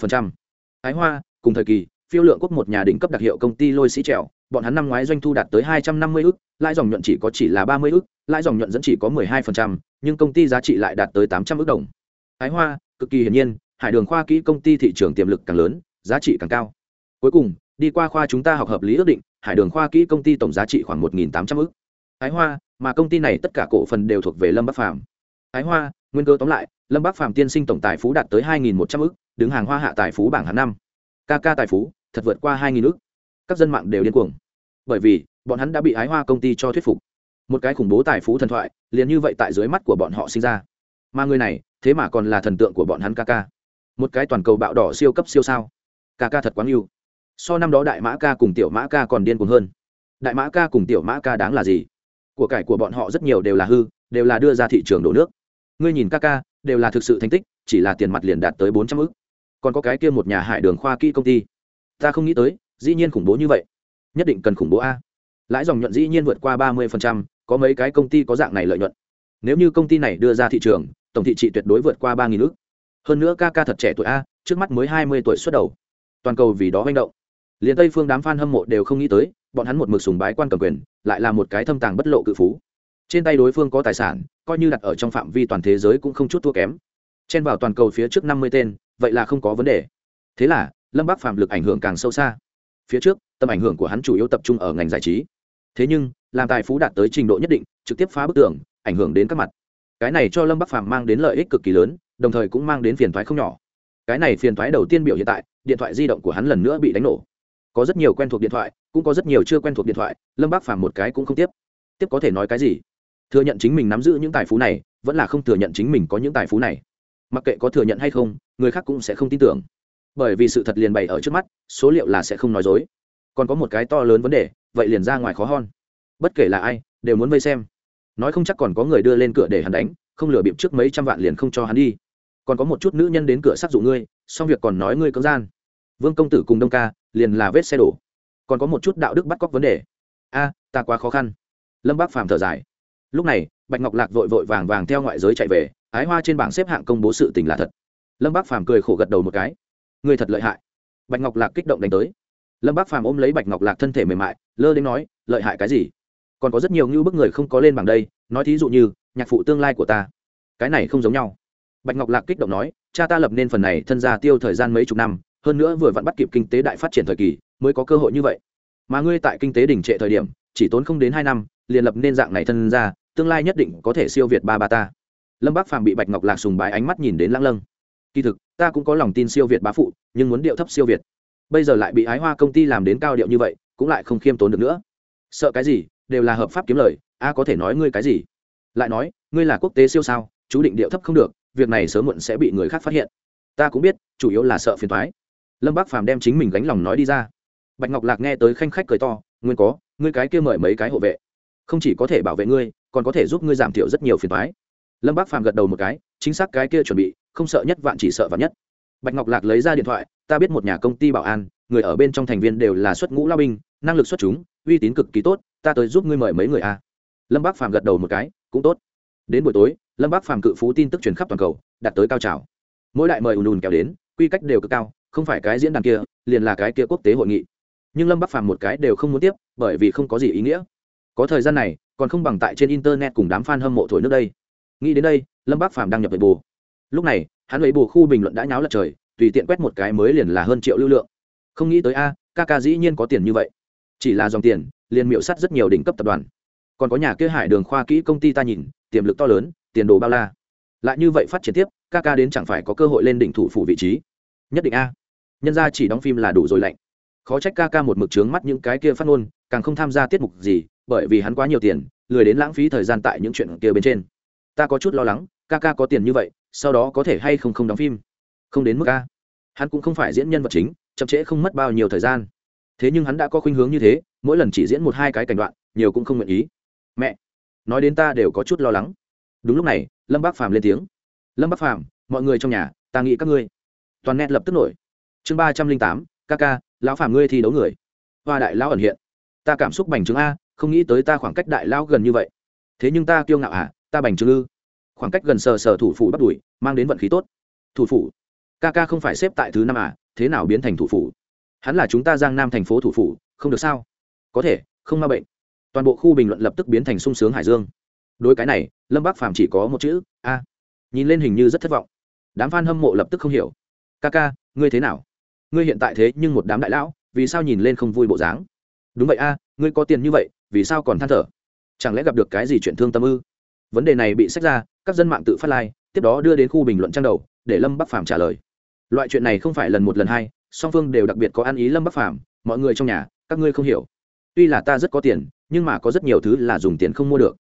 ái hoa, cùng thời kỳ, phiêu lượng quốc một nhà đỉnh cấp đặc hiệu công ty lôi sĩ trèo bọn hắn năm ngoái doanh thu đạt tới hai trăm năm mươi ức, lãi dòng nhuận chỉ có chỉ là ba mươi ức, lãi dòng nhuận dẫn chỉ có mười hai phần trăm, nhưng công ty giá trị lại đạt tới tám trăm ức đồng. Ái hoa, cực kỳ hiển nhiên, hải đường khoa kỹ công ty thị trường tiềm lực càng lớn, giá trị càng cao. Cuối cùng, đi qua khoa chúng ta học hợp lý ước định, hải đường khoa kỹ công ty tổng giá trị khoảng một tám trăm ức. Ái hoa, mà công ty này tất cả cổ phần đều thuộc về lâm bắc phàm. Ái hoa, nguyên cơ tóm lại, lâm bắc phàm tiên sinh tổng tài phú đạt tới hai một trăm ức, đứng hàng hoa hạ tài phú bảng hạng năm. Kk tài phú, thật vượt qua 2000 ức các dân mạng đều điên cuồng. Bởi vì, bọn hắn đã bị ái hoa công ty cho thuyết phục. Một cái khủng bố tài phú thần thoại, liền như vậy tại dưới mắt của bọn họ sinh ra. Mà người này, thế mà còn là thần tượng của bọn hắn ca ca. Một cái toàn cầu bạo đỏ siêu cấp siêu sao. Ca ca thật quá yêu. So năm đó đại mã ca cùng tiểu mã ca còn điên cuồng hơn. Đại mã ca cùng tiểu mã ca đáng là gì? Của cải của bọn họ rất nhiều đều là hư, đều là đưa ra thị trường đổ nước. Ngươi nhìn ca ca, đều là thực sự thành tích, chỉ là tiền mặt liền đạt tới bốn trăm ức. Còn có cái kia một nhà hải đường khoa kỹ công ty. Ta không nghĩ tới dĩ nhiên khủng bố như vậy. Nhất định cần khủng bố a. Lãi dòng nhuận dĩ nhiên vượt qua ba mươi có mấy cái công ty có dạng này lợi nhuận. Nếu như công ty này đưa ra thị trường, tổng thị trị tuyệt đối vượt qua ba nghìn ước. Hơn nữa ca ca thật trẻ tuổi a, trước mắt mới hai mươi tuổi xuất đầu. Toàn cầu vì đó manh động. Liền tây phương đám f a n hâm mộ đều không nghĩ tới, bọn hắn một mực sùng bái quan cầm quyền, lại là một cái thâm tàng bất lộ cự phú. Trên tay đối phương có tài sản, coi như đặt ở trong phạm vi toàn thế giới cũng không chút thua kém. Chen vào toàn cầu phía trước năm mươi tên, vậy là không có vấn đề. Thế là, lâm bắc phạm lực ảnh hưởng càng sâu xa phía trước, tầm ảnh hưởng của hắn chủ yếu tập trung ở ngành giải trí. Thế nhưng, làm tài phú đạt tới trình độ nhất định, trực tiếp phá bức tường, ảnh hưởng đến các mặt. Cái này cho lâm bắc phàm mang đến lợi ích cực kỳ lớn, đồng thời cũng mang đến phiền thoái không nhỏ. Cái này phiền thoái đầu tiên biểu hiện tại, điện thoại di động của hắn lần nữa bị đánh nổ. Có rất nhiều quen thuộc điện thoại, cũng có rất nhiều chưa quen thuộc điện thoại, lâm bắc phàm một cái cũng không tiếp. Tiếp có thể nói cái gì? Thừa nhận chính mình nắm giữ những tài phú này, vẫn là không thừa nhận chính mình có những tài phú này. Mặc kệ có thừa nhận hay không, người khác cũng sẽ không tin tưởng bởi vì sự thật liền bày ở trước mắt, số liệu là sẽ không nói dối. Còn có một cái to lớn vấn đề, vậy liền ra ngoài khó hon. Bất kể là ai, đều muốn vây xem. Nói không chắc còn có người đưa lên cửa để hắn đánh, không lừa bịp trước mấy trăm vạn liền không cho hắn đi. Còn có một chút nữ nhân đến cửa sát dụ ngươi, xong việc còn nói ngươi cưỡng gian. Vương công tử cùng đông ca, liền là vết xe đổ. Còn có một chút đạo đức bắt cóc vấn đề. A, ta quá khó khăn. Lâm bác phàm thở dài. Lúc này, bạch ngọc lạc vội vội vàng vàng theo ngoại giới chạy về, ái hoa trên bảng xếp hạng công bố sự tình là thật. Lâm bác phàm cười khổ gật đầu một cái ngươi thật lợi hại. Bạch ngọc lạc kích động đánh tới. Lâm bác phàm ôm lấy bạch ngọc lạc thân thể mềm mại, lơ đến nói, lợi hại cái gì? Còn có rất nhiều ngưu bức người không có lên bảng đây, nói thí dụ như, nhạc phụ tương lai của ta. Cái này không giống nhau. Bạch ngọc lạc kích động nói, cha ta lập nên phần này thân gia tiêu thời gian mấy chục năm, hơn nữa vừa vặn bắt kịp kinh tế đại phát triển thời kỳ, mới có cơ hội như vậy. Mà ngươi tại kinh tế đỉnh trệ thời điểm, chỉ tốn không đến hai năm, liền lập nên dạng này thân gia, tương lai nhất định có thể siêu việt ba ba ta. Lâm bác phàm bị bạch ngọc lạc sùng bái ánh mắt nhìn đến lăng lâng kỳ thực ta cũng có lòng tin siêu việt bá phụ, nhưng muốn điệu thấp siêu việt. Bây giờ lại bị ái hoa công ty làm đến cao điệu như vậy, cũng lại không khiêm tốn được nữa. Sợ cái gì? Đều là hợp pháp kiếm lời, a có thể nói ngươi cái gì? Lại nói, ngươi là quốc tế siêu sao, chú định điệu thấp không được, việc này sớm muộn sẽ bị người khác phát hiện. Ta cũng biết, chủ yếu là sợ phiền thoái lâm bác phàm đem chính mình gánh lòng nói đi ra. Bạch ngọc lạc nghe tới khanh khách cười to, nguyên có, ngươi cái kia mời mấy cái hộ vệ. Không chỉ có thể bảo vệ ngươi, còn có thể giúp ngươi giảm thiểu rất nhiều phiền thoái lâm bác phàm gật đầu một cái, chính xác cái kia chuẩn bị không sợ nhất vạn chỉ sợ vạn nhất. Bạch ngọc lạc lấy ra điện thoại, ta biết một nhà công ty bảo an, người ở bên trong thành viên đều là xuất ngũ lao binh, năng lực xuất chúng, uy tín cực kỳ tốt, ta tới giúp ngươi mời mấy người a. Lâm bác phàm gật đầu một cái, cũng tốt. Đến buổi tối, lâm bác phàm cự phú tin tức truyền khắp toàn cầu, đạt tới cao trào. Mỗi đại mời ùn ùn kéo đến, quy cách đều cực cao, không phải cái diễn đàn kia, liền là cái kia quốc tế hội nghị. Nhưng lâm bác phàm một cái đều không muốn tiếp, bởi vì không có gì ý nghĩa. Có thời gian này, còn không bằng tại trên internet cùng đám f a n hâm mộ thổi nước đây. Nghĩ đến đây, lâm bác phàm đăng nhập về bù lúc này, hắn lấy bù khu bình luận đã nháo lật trời, tùy tiện quét một cái mới liền là hơn triệu lưu lượng. Không nghĩ tới a, ca ca dĩ nhiên có tiền như vậy. Chỉ là dòng tiền, liền miệu sắt rất nhiều đỉnh cấp tập đoàn. Còn có nhà kia hải đường khoa kỹ công ty ta nhìn, tiềm lực to lớn, tiền đồ bao la. Lại như vậy phát triển tiếp, ca ca đến chẳng phải có cơ hội lên đỉnh thủ phủ vị trí. Nhất định a. Nhân ra chỉ đóng phim là đủ rồi lạnh. Khó trách ca ca một mực trướng mắt những cái kia phát ngôn, càng không tham gia tiết mục gì, bởi vì hắn quá nhiều tiền, lười đến lãng phí thời gian tại những chuyện kia bên trên. Ta có chút lo lắng ca ca có tiền như vậy, sau đó có thể hay không không đóng phim? Không đến mức ca. Hắn cũng không phải diễn nhân vật chính, chậm trễ không mất bao nhiêu thời gian. Thế nhưng hắn đã có khuynh hướng như thế, mỗi lần chỉ diễn một hai cái cảnh đoạn, nhiều cũng không nguyện ý. Mẹ! Nói đến ta đều có chút lo lắng. Đúng lúc này, lâm bác phàm lên tiếng. Lâm bác phàm, mọi người trong nhà, ta nghĩ các ngươi. Toàn nét lập tức nổi. Chương ba trăm linh tám, ca ca, lão phàm ngươi thi đấu người. Hoa đại lão ẩn hiện. Ta cảm xúc bành trướng a, không nghĩ tới ta khoảng cách đại lão gần như vậy. Thế nhưng ta kiêu ngạo à ta bành trướng ư khoảng cách gần sờ sờ thủ phủ bắt đuổi mang đến vận khí tốt. Thủ phủ? Ca ca không phải xếp tại thứ năm à? Thế nào biến thành thủ phủ? Hắn là chúng ta giang nam thành phố thủ phủ, không được sao? Có thể, không ma bệnh. Toàn bộ khu bình luận lập tức biến thành sung sướng hải dương. Đối cái này, lâm bác phàm chỉ có một chữ, a. Nhìn lên hình như rất thất vọng. Đám f a n hâm mộ lập tức không hiểu. Ca ca, ngươi thế nào? Ngươi hiện tại thế nhưng một đám đại lão, vì sao nhìn lên không vui bộ dáng? Đúng vậy a, ngươi có tiền như vậy, vì sao còn than thở? Chẳng lẽ gặp được cái gì chuyện thương tâm ư? Vấn đề này bị sách ra các dân mạng tự phát lai、like, tiếp đó đưa đến khu bình luận trang đầu để lâm bắc phàm trả lời. Loại chuyện này không phải lần một lần hai song phương đều đặc biệt có ăn ý lâm bắc phàm mọi người trong nhà các ngươi không hiểu. Tuy là ta rất có tiền nhưng mà có rất nhiều thứ là dùng tiền không mua được.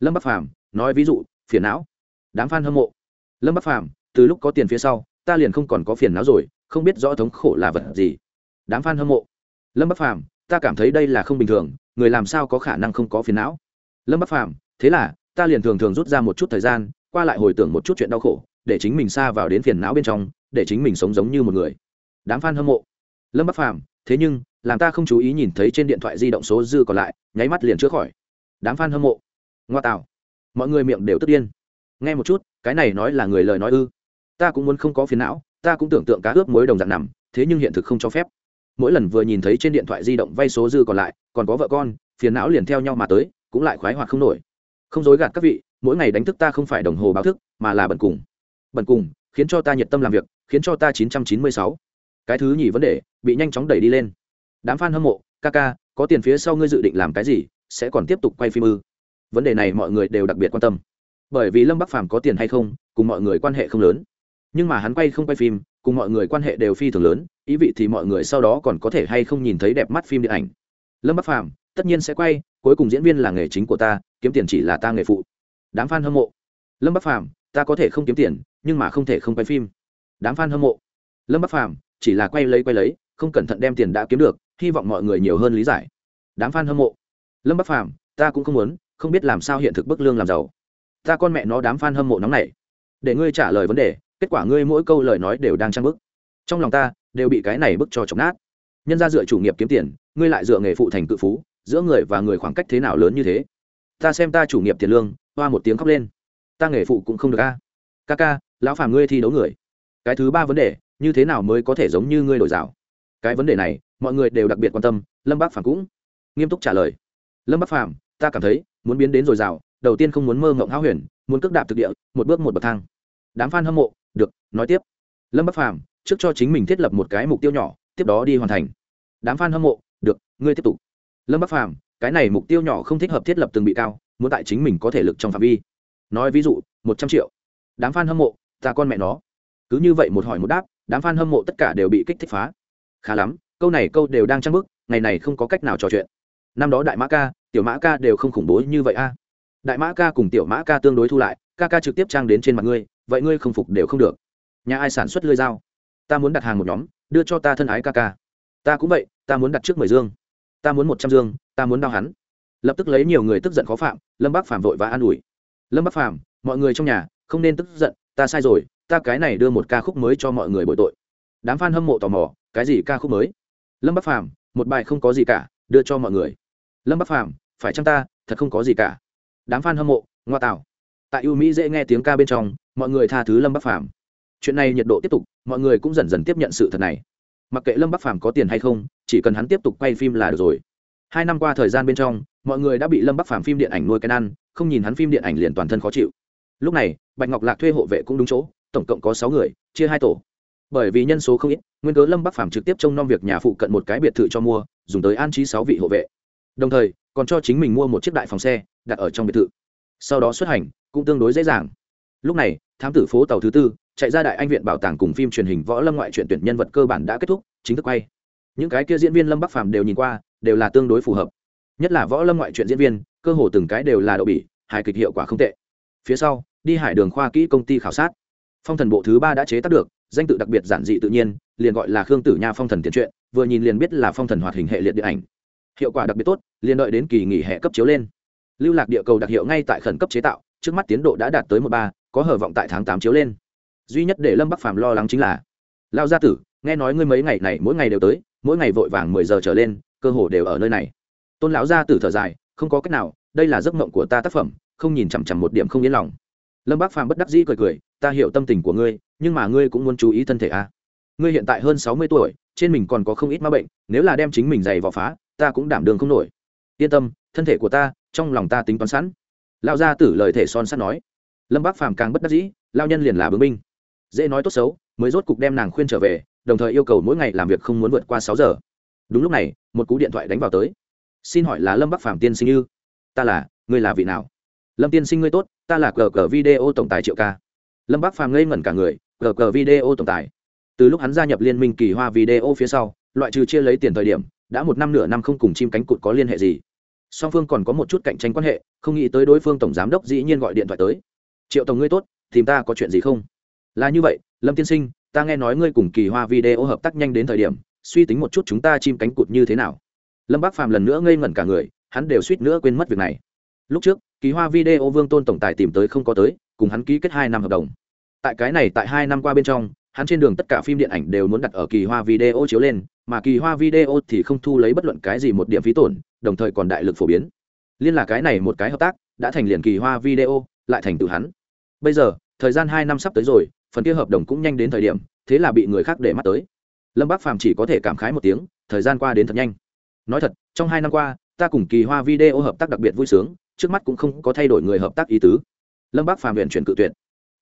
Lâm bắc phàm nói ví dụ phiền não. Đám f a n hâm mộ. Lâm bắc phàm từ lúc có tiền phía sau ta liền không còn có phiền não rồi không biết rõ thống khổ là vật gì. Đám f a n hâm mộ. Lâm bắc phàm ta cảm thấy đây là không bình thường người làm sao có khả năng không có phiền não? Lâm bắc phàm thế là ta liền thường thường rút ra một chút thời gian, qua lại hồi tưởng một chút chuyện đau khổ, để chính mình xa vào đến phiền não bên trong, để chính mình sống giống như một người. Đám f a n hâm mộ. Lâm bắc phàm, thế nhưng, làm ta không chú ý nhìn thấy trên điện thoại di động số dư còn lại, nháy mắt liền chữa khỏi. Đám f a n hâm mộ. Ngoa tạo. Mọi người miệng đều tức điên. Nghe một chút, cái này nói là người lời nói ư. Ta cũng muốn không có phiền não, ta cũng tưởng tượng cá ướp mối đồng dạng nằm, thế nhưng hiện thực không cho phép. Mỗi lần vừa nhìn thấy trên điện thoại di động vay số dư còn lại, còn có vợ con, phiền não liền theo nhau mà tới, cũng lại khoái hoạt không nổi không dối gạt các vị, mỗi ngày đánh thức ta không phải đồng hồ báo thức, mà là bẩn cùng. Bẩn cùng, khiến cho ta nhiệt tâm làm việc, khiến cho ta chín trăm chín mươi sáu. Cái thứ nhì vấn đề, bị nhanh chóng đẩy đi lên. Đám f a n hâm mộ, ca ca, có tiền phía sau ngươi dự định làm cái gì, sẽ còn tiếp tục quay phim ư? Vấn đề này mọi người đều đặc biệt quan tâm. Bởi vì lâm bắc phàm có tiền hay không, cùng mọi người quan hệ không lớn. Nhưng mà hắn quay không quay phim, cùng mọi người quan hệ đều phi thường lớn, ý vị thì mọi người sau đó còn có thể hay không nhìn thấy đẹp mắt phim điện ảnh. Lâm bắc phàm, tất nhiên sẽ quay cuối cùng diễn viên là nghề chính của ta, kiếm tiền chỉ là ta nghề phụ. Đám f a n hâm mộ. Lâm bắc phàm, ta có thể không kiếm tiền, nhưng mà không thể không quay phim. Đám f a n hâm mộ. Lâm bắc phàm, chỉ là quay lấy quay lấy, không cẩn thận đem tiền đã kiếm được, hy vọng mọi người nhiều hơn lý giải. Đám f a n hâm mộ. Lâm bắc phàm, ta cũng không muốn, không biết làm sao hiện thực bức lương làm giàu. Ta con mẹ nó đám f a n hâm mộ nóng này để ngươi trả lời vấn đề, kết quả ngươi mỗi câu lời nói đều đang trang bức. Trong lòng ta, đều bị cái này bức cho chọc nát. Nhân ra dựa chủ nghiệp kiếm tiền, ngươi lại dựa nghề phụ thành cự phú giữa người và người khoảng cách thế nào lớn như thế? Ta xem ta chủ nghiệp tiền lương, hoa một tiếng khóc lên. Ta nghề phụ cũng không được a. Ca ca lão phàm ngươi thi đấu người. Cái thứ ba vấn đề, như thế nào mới có thể giống như ngươi đổi rào cái vấn đề này, mọi người đều đặc biệt quan tâm, lâm bác phàm cũng nghiêm túc trả lời. Lâm bác phàm, ta cảm thấy, muốn biến đến rồi rào đầu tiên không muốn mơ ngộng háo huyền, muốn cước đạp thực địa, một bước một bậc thang. Đám f a n hâm mộ, được, nói tiếp. Lâm bắc phàm, trước cho chính mình thiết lập một cái mục tiêu nhỏ, tiếp đó đi hoàn thành. Đám f a n hâm mộ, được, ngươi tiếp tục lâm bắc phàm, cái này mục tiêu nhỏ không thích hợp thiết lập từng bị cao, muốn tại chính mình có thể lực trong phạm vi. Nói ví dụ, một trăm triệu. Đám f a n hâm mộ, ta con mẹ nó. Cứ như vậy một hỏi một đáp, đám f a n hâm mộ tất cả đều bị kích thích phá. Khá lắm, câu này câu đều đang trăng bức ngày này không có cách nào trò chuyện. Năm đó đại mã ca, tiểu mã ca đều không khủng bố như vậy a. Đại mã ca cùng tiểu mã ca tương đối thu lại, ca ca trực tiếp trang đến trên mặt ngươi, vậy ngươi không phục đều không được. Nhà ai sản xuất lưới dao? Ta muốn đặt hàng một nhóm, đưa cho ta thân ái ca ca. Ta cũng vậy, ta muốn đặt trước mười dương ta muốn một trăm dương, ta muốn đau hắn. Lập tức lấy nhiều người tức giận khó phạm, lâm bác phạm vội và an ủi. Lâm bác phạm mọi người trong nhà, không nên tức giận, ta sai rồi, ta cái này đưa một ca khúc mới cho mọi người bội tội. Đám f a n hâm mộ tò mò, cái gì ca khúc mới? Lâm bắc phàm, một bài không có gì cả, đưa cho mọi người. Lâm bắc phàm, phải chăng ta, thật không có gì cả? Đám f a n hâm mộ, ngoa tạo. Tại ưu mỹ dễ nghe tiếng ca bên trong, mọi người tha thứ lâm bắc phàm. Chuyện này nhiệt độ tiếp tục, mọi người cũng dần dần tiếp nhận sự thật này mặc kệ lâm bắc phàm có tiền hay không, chỉ cần hắn tiếp tục quay phim là được rồi. Hai năm qua thời gian bên trong, mọi người đã bị lâm bắc phàm phim điện ảnh nuôi cái ăn, không nhìn hắn phim điện ảnh liền toàn thân khó chịu. Lúc này, bạch ngọc lạc thuê hộ vệ cũng đúng chỗ, tổng cộng có sáu người, chia hai tổ. Bởi vì nhân số không ít, nguyên cớ lâm bắc phàm trực tiếp trông nom việc nhà phụ cận một cái biệt thự cho mua, dùng tới an trí sáu vị hộ vệ. Đồng thời, còn cho chính mình mua một chiếc đại phòng xe, đặt ở trong biệt thự. Sau đó xuất hành, cũng tương đối dễ dàng. Lúc này, thám tử phố tàu thứ tư chạy ra đại anh viện bảo tàng cùng phim truyền hình võ lâm ngoại truyện tuyển nhân vật cơ bản đã kết thúc, chính thức quay. Những cái kia diễn viên lâm bắc phàm đều nhìn qua, đều là tương đối phù hợp. Nhất là võ lâm ngoại truyện diễn viên, cơ hồ từng cái đều là đậu bỉ, hài kịch hiệu quả không tệ. Phía sau, đi hải đường khoa kỹ công ty khảo sát. Phong thần bộ thứ ba đã chế tác được, danh tự đặc biệt giản dị tự nhiên, liền gọi là khương tử nha phong thần tiền truyện, vừa nhìn liền biết là phong thần hoạt hình hệ liệt điện ảnh. Hiệu quả đặc biệt tốt, liền đợi đến kỳ nghỉ hè cấp chiếu lên. Lưu lạc địa cầu đặc hiệu ngay tại khẩn cấp chế tạo, trước mắt tiến độ đã đạt tới một ba, có hở vọng tại tháng tám chiếu lên duy nhất để lâm bắc phàm lo lắng chính là lao gia tử nghe nói ngươi mấy ngày này mỗi ngày đều tới mỗi ngày vội vàng mười giờ trở lên cơ hồ đều ở nơi này tôn lão gia tử thở dài không có cách nào đây là giấc mộng của ta tác phẩm không nhìn chằm chằm một điểm không yên lòng lâm bác phàm bất đắc dĩ cười cười ta hiểu tâm tình của ngươi nhưng mà ngươi cũng muốn chú ý thân thể a à. ngươi hiện tại hơn sáu mươi tuổi trên mình còn có không ít ma bệnh nếu là đem chính mình giày vào phá ta cũng đảm đường không nổi yên tâm thân thể của ta trong lòng ta tính toán sẵn lao gia tử lời thể son sắt nói lâm bác phàm càng bất đắc dĩ lao nhân liền là bướng binh dễ nói tốt xấu, mới rốt cục đem nàng khuyên trở về, đồng thời yêu cầu mỗi ngày làm việc không muốn vượt qua sáu giờ. Đúng lúc này, một cú điện thoại đánh vào tới. Xin hỏi là lâm bắc phạm tiên sinh như ta là, ngươi là vị nào? Lâm tiên sinh ngươi tốt, ta là cờ cờ video tổng tài triệu ca. Lâm bắc phàm ngây ngẩn cả người, cờ cờ video tổng tài. Từ lúc hắn gia nhập liên minh kỳ hoa video phía sau, loại trừ chia lấy tiền thời điểm, đã một năm nửa năm không cùng chim cánh cụt có liên hệ gì. Song phương còn có một chút cạnh tranh quan hệ, không nghĩ tới đối phương tổng giám đốc dĩ nhiên gọi điện thoại tới. Triệu tổng ngươi tốt, tìm ta có chuyện gì không? Là như vậy, lâm tiên sinh, ta nghe nói ngươi cùng kỳ hoa video hợp tác nhanh đến thời điểm, suy tính một chút chúng ta chim cánh cụt như thế nào. Lâm bác phàm lần nữa ngây ngẩn cả người, hắn đều suýt nữa quên mất việc này. Lúc trước, kỳ hoa video vương tôn tổng tài tìm tới không có tới, cùng hắn ký kết hai năm hợp đồng. Tại cái này tại hai năm qua bên trong, hắn trên đường tất cả phim điện ảnh đều muốn đặt ở kỳ hoa video chiếu lên, mà kỳ hoa video thì không thu lấy bất luận cái gì một điểm phí tổn, đồng thời còn đại lực phổ biến. Liên là cái này một cái hợp tác, đã thành liền kỳ hoa video, lại thành tự hắn. Bây giờ, thời gian hai năm sắp tới rồi phần kia hợp đồng cũng nhanh đến thời điểm, thế là bị người khác để mắt tới. Lâm bác phàm chỉ có thể cảm khái một tiếng, thời gian qua đến thật nhanh. Nói thật, trong hai năm qua, ta cùng kỳ hoa video hợp tác đặc biệt vui sướng, trước mắt cũng không có thay đổi người hợp tác ý tứ. Lâm bác phàm huyện chuyển cự tuyệt.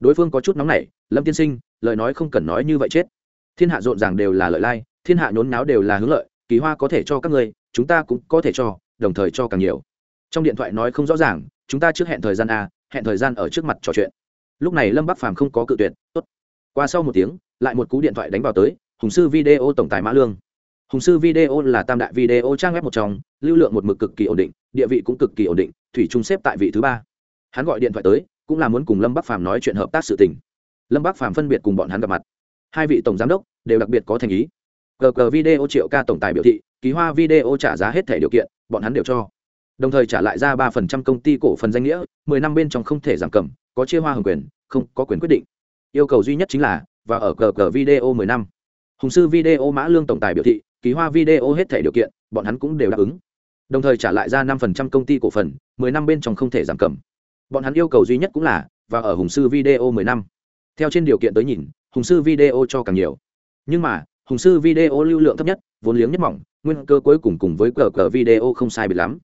Đối phương có chút nóng nảy, lâm tiên sinh, lời nói không cần nói như vậy chết. Thiên hạ rộn ràng đều là lợi lai, thiên hạ nhốn náo đều là hướng lợi, kỳ hoa có thể cho các người chúng ta cũng có thể cho, đồng thời cho càng nhiều. Trong điện thoại nói không rõ ràng, chúng ta trước hẹn thời gian a, hẹn thời gian ở trước mặt trò chuyện lúc này lâm bắc phàm không có cự tuyệt, tốt. Qua sau một tiếng, lại một cú điện thoại đánh vào tới, hùng sư video tổng tài mã lương. Hùng sư video là tam đại video trang web một trong, lưu lượng một mực cực kỳ ổn định, địa vị cũng cực kỳ ổn định, thủy trung xếp tại vị thứ ba. Hắn gọi điện thoại tới, cũng là muốn cùng lâm bắc phàm nói chuyện hợp tác sự tình. Lâm bắc phàm phân biệt cùng bọn hắn gặp mặt. Hai vị tổng giám đốc đều đặc biệt có thành ý. Gg video triệu ca tổng tài biểu thị ký hoa video trả giá hết thẻ điều kiện, bọn hắn đều cho. Đồng thời trả lại ra ba phần trăm công ty cổ phần danh nghĩa, mười năm bên trong không thể giảm cầm có chia hoa hưởng quyền, không, có quyền quyết định. Yêu cầu duy nhất chính là, và ở cờ cờ video mười năm. Hùng sư video mã lương tổng tài biểu thị ký hoa video hết thể điều kiện, bọn hắn cũng đều đáp ứng. Đồng thời trả lại ra năm phần trăm công ty cổ phần, mười năm bên trong không thể giảm cầm. Bọn hắn yêu cầu duy nhất cũng là, và ở hùng sư video mười năm. Theo trên điều kiện tới nhìn, hùng sư video cho càng nhiều. Nhưng mà, hùng sư video lưu lượng thấp nhất, vốn liếng nhất mỏng, nguyên cơ cuối cùng cùng với cờ cờ video không sai biệt lắm.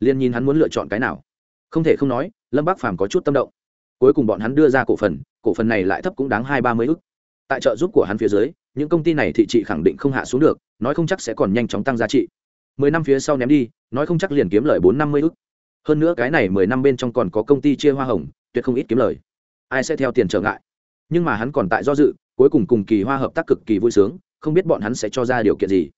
Liền nhìn hắn muốn lựa chọn cái nào? Không thể không nói, lâm bác phàm có chút tâm động cuối cùng bọn hắn đưa ra cổ phần cổ phần này lại thấp cũng đáng hai ba mươi ức. Tại trợ giúp của hắn phía dưới, những công ty này thị trị khẳng định không hạ xuống được, nói không chắc sẽ còn nhanh chóng tăng giá trị. Mười năm phía sau ném đi, nói không chắc liền kiếm lời bốn năm mươi ức. Hơn nữa cái này mười năm bên trong còn có công ty chia hoa hồng, tuyệt không ít kiếm lời. Ai sẽ theo tiền trở ngại? Nhưng mà hắn còn tại do dự, cuối cùng cùng kỳ hoa hợp tác cực kỳ vui sướng, không biết bọn hắn sẽ cho ra điều kiện gì.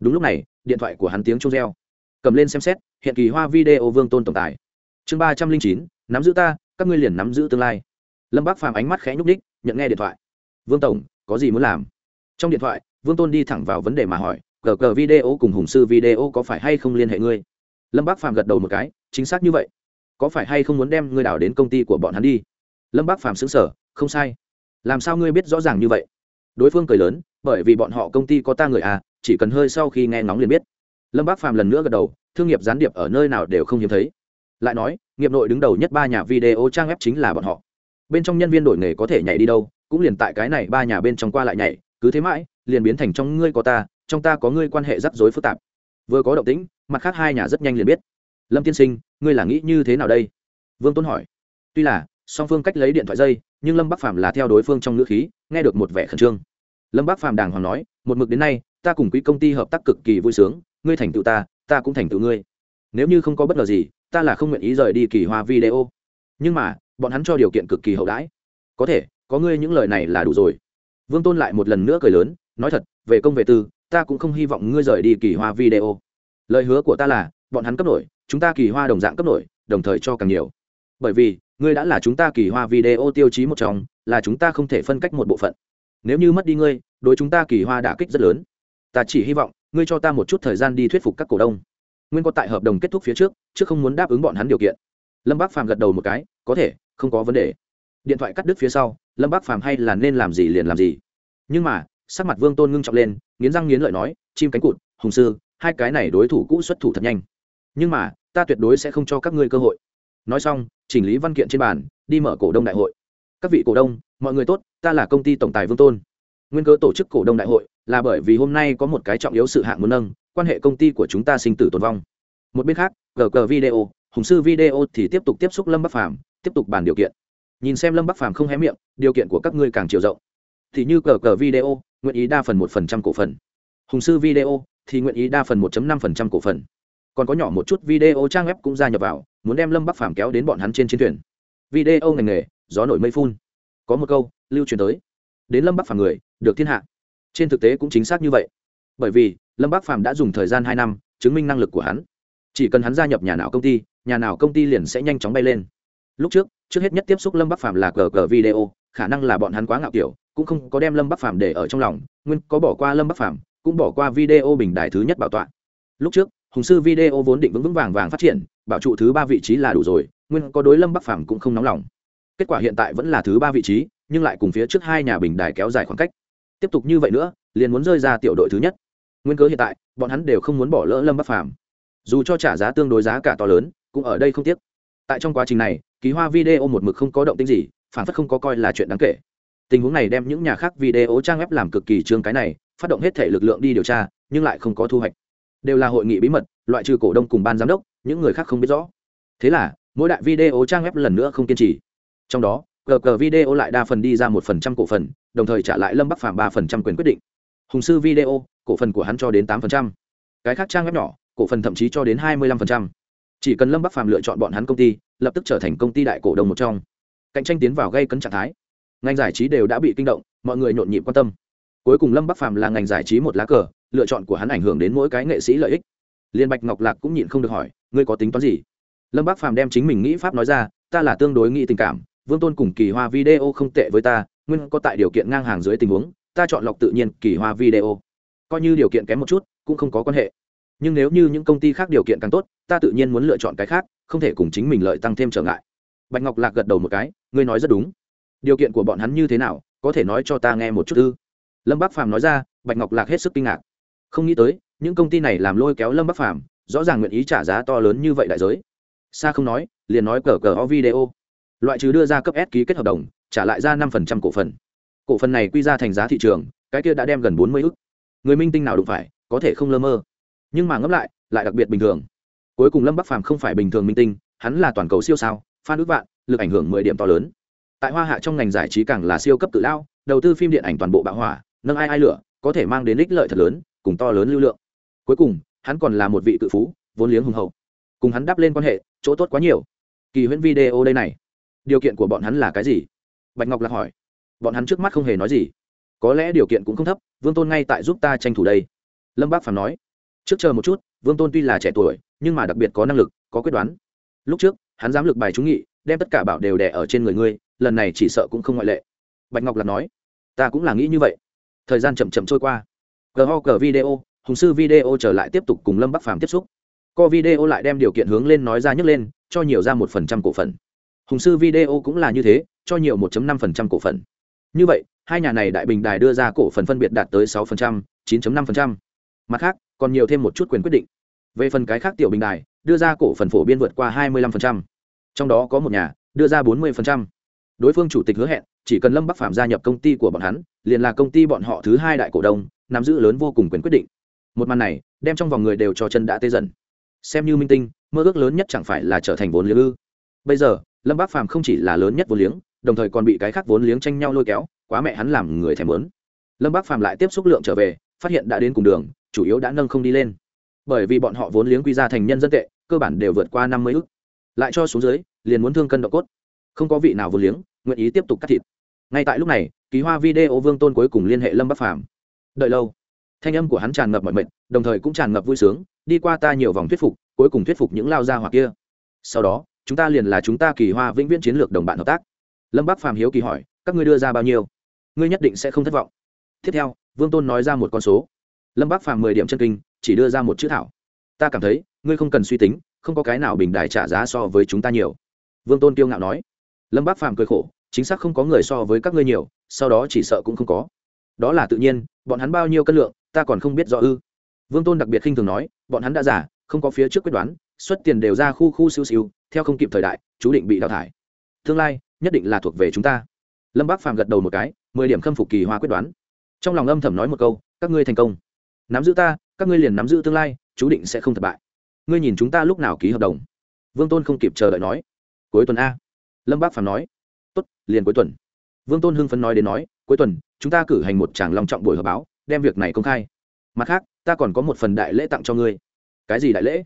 Đúng lúc này, điện thoại của hắn tiếng trông reo. Cầm lên xem xét, hiện kỳ hoa video vương tôn tổng tài. Chương ba trăm linh chín, nắm giữ ta các ngươi liền nắm giữ tương lai. Lâm bác phàm ánh mắt khẽ nhúc đích nhận nghe điện thoại. Vương tổng, có gì muốn làm? Trong điện thoại, vương tôn đi thẳng vào vấn đề mà hỏi, cờ cờ video cùng hùng sư video có phải hay không liên hệ ngươi? Lâm bác phàm gật đầu một cái, chính xác như vậy. Có phải hay không muốn đem ngươi đảo đến công ty của bọn hắn đi? Lâm bác phàm xứng sở không sai. Làm sao ngươi biết rõ ràng như vậy? Đối phương cười lớn, bởi vì bọn họ công ty có ta người à chỉ cần hơi sau khi nghe ngóng liền biết. Lâm bác phàm lần nữa gật đầu, thương nghiệp gián điệp ở nơi nào đều không hiếm thấy lại nói, nghiệp nội đứng đầu nhất ba nhà video trang web chính là bọn họ. Bên trong nhân viên đổi nghề có thể nhảy đi đâu, cũng liền tại cái này ba nhà bên trong qua lại nhảy, cứ thế mãi, liền biến thành trong ngươi có ta, trong ta có ngươi quan hệ rắc rối phức tạp. Vừa có động tĩnh, mặt khác hai nhà rất nhanh liền biết. Lâm tiên sinh, ngươi là nghĩ như thế nào đây? Vương tôn hỏi. Tuy là, song phương cách lấy điện thoại dây, nhưng lâm bắc phàm là theo đối phương trong ngữ khí, nghe được một vẻ khẩn trương. Lâm bắc phàm đàng hoàng nói, một mực đến nay, ta cùng quỹ công ty hợp tác cực kỳ vui sướng, ngươi thành tựu ta ta cũng thành tựu ngươi. Nếu như không có bất ngờ gì ta là không nguyện ý rời đi kỳ hoa video. Nhưng mà, bọn hắn cho điều kiện cực kỳ hậu đãi. Có thể, có ngươi những lời này là đủ rồi. Vương tôn lại một lần nữa cười lớn, nói thật, về công về tư, ta cũng không hy vọng ngươi rời đi kỳ hoa video. Lời hứa của ta là, bọn hắn cấp nổi chúng ta kỳ hoa đồng dạng cấp nổi đồng thời cho càng nhiều. Bởi vì, ngươi đã là chúng ta kỳ hoa video tiêu chí một trong, là chúng ta không thể phân cách một bộ phận. Nếu như mất đi ngươi, đối chúng ta kỳ hoa đả kích rất lớn. Ta chỉ hy vọng, ngươi cho ta một chút thời gian đi thuyết phục các cổ đông nguyên có tại hợp đồng kết thúc phía trước, chứ không muốn đáp ứng bọn hắn điều kiện. Lâm bác phàm gật đầu một cái, có thể, không có vấn đề. Điện thoại cắt đứt phía sau, lâm bác phàm hay là nên làm gì liền làm gì. Nhưng mà, sắc mặt vương tôn ngưng trọng lên, nghiến răng nghiến lợi nói, chim cánh cụt, hùng sư, hai cái này đối thủ cũ xuất thủ thật nhanh. Nhưng mà, ta tuyệt đối sẽ không cho các ngươi cơ hội. Nói xong, chỉnh lý văn kiện trên bàn, đi mở cổ đông đại hội. Các vị cổ đông, mọi người tốt, ta là công ty tổng tài vương tôn. Nguyên cơ tổ chức cổ đông đại hội là bởi vì hôm nay có một cái trọng yếu sự hạng muốn nâng quan hệ công ty của chúng ta sinh tử tồn vong. Một bên khác gờ video, hùng sư video thì tiếp tục tiếp xúc lâm bắc phàm, tiếp tục bàn điều kiện. Nhìn xem lâm bắc phàm không hé miệng, điều kiện của các ngươi càng chiều rộng. Thì như cờ video, nguyện ý đa phần một phần trăm cổ phần. Hùng sư video, thì nguyện ý đa phần một năm phần trăm cổ phần. Còn có nhỏ một chút video trang web cũng gia nhập vào, muốn đem lâm bắc phàm kéo đến bọn hắn trên chiến thuyền. Video ngành nghề, gió nổi mây phun. Có một câu, lưu truyền tới. Đến lâm bắc phàm người, được thiên hạ. Trên thực tế cũng chính xác như vậy. Bởi vì lâm Bác phàm đã dùng thời gian hai năm, chứng minh năng lực của hắn. Chỉ cần hắn gia nhập nhà nào công ty, nhà nào công ty liền sẽ nhanh chóng bay lên. Lúc trước trước hết nhất tiếp xúc lâm bắc phàm là cờ cờ video, khả năng là bọn hắn quá ngạo kiểu, cũng không có đem lâm bắc phàm để ở trong lòng, nguyên có bỏ qua lâm bắc phàm, cũng bỏ qua video bình đài thứ nhất bảo tọa. Lúc trước, hùng sư video vốn định vững vững vàng vàng phát triển, bảo trụ thứ ba vị trí là đủ rồi, nguyên có đối lâm bắc phàm cũng không nóng lòng. Kết quả hiện tại vẫn là thứ ba vị trí, nhưng lại cùng phía trước hai nhà bình đài kéo dài khoảng cách. Tiếp tục như vậy nữa, liền muốn rơi ra tiểu đội thứ nhất nguyên cớ hiện tại, bọn hắn đều không muốn bỏ lỡ lâm bắc phàm. Dù cho trả giá tương đối giá cả to lớn, cũng ở đây không tiếc. Tại trong quá trình này ký hoa video một mực không có động tĩnh gì, phản phất không có coi là chuyện đáng kể. Tình huống này đem những nhà khác video trang web làm cực kỳ trương cái này, phát động hết thể lực lượng đi điều tra, nhưng lại không có thu hoạch. Đều là hội nghị bí mật, loại trừ cổ đông cùng ban giám đốc, những người khác không biết rõ. Thế là, mỗi đại video trang web lần nữa không kiên trì. Trong đó, cờ cờ video lại đa phần đi ra một phần trăm cổ phần, đồng thời trả lại lâm bắc phàm ba phần trăm quyền quyết định. Hùng sư video cổ phần của hắn cho đến 8%, cái khác trang web nhỏ cổ phần thậm chí cho đến hai mươi lăm phần trăm. Chỉ cần lâm bắc phàm lựa chọn bọn hắn công ty lập tức trở thành công ty đại cổ đông một trong. Cạnh tranh tiến vào gây cấn trạng thái. Ngành giải trí đều đã bị kinh động mọi người nhộn nhịp quan tâm. Cuối cùng lâm bắc phàm là ngành giải trí một lá cờ lựa chọn của hắn ảnh hưởng đến mỗi cái nghệ sĩ lợi ích. Liên bạch ngọc lạc cũng nhịn không được hỏi ngươi có tính toán gì? Lâm bắc phàm đem chính mình nghĩ pháp nói ra ta là tương đối nghĩ tình cảm vương tôn cùng kỳ hoa video không tệ với ta nguyên có tại điều kiện ngang hàng dưới tình huống ta chọn lọc tự nhiên kỳ hoa video coi như điều kiện kém một chút, cũng không có quan hệ. Nhưng nếu như những công ty khác điều kiện càng tốt, ta tự nhiên muốn lựa chọn cái khác, không thể cùng chính mình lợi tăng thêm trở ngại. Bạch ngọc lạc gật đầu một cái, ngươi nói rất đúng. Điều kiện của bọn hắn như thế nào, có thể nói cho ta nghe một chút ư? Lâm bắc phàm nói ra, bạch ngọc lạc hết sức kinh ngạc. Không nghĩ tới, những công ty này làm lôi kéo lâm bắc phàm, rõ ràng nguyện ý trả giá to lớn như vậy đại giới. Xa không nói, liền nói cờ cờ o video. Loại trừ đưa ra cấp s ký kết hợp đồng, trả lại ra năm phần trăm cổ phần. Cổ phần này quy ra thành giá thị trường, cái kia đã đem gần bốn mươi ức người minh tinh nào đụng phải, có thể không lơ mơ. Nhưng mà ngẫm lại lại đặc biệt bình thường. Cuối cùng lâm bắc phàm không phải bình thường minh tinh, hắn là toàn cầu siêu sao phan ước vạn, lực ảnh hưởng mười điểm to lớn. Tại hoa hạ trong ngành giải trí càng là siêu cấp tự lao đầu tư phim điện ảnh toàn bộ bạo hỏa, nâng ai ai lửa, có thể mang đến ích lợi thật lớn, cùng to lớn lưu lượng. Cuối cùng, hắn còn là một vị tự phú, vốn liếng hùng hậu. Cùng hắn đắp lên quan hệ, chỗ tốt quá nhiều. Kỳ huyễn video đây này. Điều kiện của bọn hắn là cái gì? Bạch ngọc lạc hỏi. Bọn hắn trước mắt không hề nói gì. Có lẽ điều kiện cũng không thấp vương tôn ngay tại giúp ta tranh thủ đây. Lâm bác phàm nói. Trước chờ một chút, vương tôn tuy là trẻ tuổi, nhưng mà đặc biệt có năng lực, có quyết đoán. Lúc trước, hắn dám lực bài trúng nghị, đem tất cả bảo đều đẻ ở trên người ngươi, lần này chỉ sợ cũng không ngoại lệ. Bạch ngọc lạc nói. Ta cũng là nghĩ như vậy. Thời gian chậm chậm trôi qua. Cờ ho cờ video, hùng sư video trở lại tiếp tục cùng lâm bắc phàm tiếp xúc. Co video lại đem điều kiện hướng lên nói ra nhấc lên, cho nhiều ra một phần trăm cổ phần. Hùng sư video cũng là như thế, cho nhiều một năm phần trăm cổ phần như vậy, hai nhà này đại bình đài đưa ra cổ phần phân biệt đạt tới sáu phần trăm, chín năm phần trăm. Mặt khác, còn nhiều thêm một chút quyền quyết định. Về phần cái khác tiểu bình đài, đưa ra cổ phần phổ biên vượt qua hai mươi 25%. trong đó có một nhà, đưa ra bốn 40%. đối phương chủ tịch hứa hẹn, chỉ cần lâm bắc phạm gia nhập công ty của bọn hắn, liền là công ty bọn họ thứ hai đại cổ đông, nắm giữ lớn vô cùng quyền quyết định. Một màn này, đem trong vòng người đều cho chân đã tê dần. Xem như minh tinh, mơ ước lớn nhất chẳng phải là trở thành vốn liếng ư. Bây giờ, lâm bắc phàm không chỉ là lớn nhất vốn liếng đồng thời còn bị cái khác vốn liếng tranh nhau lôi kéo, quá mẹ hắn làm người thèm lớn lâm Bác phàm lại tiếp xúc lượng trở về, phát hiện đã đến cùng đường, chủ yếu đã nâng không đi lên. Bởi vì bọn họ vốn liếng quy ra thành nhân dân tệ, cơ bản đều vượt qua năm mươi ức. Lại cho xuống dưới, liền muốn thương cân độ cốt. Không có vị nào vốn liếng, nguyện ý tiếp tục cắt thịt. Ngay tại lúc này ký hoa video vương tôn cuối cùng liên hệ lâm bắc phàm. Đợi lâu, thanh âm của hắn tràn ngập mọi mệnh đồng thời cũng tràn ngập vui sướng, đi qua ta nhiều vòng thuyết phục, cuối cùng thuyết phục những lao gia hoặc kia. Sau đó, chúng ta liền là chúng ta kỳ hoa vĩnh viễn chiến lược đồng bạn hợp tác lâm Bác phàm hiếu kỳ hỏi, các ngươi đưa ra bao nhiêu? Ngươi nhất định sẽ không thất vọng. Tiếp theo, vương tôn nói ra một con số. Lâm Bác phàm mười điểm chân kinh, chỉ đưa ra một chữ thảo. Ta cảm thấy, ngươi không cần suy tính, không có cái nào bình đài trả giá so với chúng ta nhiều. Vương tôn kiêu ngạo nói. Lâm Bác phàm cười khổ, chính xác không có người so với các ngươi nhiều, sau đó chỉ sợ cũng không có. Đó là tự nhiên, bọn hắn bao nhiêu cân lượng, ta còn không biết rõ ư. Vương tôn đặc biệt khinh thường nói, bọn hắn đã giả, không có phía trước quyết đoán, xuất tiền đều ra khu khu siêu siêu, theo không kịp thời đại, chú định bị đào thải. Tương lai nhất định là thuộc về chúng ta. Lâm bác phàm gật đầu một cái, mười điểm khâm phục kỳ hoa quyết đoán. Trong lòng âm thầm nói một câu, các ngươi thành công. Nắm giữ ta, các ngươi liền nắm giữ tương lai, chú định sẽ không thất bại. Ngươi nhìn chúng ta lúc nào ký hợp đồng? Vương tôn không kịp chờ đợi nói. Cuối tuần a. Lâm bác phàm nói. Tốt, liền cuối tuần. Vương tôn hưng phấn nói đến nói, cuối tuần, chúng ta cử hành một tràng long trọng buổi họp báo, đem việc này công khai. Mặt khác, ta còn có một phần đại lễ tặng cho ngươi. Cái gì đại lễ?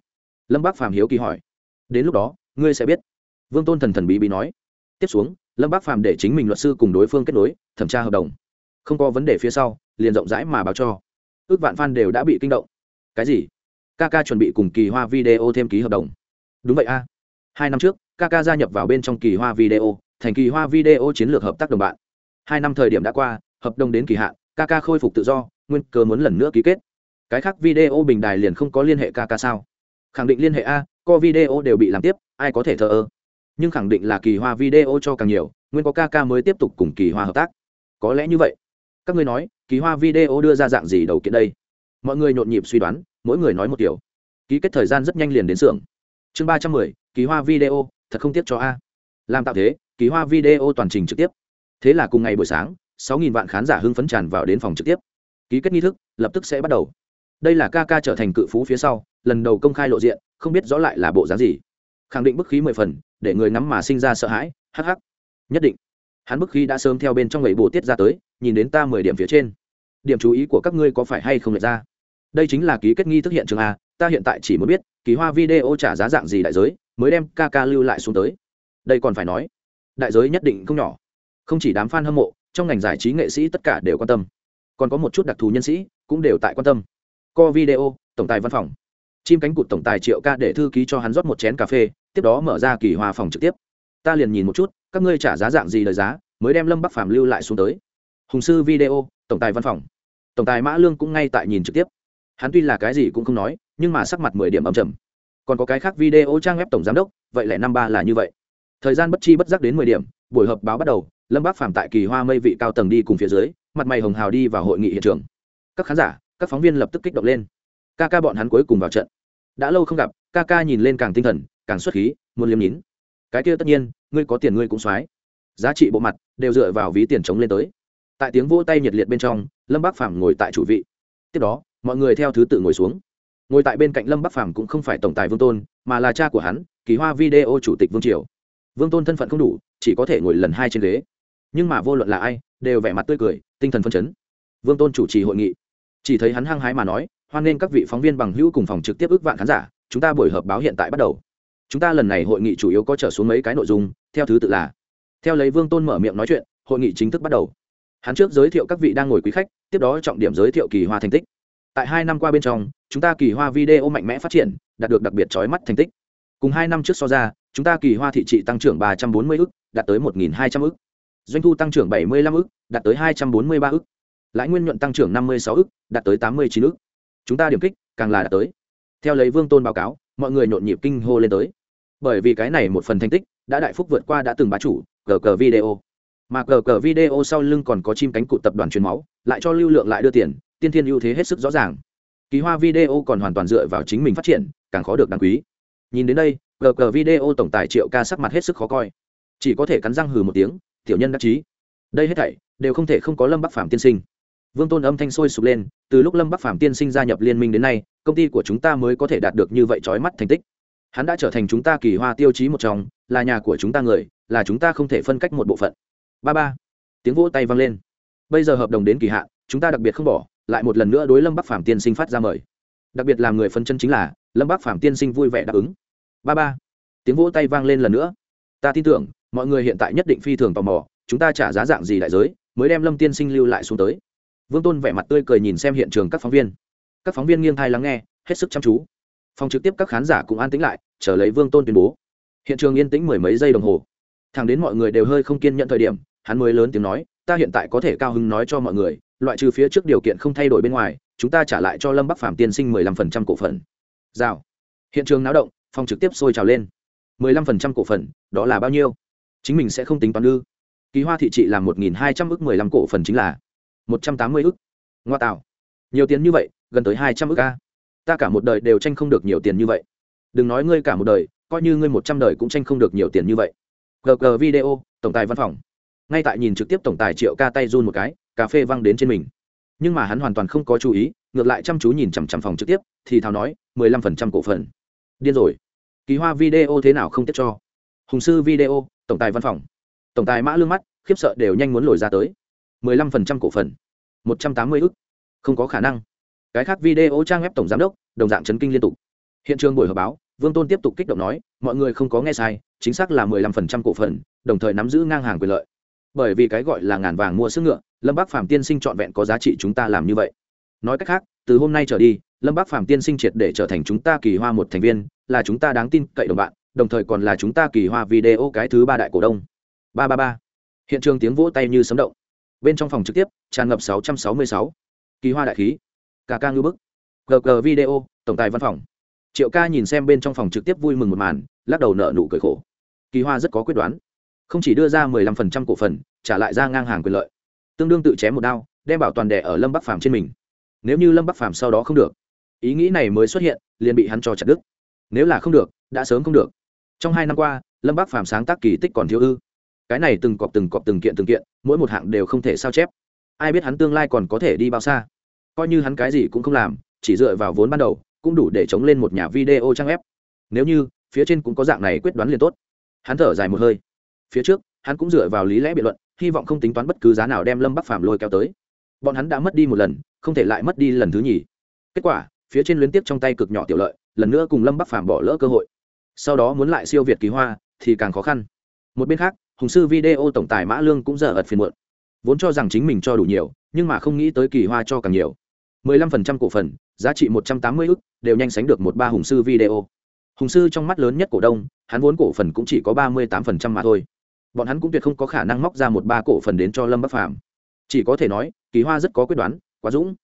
Lâm bác phàm hiếu kỳ hỏi. Đến lúc đó, ngươi sẽ biết. Vương tôn thần thần bí bí nói tiếp xuống, lâm bác phàm để chính mình luật sư cùng đối phương kết nối, thẩm tra hợp đồng. Không có vấn đề phía sau, liền rộng rãi mà báo cho. Ước vạn f a n đều đã bị kinh động. Cái gì? Kk chuẩn bị cùng kỳ hoa video thêm ký hợp đồng. Đúng vậy a. Hai năm trước kk gia nhập vào bên trong kỳ hoa video, thành kỳ hoa video chiến lược hợp tác đồng bạn. Hai năm thời điểm đã qua, hợp đồng đến kỳ hạn kk khôi phục tự do, nguyên cơ muốn lần nữa ký kết. Cái khác video bình đài liền không có liên hệ kk sao? Khẳng định liên hệ a, co video đều bị làm tiếp, ai có thể thờ ơ? Nhưng khẳng định là kỳ hoa video cho càng nhiều, nguyên có ca ca mới tiếp tục cùng kỳ hoa hợp tác. Có lẽ như vậy. Các ngươi nói, kỳ hoa video đưa ra dạng gì đầu kiện đây? Mọi người nhộn nhịp suy đoán, mỗi người nói một kiểu. Ký kết thời gian rất nhanh liền đến xưởng. Chương ba trăm mười, kỳ hoa video, thật không tiếc cho a. Làm tạo thế, kỳ hoa video toàn trình trực tiếp. Thế là cùng ngày buổi sáng, sáu nghìn vạn khán giả hưng phấn tràn vào đến phòng trực tiếp. Ký kết nghi thức, lập tức sẽ bắt đầu. Đây là ca ca trở thành cự phú phía sau, lần đầu công khai lộ diện, không biết rõ lại là bộ dáng gì. Khẳng định bức khí mười phần để người ngắm mà sinh ra sợ hãi Hắc hắc, nhất định. Hắn bức khi đã sớm theo bên trong gậy bồ tiết ra tới nhìn đến ta mười điểm phía trên. Điểm chú ý của các ngươi có phải hay không lệch ra? Đây chính là ký kết nghi thức hiện trường a ta hiện tại chỉ muốn biết kỳ hoa video trả giá dạng gì đại giới mới đem ca ca lưu lại xuống tới. Đây còn phải nói đại giới nhất định không nhỏ. Không chỉ đám f a n hâm mộ trong ngành giải trí nghệ sĩ tất cả đều quan tâm. Còn có một chút đặc thù nhân sĩ cũng đều tại quan tâm. Co video tổng tài văn phòng. Chim cánh cụt tổng tài triệu ca để thư ký cho hắn rót một chén cà phê tiếp đó mở ra kỳ hoa phòng trực tiếp. Ta liền nhìn một chút, các ngươi trả giá dạng gì lời giá, mới đem lâm bắc phàm lưu lại xuống tới. Hùng sư video, tổng tài văn phòng. Tổng tài mã lương cũng ngay tại nhìn trực tiếp. Hắn tuy là cái gì cũng không nói, nhưng mà sắc mặt mười điểm âm trầm. Còn có cái khác video trang web tổng giám đốc, vậy lẻ năm ba là như vậy. Thời gian bất chi bất giác đến mười điểm, buổi họp báo bắt đầu, lâm bác phạm tại kỳ hoa mây vị cao tầng đi cùng phía dưới, mặt mày hồng hào đi vào hội nghị hiện trường. Các khán giả, các phóng viên lập tức kích động lên. Ca ca bọn hắn cuối cùng vào trận. Đã lâu không gặp, ca ca nhìn lên càng tinh thần càng xuất khí, muốn liếm nhín cái kia tất nhiên, ngươi có tiền ngươi cũng soái giá trị bộ mặt đều dựa vào ví tiền chống lên tới. Tại tiếng vỗ tay nhiệt liệt bên trong, lâm bác phàm ngồi tại chủ vị. Tiếp đó, mọi người theo thứ tự ngồi xuống. Ngồi tại bên cạnh lâm bắc phàm cũng không phải tổng tài vương tôn, mà là cha của hắn, kỳ hoa video chủ tịch vương triều. Vương tôn thân phận không đủ, chỉ có thể ngồi lần hai trên ghế. Nhưng mà vô luận là ai, đều vẻ mặt tươi cười, tinh thần phân chấn. Vương tôn chủ trì hội nghị. Chỉ thấy hắn hăng hái mà nói, hoan nghênh các vị phóng viên bằng hữu cùng phòng trực tiếp ước vạn khán giả, chúng ta buổi họp báo hiện tại bắt đầu chúng ta lần này hội nghị chủ yếu có trở xuống mấy cái nội dung, theo thứ tự là, theo lấy vương tôn mở miệng nói chuyện, hội nghị chính thức bắt đầu. Hắn trước giới thiệu các vị đang ngồi quý khách, tiếp đó trọng điểm giới thiệu kỳ hoa thành tích. Tại hai năm qua bên trong, chúng ta kỳ hoa video mạnh mẽ phát triển, đạt được đặc biệt trói mắt thành tích. Cùng hai năm trước so ra, chúng ta kỳ hoa thị trị tăng trưởng ba trăm bốn mươi ức, đạt tới một hai trăm ức. Doanh thu tăng trưởng bảy mươi năm ức, đạt tới hai trăm bốn mươi ba ức. Lãi nguyên nhuận tăng trưởng năm mươi sáu ức, đạt tới tám mươi chín ức. Chúng ta điểm kích càng là đạt tới. Theo lấy vương tôn báo cáo mọi người nhộn nhịp kinh hô lên tới. Bởi vì cái này một phần thành tích đã đại phúc vượt qua đã từng bá chủ cờ cờ video. Mà cờ cờ video sau lưng còn có chim cánh cụt tập đoàn truyền máu, lại cho lưu lượng lại đưa tiền, tiên thiên ưu thế hết sức rõ ràng. Kỳ hoa video còn hoàn toàn dựa vào chính mình phát triển, càng khó được đáng quý. Nhìn đến đây gờ cờ video tổng tài triệu ca sắc mặt hết sức khó coi. Chỉ có thể cắn răng hừ một tiếng, tiểu nhân đắc chí. Đây hết thảy đều không thể không có lâm bắc phạm tiên sinh vương tôn âm thanh sôi sục lên, từ lúc lâm bắc phạm tiên sinh gia nhập liên minh đến nay, công ty của chúng ta mới có thể đạt được như vậy trói mắt thành tích. Hắn đã trở thành chúng ta kỳ hoa tiêu chí một trong, là nhà của chúng ta người, là chúng ta không thể phân cách một bộ phận. Ba ba. Tiếng vỗ tay vang lên. Bây giờ hợp đồng đến kỳ hạn, chúng ta đặc biệt không bỏ, lại một lần nữa đối lâm bắc phàm tiên sinh phát ra mời. Đặc biệt làm người phân chân chính là, lâm bắc phàm tiên sinh vui vẻ đáp ứng. Ba ba. Tiếng vỗ tay vang lên lần nữa. Ta tin tưởng, mọi người hiện tại nhất định phi thường tò mò, chúng ta trả giá dạng gì đại giới, mới đem lâm tiên sinh lưu lại xuống tới vương tôn vẻ mặt tươi cười nhìn xem hiện trường các phóng viên. Các phóng viên nghiêng thai lắng nghe, hết sức chăm chú. Phòng trực tiếp các khán giả cũng an tĩnh lại, chờ lấy vương tôn tuyên bố. Hiện trường yên tĩnh mười mấy giây đồng hồ. Thẳng đến mọi người đều hơi không kiên nhận thời điểm, hắn mới lớn tiếng nói, ta hiện tại có thể cao hứng nói cho mọi người, loại trừ phía trước điều kiện không thay đổi bên ngoài, chúng ta trả lại cho lâm bắc phạm tiên sinh mười lăm phần trăm cổ phần. Rào. Hiện trường náo động, phòng trực tiếp sôi trào lên. mười lăm phần trăm cổ phần, đó là bao nhiêu? Chính mình sẽ không tính toán ư? Ký hoa thị trị là một nghìn hai trăm ước mười lăm cổ phần chính là một trăm tám mươi ức, ngoa tạo. Nhiều tiền như vậy gần tới hai trăm ức ca ta cả một đời đều tranh không được nhiều tiền như vậy. Đừng nói ngươi cả một đời coi như ngươi một trăm đời cũng tranh không được nhiều tiền như vậy. Gg video tổng tài văn phòng. Ngay tại nhìn trực tiếp tổng tài triệu ca tay run một cái cà phê văng đến trên mình. Nhưng mà hắn hoàn toàn không có chú ý ngược lại chăm chú nhìn chằm chằm phòng trực tiếp thì thào nói mười lăm phần trăm cổ phần. Điên rồi. Kỳ hoa video thế nào không tiếp cho. Hùng sư video tổng tài văn phòng. Tổng tài mã lương mắt khiếp sợ đều nhanh muốn lồi ra tới mười lăm phần trăm cổ phần. một trăm tám mươi ức. Không có khả năng. Cái khác video trang web tổng giám đốc, đồng dạng chấn kinh liên tục. Hiện trường buổi họp báo, vương tôn tiếp tục kích động nói, mọi người không có nghe sai, chính xác là mười lăm phần trăm cổ phần, đồng thời nắm giữ ngang hàng quyền lợi. Bởi vì cái gọi là ngàn vàng mua sức ngựa, lâm bác phàm tiên sinh trọn vẹn có giá trị chúng ta làm như vậy. Nói cách khác, từ hôm nay trở đi, lâm bác phàm tiên sinh triệt để trở thành chúng ta kỳ hoa một thành viên, là chúng ta đáng tin cậy đồng bạn, đồng thời còn là chúng ta kỳ hoa video cái thứ ba đại cổ đông. Ba ba ba. Hiện trường tiếng vỗ tay như sấm động bên trong phòng trực tiếp, tràn ngập 666. kỳ hoa đại khí. Cả ca ngư bức. Gg video, tổng tài văn phòng. Triệu ca nhìn xem bên trong phòng trực tiếp vui mừng một màn, lắc đầu nợ nụ cười khổ. Kỳ hoa rất có quyết đoán. Không chỉ đưa ra 15% cổ phần, trả lại ra ngang hàng quyền lợi. Tương đương tự chém một đao, đem bảo toàn đẻ ở lâm bắc phàm trên mình. Nếu như lâm bắc phàm sau đó không được, ý nghĩ này mới xuất hiện, liền bị hắn cho chặt đứt. Nếu là không được, đã sớm không được. Trong hai năm qua, lâm bắc phàm sáng tác kỳ tích còn thiếu ư cái này từng cọp từng cọp từng kiện từng kiện, mỗi một hạng đều không thể sao chép. Ai biết hắn tương lai còn có thể đi bao xa? Coi như hắn cái gì cũng không làm, chỉ dựa vào vốn ban đầu, cũng đủ để chống lên một nhà video trang web. Nếu như, phía trên cũng có dạng này quyết đoán liền tốt. Hắn thở dài một hơi. Phía trước, hắn cũng dựa vào lý lẽ biện luận, hy vọng không tính toán bất cứ giá nào đem lâm bắc phàm lôi kéo tới. Bọn hắn đã mất đi một lần, không thể lại mất đi lần thứ nhì. Kết quả, phía trên luyến tiếp trong tay cực nhỏ tiểu lợi, lần nữa cùng lâm bắc phàm bỏ lỡ cơ hội. Sau đó muốn lại siêu việt kỳ hoa, thì càng khó khăn. Một bên khác hùng sư video tổng tài mã lương cũng giờ ật phiền muộn. Vốn cho rằng chính mình cho đủ nhiều, nhưng mà không nghĩ tới kỳ hoa cho càng nhiều. 15% cổ phần, giá trị 180 ức, đều nhanh sánh được một ba hùng sư video. Hùng sư trong mắt lớn nhất cổ đông, hắn vốn cổ phần cũng chỉ có 38% mà thôi. Bọn hắn cũng tuyệt không có khả năng móc ra một ba cổ phần đến cho lâm bắc phàm. Chỉ có thể nói, kỳ hoa rất có quyết đoán, quá dũng.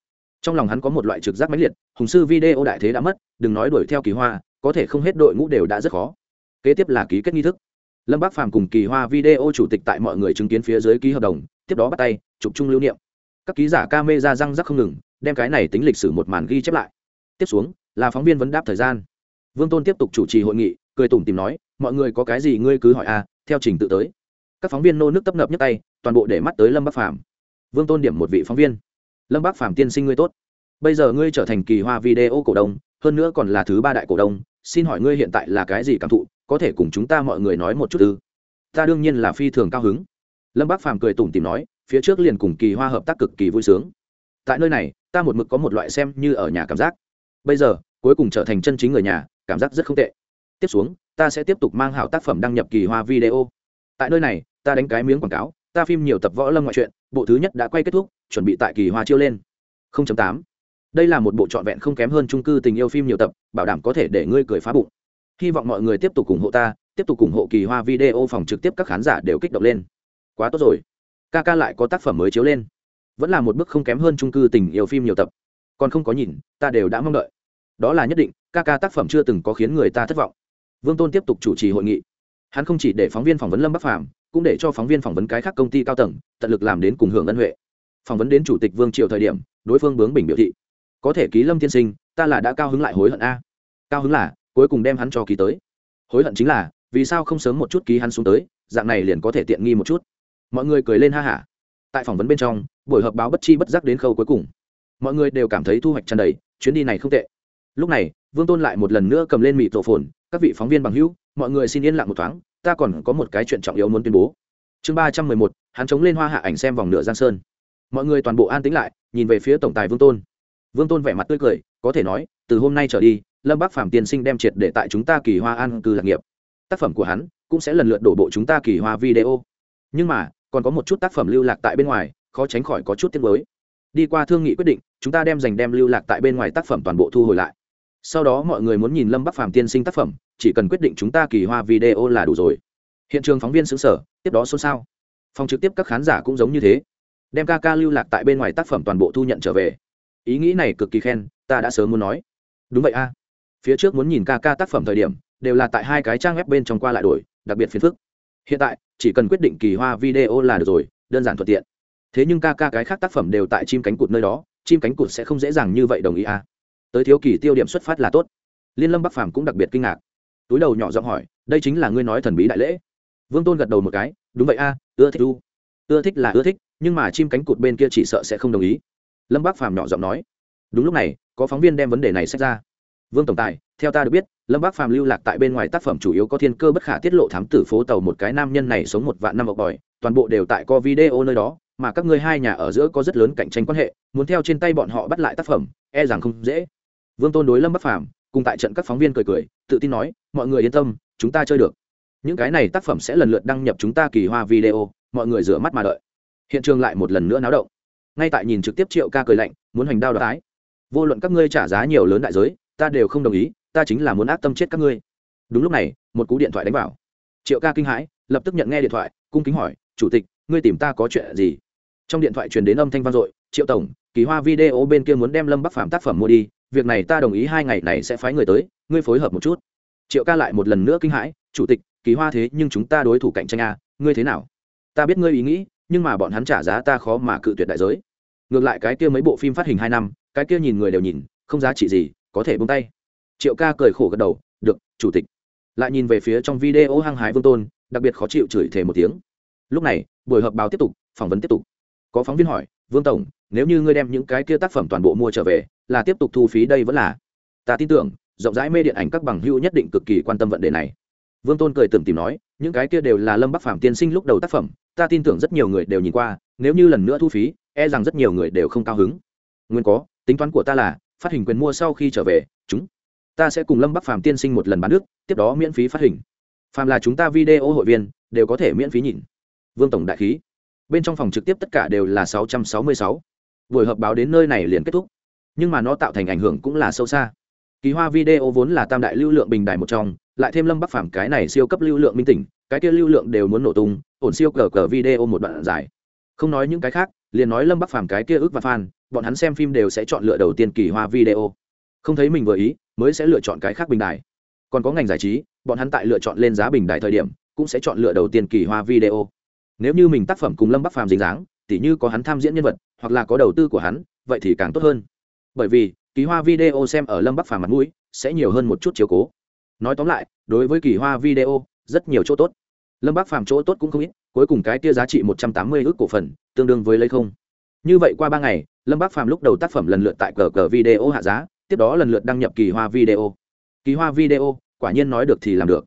Trong lòng hắn có một loại trực giác mãnh liệt, hùng sư video đại thế đã mất, đừng nói đuổi theo kỳ hoa, có thể không hết đội ngũ đều đã rất khó. Kế tiếp là ký kết nghi thức lâm bác phàm cùng kỳ hoa video chủ tịch tại mọi người chứng kiến phía dưới ký hợp đồng, tiếp đó bắt tay, chụp chung lưu niệm. Các ký giả ca mê ra răng rắc không ngừng, đem cái này tính lịch sử một màn ghi chép lại. Tiếp xuống, là phóng viên vấn đáp thời gian. Vương tôn tiếp tục chủ trì hội nghị, cười tủm tìm nói, mọi người có cái gì ngươi cứ hỏi a theo trình tự tới. Các phóng viên nô nước tấp nập nhấc tay, toàn bộ để mắt tới lâm bắc phàm. Vương tôn điểm một vị phóng viên. Lâm bắc phàm tiên sinh ngươi tốt. Bây giờ ngươi trở thành kỳ hoa video cổ đông, hơn nữa còn là thứ ba đại cổ đông, xin hỏi ngươi hiện tại là cái gì cảm thụ? Có thể cùng chúng ta mọi người nói một chút ư? Ta đương nhiên là phi thường cao hứng. Lâm bác phàm cười tủm tìm nói, phía trước liền cùng kỳ hoa hợp tác cực kỳ vui sướng. Tại nơi này, ta một mực có một loại xem như ở nhà cảm giác. Bây giờ, cuối cùng trở thành chân chính người nhà, cảm giác rất không tệ. Tiếp xuống, ta sẽ tiếp tục mang hảo tác phẩm đăng nhập kỳ hoa video. Tại nơi này, ta đánh cái miếng quảng cáo, ta phim nhiều tập võ lâm ngoại truyện, bộ thứ nhất đã quay kết thúc, chuẩn bị tại kỳ hoa chiêu lên. 0.8 đây là một bộ trọn vẹn không kém hơn trung cư tình yêu phim nhiều tập, bảo đảm có thể để ngươi cười phá bụng hy vọng mọi người tiếp tục ủng hộ ta, tiếp tục ủng hộ kỳ hoa video phòng trực tiếp các khán giả đều kích động lên. Quá tốt rồi. Ca ca lại có tác phẩm mới chiếu lên. Vẫn là một bước không kém hơn trung cư tình yêu phim nhiều tập. Còn không có nhìn, ta đều đã mong đợi. Đó là nhất định ca ca tác phẩm chưa từng có khiến người ta thất vọng. Vương tôn tiếp tục chủ trì hội nghị. Hắn không chỉ để phóng viên phỏng vấn lâm bắc phàm, cũng để cho phóng viên phỏng vấn cái khác công ty cao tầng, tận lực làm đến cùng hưởng ân huệ. Phỏng vấn đến chủ tịch vương triều thời điểm, đối phương bướng bình biểu thị. Có thể ký lâm tiên sinh, ta là đã cao hứng lại hối hận a. Cao hứng là cuối cùng đem hắn cho ký tới. Hối hận chính là, vì sao không sớm một chút ký hắn xuống tới, dạng này liền có thể tiện nghi một chút. Mọi người cười lên ha hả. Tại phỏng vấn bên trong, buổi họp báo bất chi bất giác đến khâu cuối cùng. Mọi người đều cảm thấy thu hoạch tràn đầy, chuyến đi này không tệ. Lúc này, vương tôn lại một lần nữa cầm lên mịt rổ phồn, các vị phóng viên bằng hữu, mọi người xin yên lặng một thoáng, ta còn có một cái chuyện trọng yếu muốn tuyên bố. Chương ba trăm mười một, hắn chống lên hoa hạ ảnh xem vòng nửa giang sơn. Mọi người toàn bộ an tĩnh lại, nhìn về phía tổng tài vương tôn. Vương tôn vẻ mặt tươi cười, có thể nói, từ hôm nay trở đi lâm bác phạm tiên sinh đem triệt để tại chúng ta kỳ hoa an cư lạc nghiệp. Tác phẩm của hắn cũng sẽ lần lượt đổ bộ chúng ta kỳ hoa video. Nhưng mà, còn có một chút tác phẩm lưu lạc tại bên ngoài, khó tránh khỏi có chút tiết mới đi qua thương nghị quyết định, chúng ta đem dành đem lưu lạc tại bên ngoài tác phẩm toàn bộ thu hồi lại. Sau đó mọi người muốn nhìn lâm bắc phàm tiên sinh tác phẩm, chỉ cần quyết định chúng ta kỳ hoa video là đủ rồi. Hiện trường phóng viên xứng sở, tiếp đó xôn xao. Phòng trực tiếp các khán giả cũng giống như thế. Đem ca ca lưu lạc tại bên ngoài tác phẩm toàn bộ thu nhận trở về. Ý nghĩ này cực kỳ khen, ta đã sớm muốn nói. Đúng vậy a phía trước muốn nhìn ca ca tác phẩm thời điểm, đều là tại hai cái trang web bên trong qua lại đổi, đặc biệt phiền phức. Hiện tại, chỉ cần quyết định kỳ hoa video là được rồi, đơn giản thuận tiện. Thế nhưng ca ca cái khác tác phẩm đều tại chim cánh cụt nơi đó, chim cánh cụt sẽ không dễ dàng như vậy đồng ý à? tới thiếu kỳ tiêu điểm xuất phát là tốt. Liên lâm bắc phàm cũng đặc biệt kinh ngạc. Túi đầu nhỏ giọng hỏi, đây chính là ngươi nói thần bí đại lễ. Vương tôn gật đầu một cái, đúng vậy a, ưa thích u. Ưa thích là ưa thích, nhưng mà chim cánh cụt bên kia chỉ sợ sẽ không đồng ý. Lâm bắc phàm nhỏ giọng nói, đúng lúc này, có phóng viên đem vấn đề này xét ra vương tổng tài theo ta được biết lâm bắc phàm lưu lạc tại bên ngoài tác phẩm chủ yếu có thiên cơ bất khả tiết lộ thám tử phố tàu một cái nam nhân này sống một vạn năm ọc bòi toàn bộ đều tại co video nơi đó mà các ngươi hai nhà ở giữa có rất lớn cạnh tranh quan hệ muốn theo trên tay bọn họ bắt lại tác phẩm e rằng không dễ. Vương tôn đối lâm bắc phàm cùng tại trận các phóng viên cười cười tự tin nói mọi người yên tâm chúng ta chơi được. Những cái này tác phẩm sẽ lần lượt đăng nhập chúng ta kỳ hoa video mọi người rửa mắt mà đợi. Hiện trường lại một lần nữa náo động. Ngay tại nhìn trực tiếp triệu ca cười lạnh muốn hoành đao đoái, vô luận các ngươi trả giá nhiều lớn đại giới ta đều không đồng ý, ta chính là muốn ác tâm chết các ngươi. Đúng lúc này, một cú điện thoại đánh vào. Triệu ca kinh hãi, lập tức nhận nghe điện thoại, cung kính hỏi, chủ tịch, ngươi tìm ta có chuyện gì? Trong điện thoại truyền đến âm thanh vang dội, triệu tổng, kỳ hoa video bên kia muốn đem lâm bắc phạm tác phẩm mua đi, việc này ta đồng ý hai ngày này sẽ phái người tới, ngươi phối hợp một chút. Triệu ca lại một lần nữa kinh hãi, chủ tịch, kỳ hoa thế nhưng chúng ta đối thủ cạnh tranh a ngươi thế nào? Ta biết ngươi ý nghĩ, nhưng mà bọn hắn trả giá ta khó mà cự tuyệt đại giới. Ngược lại cái kia mấy bộ phim phát hình hai năm, cái kia nhìn người đều nhìn, không giá trị gì có thể bung tay. Triệu ca cười khổ gật đầu, được, chủ tịch. Lại nhìn về phía trong video hăng hái vương tôn, đặc biệt khó chịu chửi thề một tiếng. Lúc này, buổi họp báo tiếp tục, phỏng vấn tiếp tục. Có phóng viên hỏi, vương tổng, nếu như ngươi đem những cái kia tác phẩm toàn bộ mua trở về, là tiếp tục thu phí đây vẫn là? Ta tin tưởng, rộng rãi mê điện ảnh các bằng hữu nhất định cực kỳ quan tâm vấn đề này. Vương tôn cười tưởng tìm nói, những cái kia đều là lâm bắc phạm tiên sinh lúc đầu tác phẩm, ta tin tưởng rất nhiều người đều nhìn qua, nếu như lần nữa thu phí e rằng rất nhiều người đều không cao hứng. Nguyên có, tính toán của ta là phát hình quyền mua sau khi trở về, chúng ta sẽ cùng lâm bắc phàm tiên sinh một lần bán nước, tiếp đó miễn phí phát hình. Phàm là chúng ta video hội viên, đều có thể miễn phí nhìn. Vương tổng đại khí. Bên trong phòng trực tiếp tất cả đều là sáu trăm sáu mươi sáu. Buổi họp báo đến nơi này liền kết thúc. Nhưng mà nó tạo thành ảnh hưởng cũng là sâu xa. Kỳ hoa video vốn là tam đại lưu lượng bình đại một trong, lại thêm lâm bắc phàm cái này siêu cấp lưu lượng minh tỉnh, cái kia lưu lượng đều muốn nổ tung, ổn siêu cờ cờ video một đoạn dài. Không nói những cái khác, liền nói lâm bắc phàm cái kia ước và fan bọn hắn xem phim đều sẽ chọn lựa đầu tiên kỳ hoa video. Không thấy mình vừa ý, mới sẽ lựa chọn cái khác bình đài. Còn có ngành giải trí, bọn hắn tại lựa chọn lên giá bình đài thời điểm, cũng sẽ chọn lựa đầu tiên kỳ hoa video. Nếu như mình tác phẩm cùng lâm bắc phàm dính dáng, tỉ như có hắn tham diễn nhân vật, hoặc là có đầu tư của hắn, vậy thì càng tốt hơn. Bởi vì, kỳ hoa video xem ở lâm bắc phàm mặt mũi, sẽ nhiều hơn một chút chiều cố. Nói tóm lại, đối với kỳ hoa video, rất nhiều chỗ tốt. Lâm bắc phàm chỗ tốt cũng không ít, cuối cùng cái kia giá trị một trăm tám mươi ước cổ phần, tương đương với lấy không như vậy qua ba ngày, lâm bắc phàm lúc đầu tác phẩm lần lượt tại cờ cờ video hạ giá, tiếp đó lần lượt đăng nhập kỳ hoa video. Kỳ hoa video, quả nhiên nói được thì làm được.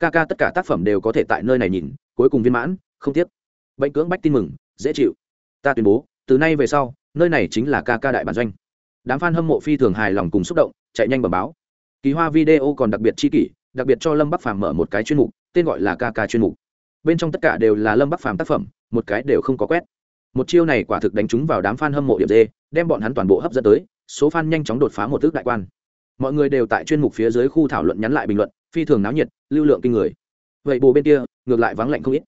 Ca ca tất cả tác phẩm đều có thể tại nơi này nhìn, cuối cùng viên mãn, không tiếc. Bệnh cưỡng bách tin mừng, dễ chịu. Ta tuyên bố, từ nay về sau, nơi này chính là ca ca đại bản doanh. Đám f a n hâm mộ phi thường hài lòng cùng xúc động, chạy nhanh bẩm báo. Kỳ hoa video còn đặc biệt chi kỷ, đặc biệt cho lâm bắc phàm mở một cái chuyên mục, tên gọi là ca ca chuyên mục. Bên trong tất cả đều là lâm bắc phàm tác phẩm, một cái đều không có quét một chiêu này quả thực đánh trúng vào đám f a n hâm mộ điểm dê đem bọn hắn toàn bộ hấp dẫn tới, số f a n nhanh chóng đột phá một thước đại quan. Mọi người đều tại chuyên mục phía dưới khu thảo luận nhắn lại bình luận, phi thường náo nhiệt, lưu lượng kinh người. Vậy bồ bên kia, ngược lại vắng lạnh không ít.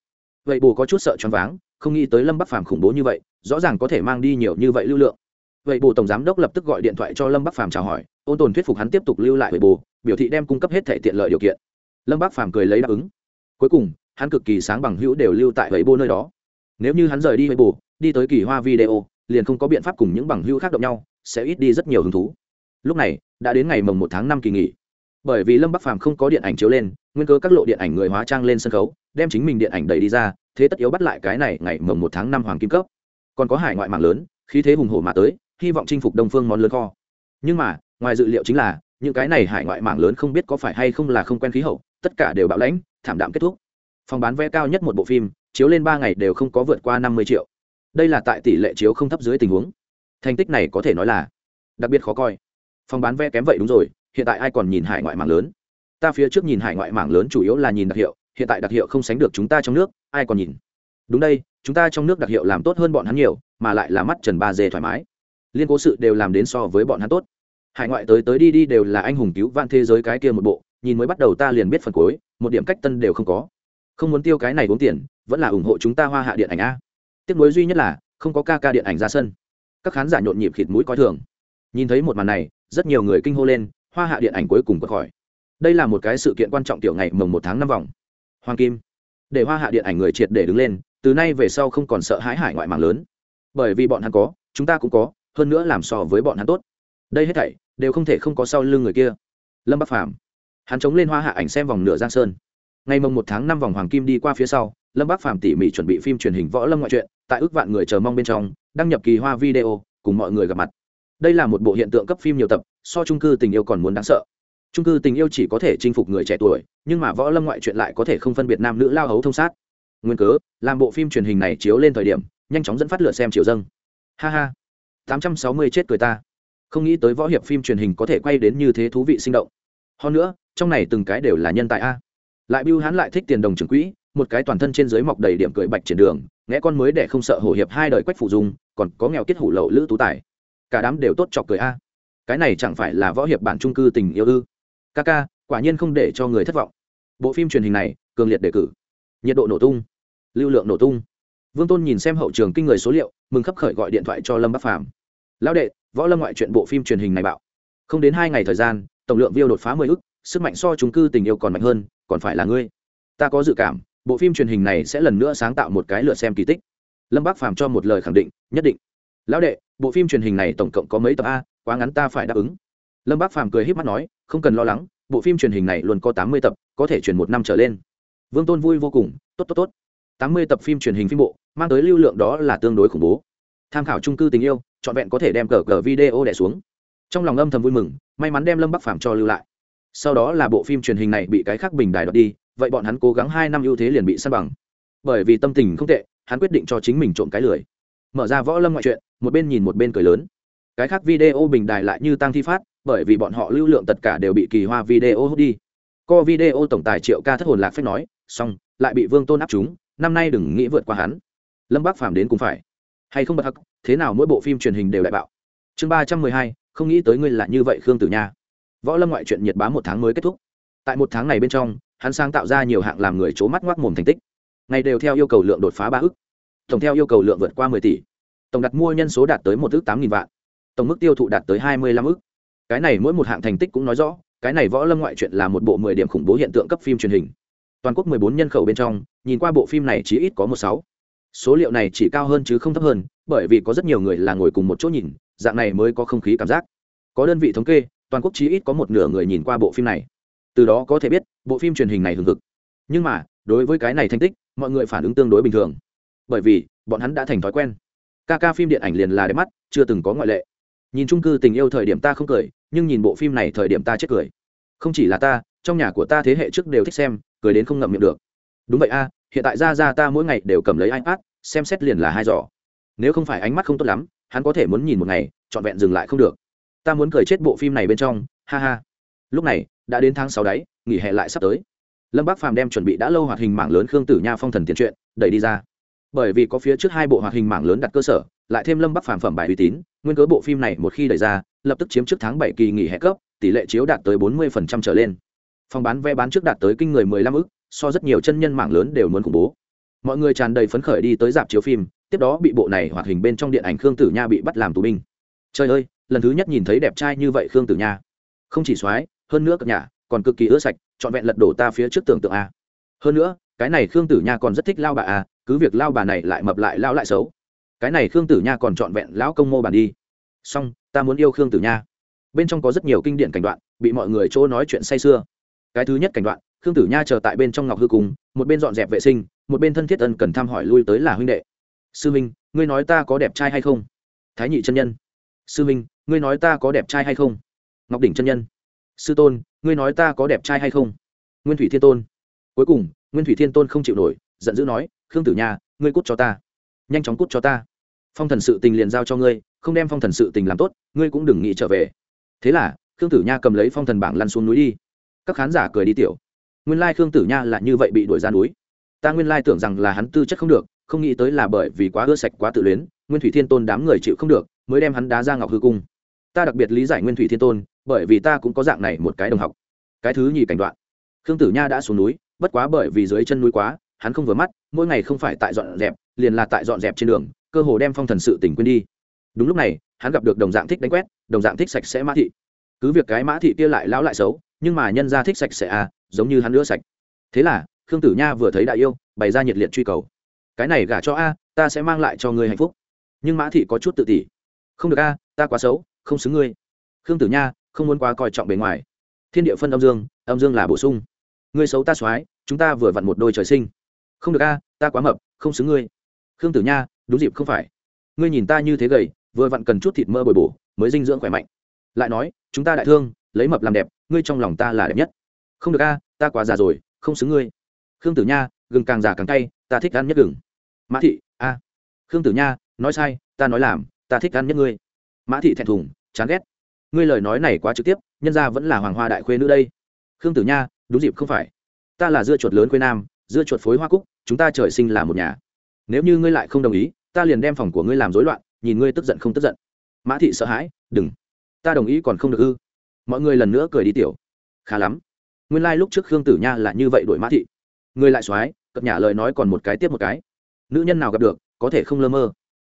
Vậy bồ có chút sợ choáng váng, không nghĩ tới lâm bắc phàm khủng bố như vậy, rõ ràng có thể mang đi nhiều như vậy lưu lượng. Vậy bồ tổng giám đốc lập tức gọi điện thoại cho lâm bắc phàm chào hỏi, ôn tồn thuyết phục hắn tiếp tục lưu lại vậy bồ, biểu thị đem cung cấp hết thể tiện lợi điều kiện. Lâm bắc phàm cười lấy đáp ứng. Cuối cùng, hắn cực kỳ sáng bằng hữu đều lưu tại vậy bồ nơi đó. Nếu như hắn rời đi vậy bồ đi tới kỳ hoa video, liền không có biện pháp cùng những bằng hữu khác động nhau, sẽ ít đi rất nhiều hứng thú. Lúc này, đã đến ngày mồng một tháng năm kỳ nghỉ. Bởi vì lâm bắc phàm không có điện ảnh chiếu lên, nguyên cơ các lộ điện ảnh người hóa trang lên sân khấu, đem chính mình điện ảnh đầy đi ra, thế tất yếu bắt lại cái này ngày mồng một tháng năm hoàng kim cấp. Còn có hải ngoại mạng lớn, khí thế hùng hổ mà tới, hy vọng chinh phục đông phương món lớn kho. Nhưng mà, ngoài dự liệu chính là, những cái này hải ngoại mạng lớn không biết có phải hay không là không quen khí hậu, tất cả đều bạo lãnh, thảm đạm kết thúc. Phòng bán vé cao nhất một bộ phim, chiếu lên ba ngày đều không có vượt qua năm mươi triệu đây là tại tỷ lệ chiếu không thấp dưới tình huống. Thành tích này có thể nói là đặc biệt khó coi. Phòng bán vé kém vậy đúng rồi, hiện tại ai còn nhìn hải ngoại mạng lớn? Ta phía trước nhìn hải ngoại mạng lớn chủ yếu là nhìn đặc hiệu, hiện tại đặc hiệu không sánh được chúng ta trong nước, ai còn nhìn? Đúng đây, chúng ta trong nước đặc hiệu làm tốt hơn bọn hắn nhiều, mà lại là mắt trần ba dê thoải mái. Liên cố sự đều làm đến so với bọn hắn tốt. Hải ngoại tới tới đi đi đều là anh hùng cứu vạn thế giới cái kia một bộ, nhìn mới bắt đầu ta liền biết phần cuối, một điểm cách tân đều không có. Không muốn tiêu cái này uống tiền, vẫn là ủng hộ chúng ta hoa hạ điện ảnh a tiếc nối duy nhất là, không có ca ca điện ảnh ra sân. Các khán giả nhộn nhịp khịt mũi coi thường. Nhìn thấy một màn này, rất nhiều người kinh hô lên, hoa hạ điện ảnh cuối cùng vượt khỏi đây là một cái sự kiện quan trọng tiểu ngày mồng một tháng năm vòng. Hoàng kim. Để hoa hạ điện ảnh người triệt để đứng lên, từ nay về sau không còn sợ hãi hải ngoại mạng lớn. Bởi vì bọn hắn có, chúng ta cũng có, hơn nữa làm so với bọn hắn tốt. Đây hết thảy, đều không thể không có sau lưng người kia. Lâm bắc phàm. Hắn chống lên hoa hạ ảnh xem vòng nửa giang sơn. Ngày mồng một tháng năm vòng hoàng kim đi qua phía sau, lâm bắc phàm tỉ mỉ chuẩn bị phim truyền hình võ lâm ngoại truyện tại ước vạn người chờ mong bên trong, đăng nhập kỳ hoa video, cùng mọi người gặp mặt. Đây là một bộ hiện tượng cấp phim nhiều tập, so trung cư tình yêu còn muốn đáng sợ. Trung cư tình yêu chỉ có thể chinh phục người trẻ tuổi, nhưng mà võ lâm ngoại truyện lại có thể không phân biệt nam nữ lao hấu thông sát. Nguyên cớ, làm bộ phim truyền hình này chiếu lên thời điểm, nhanh chóng dẫn phát lửa xem chiều dâng. Ha ha. tám trăm sáu mươi chết cười ta. Không nghĩ tới võ hiệp phim truyền hình có thể quay đến như thế thú vị sinh động. Hơn nữa, trong này từng cái đều là nhân tài a. Lại biêu hắn lại thích tiền đồng trưởng quỹ một cái toàn thân trên dưới mọc đầy điểm cười bạch trên đường, nghe con mới để không sợ hổ hiệp hai đời quách phụ dung, còn có nghèo kết hủ lậu lữ tú tài. Cả đám đều tốt chọc cười a. À. Cái này chẳng phải là võ hiệp bản trung cư tình yêu ư? Ca ca, quả nhiên không để cho người thất vọng. Bộ phim truyền hình này, cường liệt đề cử. Nhiệt độ nổ tung. Lưu lượng nổ tung. Vương tôn nhìn xem hậu trường kinh người số liệu, mừng khấp khởi gọi điện thoại cho lâm bắc phàm. Lão đệ, võ lâm ngoại chuyện bộ phim truyền hình này bạo. Không đến hai ngày thời gian, tổng lượng view đột phá mười ức, sức mạnh so chúng cư tình yêu còn mạnh hơn, còn phải là ngươi. Ta có dự cảm bộ phim truyền hình này sẽ lần nữa sáng tạo một cái lượt xem kỳ tích. Lâm bác phàm cho một lời khẳng định, nhất định. Lão đệ, bộ phim truyền hình này tổng cộng có mấy tập a, quá ngắn ta phải đáp ứng. Lâm bác phàm cười h í p mắt nói, không cần lo lắng, bộ phim truyền hình này luôn có tám mươi tập, có thể chuyển một năm trở lên. Vương tôn vui vô cùng, tốt tốt tốt. Tám mươi tập phim truyền hình phim bộ, mang tới lưu lượng đó là tương đối khủng bố. Tham khảo trung cư tình yêu, trọn vẹn có thể đem cờ cờ video đẻ xuống. Trong lòng âm thầm vui mừng, may mắn đem lâm bắc phàm cho lưu lại. Sau đó là bộ phim truyền hình này bị cái khác bình đài đoạt đi vậy bọn hắn cố gắng hai năm ưu thế liền bị săn bằng. Bởi vì tâm tình không tệ, hắn quyết định cho chính mình trộm cái lười. Mở ra võ lâm ngoại truyện, một bên nhìn một bên cười lớn. Cái khác video bình đài lại như tăng thi phát, bởi vì bọn họ lưu lượng tất cả đều bị kỳ hoa video hút đi. Co video tổng tài triệu ca thất hồn lạc phép nói, xong, lại bị vương tôn áp chúng, năm nay đừng nghĩ vượt qua hắn. Lâm bác phàm đến cũng phải. Hay không bật hắc, thế nào mỗi bộ phim truyền hình đều đại bạo. Chương ba trăm mười hai, không nghĩ tới ngươi là như vậy, khương tử nha. Võ lâm ngoại truyện nhiệt bá một tháng mới kết thúc. Tại một tháng này bên trong hắn sáng tạo ra nhiều hạng làm người c mắt ngoác mồm thành tích. Ngày đều theo yêu cầu lượng đột phá ba ức. Tổng theo yêu cầu lượng vượt qua mười tỷ. Tổng đặt mua nhân số đạt tới một ước tám nghìn vạn. Tổng mức tiêu thụ đạt tới hai mươi lăm ước cái này mỗi một hạng thành tích cũng nói rõ, cái này võ lâm ngoại truyện là một bộ mười điểm khủng bố hiện tượng cấp phim truyền hình. Toàn quốc mười bốn nhân khẩu bên trong, nhìn qua bộ phim này chỉ ít có một sáu. Số liệu này chỉ cao hơn chứ không thấp hơn, bởi vì có rất nhiều người là ngồi cùng một chỗ nhìn, dạng này mới có không khí cảm giác. Có đơn vị thống kê, toàn quốc chí ít có một nửa người nhìn qua bộ phim này từ đó có thể biết, bộ phim truyền hình này hừng hực. Nhưng mà, đối với cái này thành tích, mọi người phản ứng tương đối bình thường. Bởi vì, bọn hắn đã thành thói quen. Ca ca phim điện ảnh liền là đẹp mắt, chưa từng có ngoại lệ. Nhìn trung cư tình yêu thời điểm ta không cười, nhưng nhìn bộ phim này thời điểm ta chết cười. Không chỉ là ta, trong nhà của ta thế hệ trước đều thích xem, cười đến không ngậm miệng được. Đúng vậy a, hiện tại ra ra ta mỗi ngày đều cầm lấy ipad, xem xét liền là hai giỏ. Nếu không phải ánh mắt không tốt lắm, hắn có thể muốn nhìn một ngày, trọn vẹn dừng lại không được. Ta muốn cười chết bộ phim này bên trong, ha ha lúc này, đã đến tháng sáu đáy nghỉ hè lại sắp tới. Lâm bác phàm đem chuẩn bị đã lâu hoạt hình mảng lớn khương tử nha phong thần tiền truyện, đẩy đi ra. Bởi vì có phía trước hai bộ hoạt hình mảng lớn đặt cơ sở, lại thêm lâm bắc phàm phẩm bài uy tín, nguyên cớ bộ phim này một khi đẩy ra, lập tức chiếm trước tháng bảy kỳ nghỉ hè cấp, tỷ lệ chiếu đạt tới bốn mươi trở lên. Phòng bán vé bán trước đạt tới kinh người mười lăm ức, so rất nhiều chân nhân mảng lớn đều muốn khủng bố. Mọi người tràn đầy phấn khởi đi tới dạp chiếu phim, tiếp đó bị bộ này hoạt hình bên trong điện ảnh khương tử nha bị bắt làm tù binh. Trời ơi, lần thứ nhất nhìn thấy đẹp trai như vậy khương tử nha. Không chỉ soái hơn nữa cực nhà, còn cực kỳ ưa sạch, trọn vẹn lật đổ ta phía trước tưởng tượng a. Hơn nữa, cái này khương tử nha còn rất thích lao bà a, cứ việc lao bà này lại mập lại lao lại xấu. Cái này khương tử nha còn trọn vẹn lão công mô bàn đi. Xong, ta muốn yêu khương tử nha. Bên trong có rất nhiều kinh điển cảnh đoạn, bị mọi người chỗ nói chuyện say sưa. Cái thứ nhất cảnh đoạn, khương tử nha chờ tại bên trong ngọc hư cùng một bên dọn dẹp vệ sinh, một bên thân thiết ân cần thăm hỏi lui tới là huynh đệ. Sư minh, ngươi nói ta có đẹp trai hay không? Thái nhị chân nhân. Sư minh, ngươi nói ta có đẹp trai hay không? Ngọc đỉnh chân nhân sư tôn, ngươi nói ta có đẹp trai hay không? Nguyên thủy thiên tôn. Cuối cùng, nguyên thủy thiên tôn không chịu nổi, giận dữ nói, khương tử nha, ngươi cút cho ta. Nhanh chóng cút cho ta. Phong thần sự tình liền giao cho ngươi, không đem phong thần sự tình làm tốt, ngươi cũng đừng nghĩ trở về. Thế là, khương tử nha cầm lấy phong thần bảng lăn xuống núi đi. Các khán giả cười đi tiểu. Nguyên lai khương tử nha là như vậy bị đuổi ra núi. Ta nguyên lai tưởng rằng là hắn tư chất không được, không nghĩ tới là bởi vì quá ưa sạch quá tự luyến, nguyên thủy thiên tôn đám người chịu không được, mới đem hắn đá ra ngọc hư cung. Ta đặc biệt lý giải nguyên thủy thiên tôn bởi vì ta cũng có dạng này một cái đồng học. Cái thứ nhì cảnh đoạn. Khương tử nha đã xuống núi, bất quá bởi vì dưới chân núi quá, hắn không vừa mắt, mỗi ngày không phải tại dọn dẹp, liền là tại dọn dẹp trên đường, cơ hồ đem phong thần sự tỉnh quên đi. Đúng lúc này, hắn gặp được đồng dạng thích đánh quét, đồng dạng thích sạch sẽ mã thị. Cứ việc cái mã thị kia lại lão lại xấu, nhưng mà nhân ra thích sạch sẽ à giống như hắn nữa sạch. Thế là, khương tử nha vừa thấy đại yêu, bày ra nhiệt liệt truy cầu. Cái này gả cho a, ta sẽ mang lại cho ngươi hạnh phúc. Nhưng mã thị có chút tự tỷ không được a, ta quá xấu, không xứng ngươi. Khương tử nha không muốn quá coi trọng bề ngoài. Thiên địa phân âm dương âm dương là bổ sung. Ngươi xấu ta soái chúng ta vừa vặn một đôi trời sinh. Không được a, ta quá mập, không xứng ngươi. Khương tử nha, đúng dịp không phải. Ngươi nhìn ta như thế gầy, vừa vặn cần chút thịt mơ bồi bổ, mới dinh dưỡng khỏe mạnh. Lại nói, chúng ta đại thương, lấy mập làm đẹp, ngươi trong lòng ta là đẹp nhất. Không được a, ta quá già rồi, không xứng ngươi. Khương tử nha, gừng càng già càng cay, ta thích ăn nhất gừng. Mã thị, a. Khương tử nha, nói sai, ta nói làm, ta thích ăn nhất ngươi. Mã thị thẹn thùng, chán ghét ngươi lời nói này quá trực tiếp, nhân ra vẫn là hoàng hoa đại khuê nữ đây. Khương tử nha, đúng dịp không phải. Ta là dưa chuột lớn quê nam, dưa chuột phối hoa cúc, chúng ta trời sinh là một nhà. Nếu như ngươi lại không đồng ý, ta liền đem phòng của ngươi làm rối loạn, nhìn ngươi tức giận không tức giận. Mã thị sợ hãi, đừng. Ta đồng ý còn không được ư? Mọi người lần nữa cười đi tiểu. Khá lắm. Nguyên lai、like、lúc trước khương tử nha là như vậy đổi mã thị. Ngươi lại x o á i cập nhà lời nói còn một cái tiếp một cái. Nữ nhân nào gặp được, có thể không lơ mơ.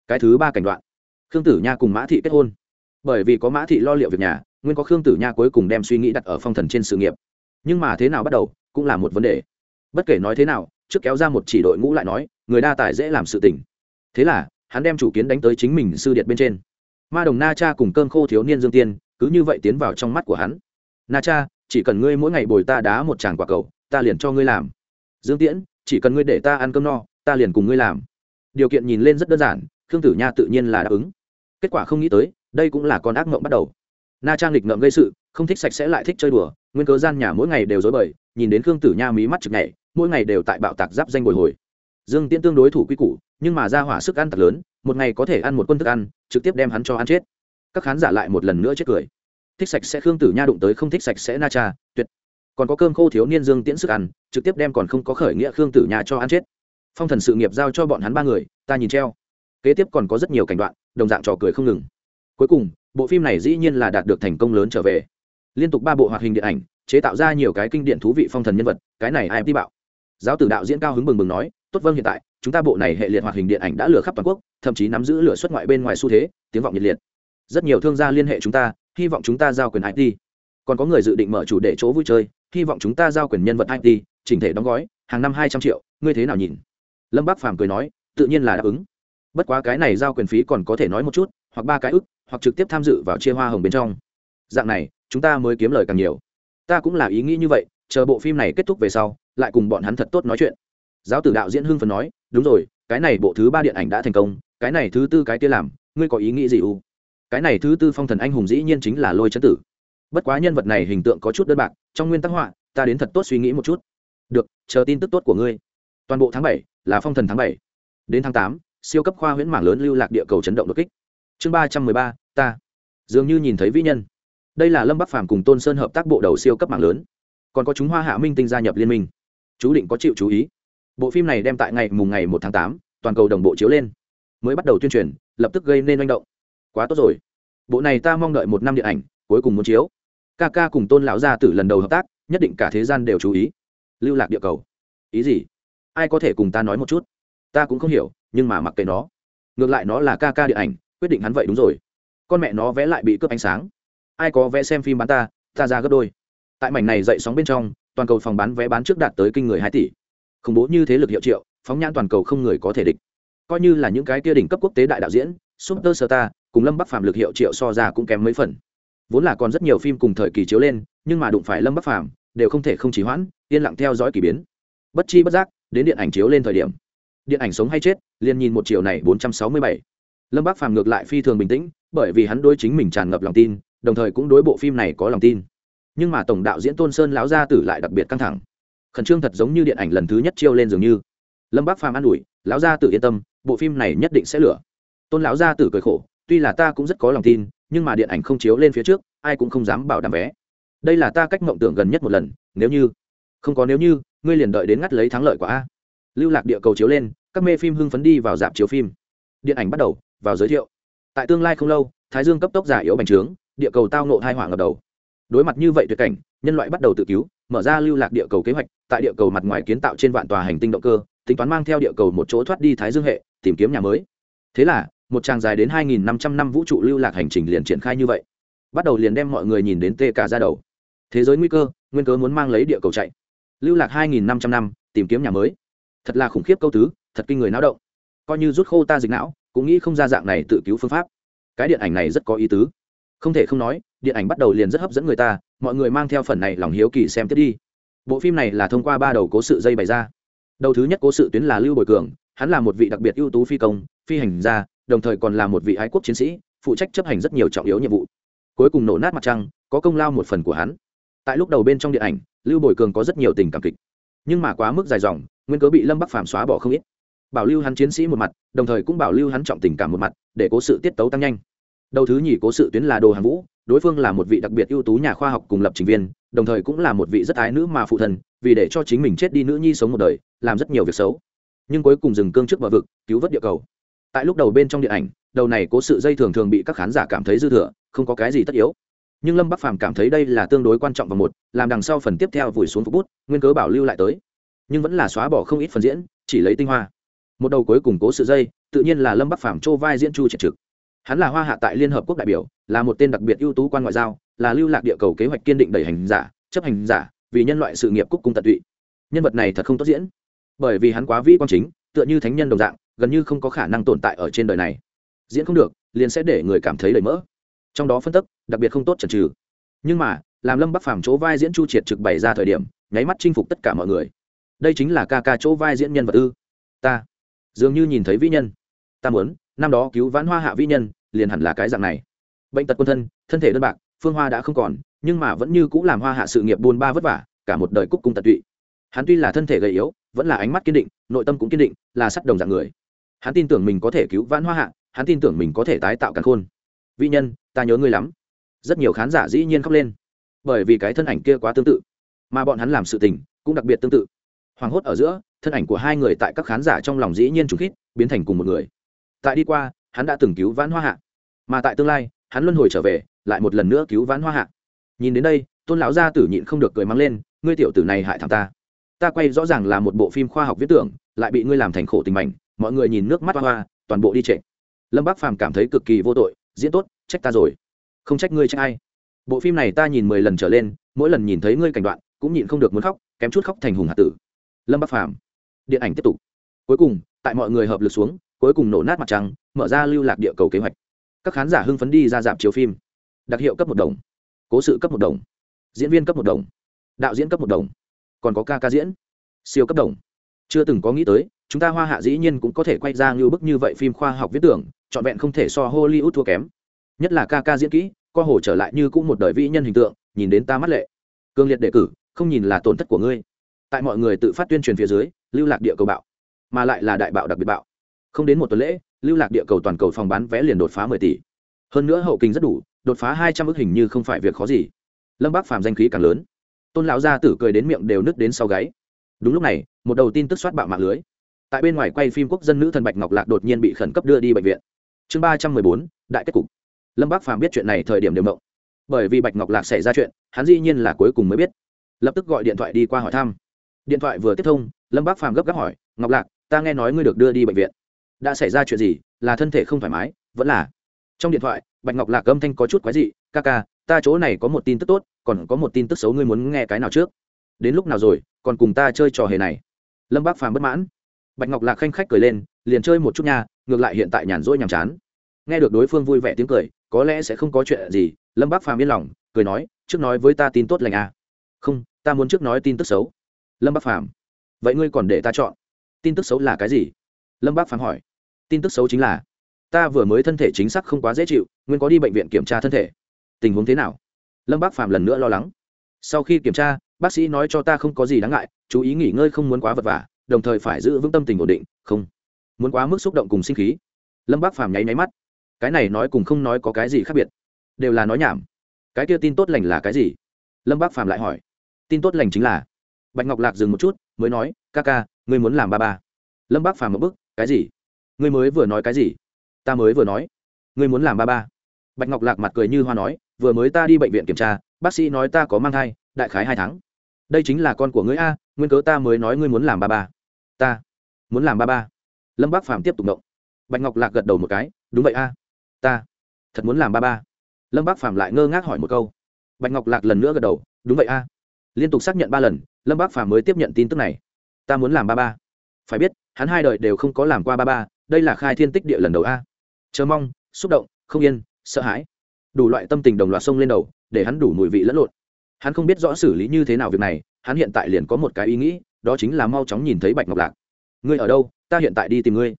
Cái thứ ba cảnh đoạn. Khương tử nha cùng mã thị kết hôn bởi vì có mã thị lo liệu việc nhà, nguyên có khương tử nha cuối cùng đem suy nghĩ đặt ở phong thần trên sự nghiệp. Nhưng mà thế nào bắt đầu, cũng là một vấn đề. Bất kể nói thế nào, trước kéo ra một chỉ đội ngũ lại nói, người đa tài dễ làm sự tình. Thế là, hắn đem chủ kiến đánh tới chính mình sư điện bên trên. Ma đồng na cha cùng cơm khô thiếu niên dương tiên, cứ như vậy tiến vào trong mắt của hắn. Na cha, chỉ cần ngươi mỗi ngày bồi ta đá một tràng quả cầu, ta liền cho ngươi làm. Dương tiễn, chỉ cần ngươi để ta ăn cơm no, ta liền cùng ngươi làm. Điều kiện nhìn lên rất đơn giản, khương tử nha tự nhiên là đáp ứng. Kết quả không nghĩ tới đây cũng là con ác mộng bắt đầu. Na trang lịch ngậm gây sự, không thích sạch sẽ lại thích chơi đùa, nguyên cớ gian nhà mỗi ngày đều dối bời, nhìn đến khương tử nha mí mắt chực nhảy, mỗi ngày đều tại bạo tạc giáp danh bồi hồi. Dương tiễn tương đối thủ quy củ, nhưng mà ra hỏa sức ăn tạc lớn, một ngày có thể ăn một quân thức ăn, trực tiếp đem hắn cho ăn chết. Các khán giả lại một lần nữa chết cười. Thích sạch sẽ khương tử nha đụng tới không thích sạch sẽ na cha tuyệt. Còn có cơm khô thiếu niên dương tiễn sức ăn, trực tiếp đem còn không có khởi nghĩa khương tử nha cho ăn chết. Phong thần sự nghiệp giao cho bọn hắn ba người, ta nhìn treo. Kế tiếp còn có rất nhiều cảnh đoạn, đồng dạng trò cười không ngừng cuối cùng, bộ phim này dĩ nhiên là đạt được thành công lớn trở về. Liên tục ba bộ hoạt hình điện ảnh, chế tạo ra nhiều cái kinh điển thú vị phong thần nhân vật, cái này ai đi bạo giáo tử đạo diễn cao hứng bừng bừng nói, tốt vâng hiện tại, chúng ta bộ này hệ liệt hoạt hình điện ảnh đã lừa khắp toàn quốc, thậm chí nắm giữ lửa xuất ngoại bên ngoài xu thế, tiếng vọng nhiệt liệt. Rất nhiều thương gia liên hệ chúng ta, hy vọng chúng ta giao quyền it còn có người dự định mở chủ đề chỗ vui chơi, hy vọng chúng ta giao quyền nhân vật it chỉnh thể đóng gói, hàng năm hai trăm triệu, ngươi thế nào nhìn? Lâm bác phàm cười nói, tự nhiên là đáp ứng. Bất quá cái này giao quyền phí còn có thể nói một chút hoặc ba cái ức, hoặc trực tiếp tham dự vào chia hoa hồng bên trong. Dạng này, chúng ta mới kiếm lời càng nhiều. Ta cũng là ý nghĩ như vậy, chờ bộ phim này kết thúc về sau, lại cùng bọn hắn thật tốt nói chuyện. Giáo tử đạo diễn hưng phần nói, đúng rồi, cái này bộ thứ ba điện ảnh đã thành công, cái này thứ tư cái kia làm, ngươi có ý nghĩ gì u? Cái này thứ tư phong thần anh hùng dĩ nhiên chính là lôi chấn tử. Bất quá nhân vật này hình tượng có chút đơn bạc, trong nguyên tắc họa, ta đến thật tốt suy nghĩ một chút. Được, chờ tin tức tốt của ngươi. Toàn bộ tháng bảy là phong thần tháng bảy. Đến tháng tám, siêu cấp khoa huyễn mảng lớn lưu lạc địa cầu chấn động đột kích chương ba trăm mười ba, ta. Dường như nhìn thấy vĩ nhân. Đây là lâm bắc phàm cùng tôn sơn hợp tác bộ đầu siêu cấp mạng lớn. Còn có chúng hoa hạ minh tinh gia nhập liên minh. Chú định có chịu chú ý. Bộ phim này đem tại ngày mùng ngày một tháng tám, toàn cầu đồng bộ chiếu lên. Mới bắt đầu tuyên truyền, lập tức gây nên manh động. Quá tốt rồi. Bộ này ta mong đợi một năm điện ảnh, cuối cùng muốn chiếu. Ca ca cùng tôn lão gia tử lần đầu hợp tác, nhất định cả thế gian đều chú ý. Lưu lạc địa cầu. Ý gì? Ai có thể cùng ta nói một chút? Ta cũng không hiểu, nhưng mà mặc kệ nó. Ngược lại nó là ca ca điện ảnh quyết định hắn vậy đúng rồi. Con mẹ nó vẽ lại bị cướp ánh sáng. Ai có vẽ xem phim bán ta ta ra gấp đôi. Tại mảnh này dậy sóng bên trong, toàn cầu phòng bán vé bán trước đạt tới kinh người hai tỷ. Khủng bố như thế lực hiệu triệu, phóng nhãn toàn cầu không người có thể địch. Coi như là những cái kia đỉnh cấp quốc tế đại đạo diễn super star cùng lâm bắc phàm lực hiệu triệu so ra cũng kém mấy phần. Vốn là còn rất nhiều phim cùng thời kỳ chiếu lên, nhưng mà đụng phải lâm bắc phàm, đều không thể không chỉ hoãn, yên lặng theo dõi k ỳ biến. Bất chi bất giác, đến điện ảnh chiếu lên thời điểm. Điện ảnh sống hay chết, liền nhìn một triệu này bốn trăm sáu mươi bảy lâm Bác phàm ngược lại phi thường bình tĩnh, bởi vì hắn đối chính mình tràn ngập lòng tin, đồng thời cũng đối bộ phim này có lòng tin. Nhưng mà tổng đạo diễn tôn sơn lão gia tử lại đặc biệt căng thẳng. Khẩn trương thật giống như điện ảnh lần thứ nhất chiêu lên dường như. Lâm Bác phàm an ủi, lão gia tử yên tâm, bộ phim này nhất định sẽ lửa. Tôn lão gia tử cười khổ, tuy là ta cũng rất có lòng tin, nhưng mà điện ảnh không chiếu lên phía trước, ai cũng không dám bảo đảm vé. Đây là ta cách mộng tưởng gần nhất một lần, nếu như không có nếu như, ngươi liền đợi đến ngắt lấy thắng lợi của a. Lưu lạc địa cầu chiếu lên, các mê phim hưng phấn đi vào dạp chiếu phim. Điện ảnh bắt đầu vào giới thiệu. Tại tương lai không lâu, thái dương cấp tốc giả yếu bành trướng, địa cầu tao nộ hai hỏa ngập đầu. Đối mặt như vậy tuyệt cảnh, nhân loại bắt đầu tự cứu, mở ra lưu lạc địa cầu kế hoạch, tại địa cầu mặt ngoài kiến tạo trên vạn tòa hành tinh động cơ, tính toán mang theo địa cầu một chỗ thoát đi thái dương hệ, tìm kiếm nhà mới. Thế là, một tràng dài đến 2.500 năm vũ trụ lưu lạc hành trình liền triển khai như vậy. Bắt đầu liền đem mọi người nhìn đến tê cả ra đầu. Thế giới nguy cơ, nguyên cớ muốn mang lấy địa cầu chạy. Lưu lạc 2.500 năm, tìm kiếm nhà mới. Thật là khủng khiếp câu tứ, thật kinh người náo động coi như rút khô ta dịch não, cũng nghĩ không ra dạng này tự cứu phương pháp. Cái điện ảnh này rất có ý tứ. Không thể không nói, điện ảnh bắt đầu liền rất hấp dẫn người ta, mọi người mang theo phần này lòng hiếu kỳ xem tiếp đi. Bộ phim này là thông qua ba đầu cố sự dây bày ra. Đầu thứ nhất cố sự tuyến là lưu bồi cường, hắn là một vị đặc biệt ưu tú phi công, phi hành gia, đồng thời còn là một vị ái quốc chiến sĩ, phụ trách chấp hành rất nhiều trọng yếu nhiệm vụ. Cuối cùng nổ nát mặt trăng, có công lao một phần của hắn. Tại lúc đầu bên trong điện ảnh, lưu bồi cường có rất nhiều tình cảm kịch. Nhưng mà quá mức dài dòng, nguyên cớ bị lâm bắc phàm xóa bỏ không ít bảo lưu hắn chiến sĩ một mặt, đồng thời cũng bảo lưu hắn trọng tình cảm một mặt, để cố sự tiết tấu tăng nhanh. Đầu thứ nhì cố sự tuyến là đồ hàng vũ, đối phương là một vị đặc biệt ưu tú nhà khoa học cùng lập trình viên, đồng thời cũng là một vị rất ái nữ mà phụ thần vì để cho chính mình chết đi nữ nhi sống một đời, làm rất nhiều việc xấu. Nhưng cuối cùng dừng cương trước bờ vực, cứu vớt địa cầu. Tại lúc đầu bên trong điện ảnh, đầu này cố sự dây thường thường bị các khán giả cảm thấy dư thừa, không có cái gì tất yếu. Nhưng lâm bắc phàm cảm thấy đây là tương đối quan trọng và một, làm đằng sau phần tiếp theo vùi xuống phục bút, nguyên cớ bảo lưu lại tới. Nhưng vẫn là xóa bỏ không ít phần diễn, chỉ lấy tinh hoa một đầu cuối cùng cố sự dây, tự nhiên là lâm bắc phàm châu vai diễn chu triệt trực. Hắn là hoa hạ tại liên hợp quốc đại biểu, là một tên đặc biệt ưu tú quan ngoại giao, là lưu lạc địa cầu kế hoạch kiên định đẩy hành giả, chấp hành giả, vì nhân loại sự nghiệp cúc cung tận tụy. Nhân vật này thật không tốt diễn. Bởi vì hắn quá vĩ quan chính, tựa như thánh nhân đồng dạng, gần như không có khả năng tồn tại ở trên đời này. Diễn không được, liền sẽ để người cảm thấy đầy mỡ. Trong đó phân tức, đặc biệt không tốt chần trừ nhưng mà, làm lâm bắc phàm chỗ vai diễn chu triệt trực bày ra thời điểm, nháy mắt chinh phục tất cả mọi người. Đây chính là ca ca chỗ vai diễn nhân vật ư. Ta dường như nhìn thấy vĩ nhân. Ta muốn, năm đó cứu vãn hoa hạ vĩ nhân, liền hẳn là cái dạng này. Bệnh tật quân thân thân thể đơn bạc, phương hoa đã không còn, nhưng mà vẫn như cũng làm hoa hạ sự nghiệp buôn ba vất vả, cả một đời cúc cung tận tụy. Hắn tuy là thân thể gầy yếu, vẫn là ánh mắt kiên định, nội tâm cũng kiên định, là sắt đồng dạng người. Hắn tin tưởng mình có thể cứu vãn hoa hạ, hắn tin tưởng mình có thể tái tạo càng khôn. Vĩ nhân, ta nhớ ngươi lắm. Rất nhiều khán giả dĩ nhiên khóc lên. Bởi vì cái thân ảnh kia quá tương tự, mà bọn hắn làm sự tình cũng đặc biệt tương tự. Hoảng hốt ở giữa thân ảnh của hai người tại các khán giả trong lòng dĩ nhiên trùng khít, biến thành cùng một người. Tại đi qua, hắn đã từng cứu vãn hoa hạ. Mà tại tương lai, hắn luân hồi trở về, lại một lần nữa cứu vãn hoa hạ. Nhìn đến đây, tôn lão gia tử nhịn không được cười mắng lên, ngươi tiểu tử này hại thằng ta. Ta quay rõ ràng là một bộ phim khoa học viết tưởng, lại bị ngươi làm thành khổ tình mảnh. Mọi người nhìn nước mắt hoa hoa, toàn bộ đi trệ. Lâm bác phàm cảm thấy cực kỳ vô tội, diễn tốt, trách ta rồi. Không trách ngươi trách ai. Bộ phim này ta nhìn mười lần trở lên, mỗi lần nhìn thấy ngươi cảnh đoạn, cũng nhịn không được muốn khóc, kém chút khóc thành hùng hạ tử. Lâm bác phàm điện ảnh tiếp tục. Cuối cùng, tại mọi người hợp lực xuống, cuối cùng nổ nát mặt trăng, mở ra lưu lạc địa cầu kế hoạch. Các khán giả hưng phấn đi ra dạp chiếu phim. Đặc hiệu cấp một đồng. Cố sự cấp một đồng. Diễn viên cấp một đồng. Đạo diễn cấp một đồng. Còn có ca ca diễn. Siêu cấp đồng. Chưa từng có nghĩ tới, chúng ta hoa hạ dĩ nhiên cũng có thể quay ra như bức như vậy phim khoa học viết tưởng, trọn vẹn không thể so hollywood thua kém. Nhất là ca ca diễn kỹ, co hồ trở lại như cũng một đời vĩ nhân hình tượng, nhìn đến ta mắt lệ. Cương liệt đề cử, không nhìn là tổn thất của ngươi tại mọi người tự phát tuyên truyền phía dưới, lưu lạc địa cầu bạo, mà lại là đại bạo đặc biệt bạo. Không đến một tuần lễ, lưu lạc địa cầu toàn cầu phòng bán vé liền đột phá mười tỷ. Hơn nữa hậu kinh rất đủ, đột phá hai trăm ước hình như không phải việc khó gì. Lâm bác phàm danh khí càng lớn. Tôn lão gia tử cười đến miệng đều nứt đến sau gáy. Đúng lúc này, một đầu tin tức soát bạo mạng lưới. Tại bên ngoài quay phim quốc dân nữ thần bạch ngọc lạc đột nhiên bị khẩn cấp đưa đi bệnh viện. Chương ba trăm mười bốn, đại kết cục. Lâm bác phàm biết chuyện này thời điểm đều mộng. Bởi vì bạch ngọc lạc xảy ra chuyện, hắn dĩ nhiên là cuối cùng mới biết. Lập tức gọi điện thoại đi qua hỏi thăm điện thoại vừa tiếp thông, lâm bác phàm gấp gáp hỏi, ngọc lạc, ta nghe nói ngươi được đưa đi bệnh viện. Đã xảy ra chuyện gì? Là thân thể không thoải mái, vẫn là trong điện thoại, bạch ngọc lạc âm thanh có chút quái dị, ca ca, ta chỗ này có một tin tức tốt, còn có một tin tức xấu ngươi muốn nghe cái nào trước? Đến lúc nào rồi, còn cùng ta chơi trò hề này? Lâm bác phàm bất mãn. Bạch ngọc lạc khanh khách cười lên, liền chơi một chút nha, ngược lại hiện tại nhàn rỗi nhàm chán. Nghe được đối phương vui vẻ tiếng cười, có lẽ sẽ không có chuyện gì, lâm bác phàm yên lòng, cười nói, trước nói với ta tin tốt lành à. không, ta muốn trước nói tin tức xấu lâm bác phàm vậy ngươi còn để ta chọn tin tức xấu là cái gì lâm bác phàm hỏi tin tức xấu chính là ta vừa mới thân thể chính xác không quá dễ chịu nguyên có đi bệnh viện kiểm tra thân thể tình huống thế nào lâm bác phàm lần nữa lo lắng sau khi kiểm tra bác sĩ nói cho ta không có gì đáng ngại chú ý nghỉ ngơi không muốn quá vật vả đồng thời phải giữ vững tâm tình ổn định không muốn quá mức xúc động cùng sinh khí lâm bác phàm nháy máy mắt cái này nói cùng không nói có cái gì khác biệt đều là nói nhảm cái kia tin tốt lành là cái gì lâm bác phàm lại hỏi tin tốt lành chính là bạch ngọc lạc dừng một chút, mới nói, ca ca, ngươi muốn làm ba ba. Lâm bác phàm một bức, cái gì? Ngươi mới vừa nói cái gì? Ta mới vừa nói, ngươi muốn làm ba ba. Bạch ngọc lạc mặt cười như hoa nói, vừa mới ta đi bệnh viện kiểm tra, bác sĩ nói ta có mang thai, đại khái hai tháng. Đây chính là con của ngươi a, nguyên cớ ta mới nói ngươi muốn làm ba ba. Ta muốn làm ba ba. Lâm bác phàm tiếp tục động. Bạch ngọc lạc gật đầu một cái, đúng vậy a, ta thật muốn làm ba ba. Lâm bác phàm lại ngơ ngác hỏi một câu. Bạch ngọc lạc lần nữa gật đầu, đúng vậy a liên tục xác nhận ba lần, lâm bác phàm mới tiếp nhận tin tức này. Ta muốn làm ba ba. Phải biết, hắn hai đời đều không có làm qua ba ba, đây là khai thiên tích địa lần đầu a. Chờ mong, xúc động, không yên, sợ hãi. Đủ loại tâm tình đồng loạt sông lên đầu, để hắn đủ mùi vị lẫn lộn. Hắn không biết rõ xử lý như thế nào việc này, hắn hiện tại liền có một cái ý nghĩ, đó chính là mau chóng nhìn thấy bạch ngọc lạc. Ngươi ở đâu? Ta hiện tại đi tìm ngươi.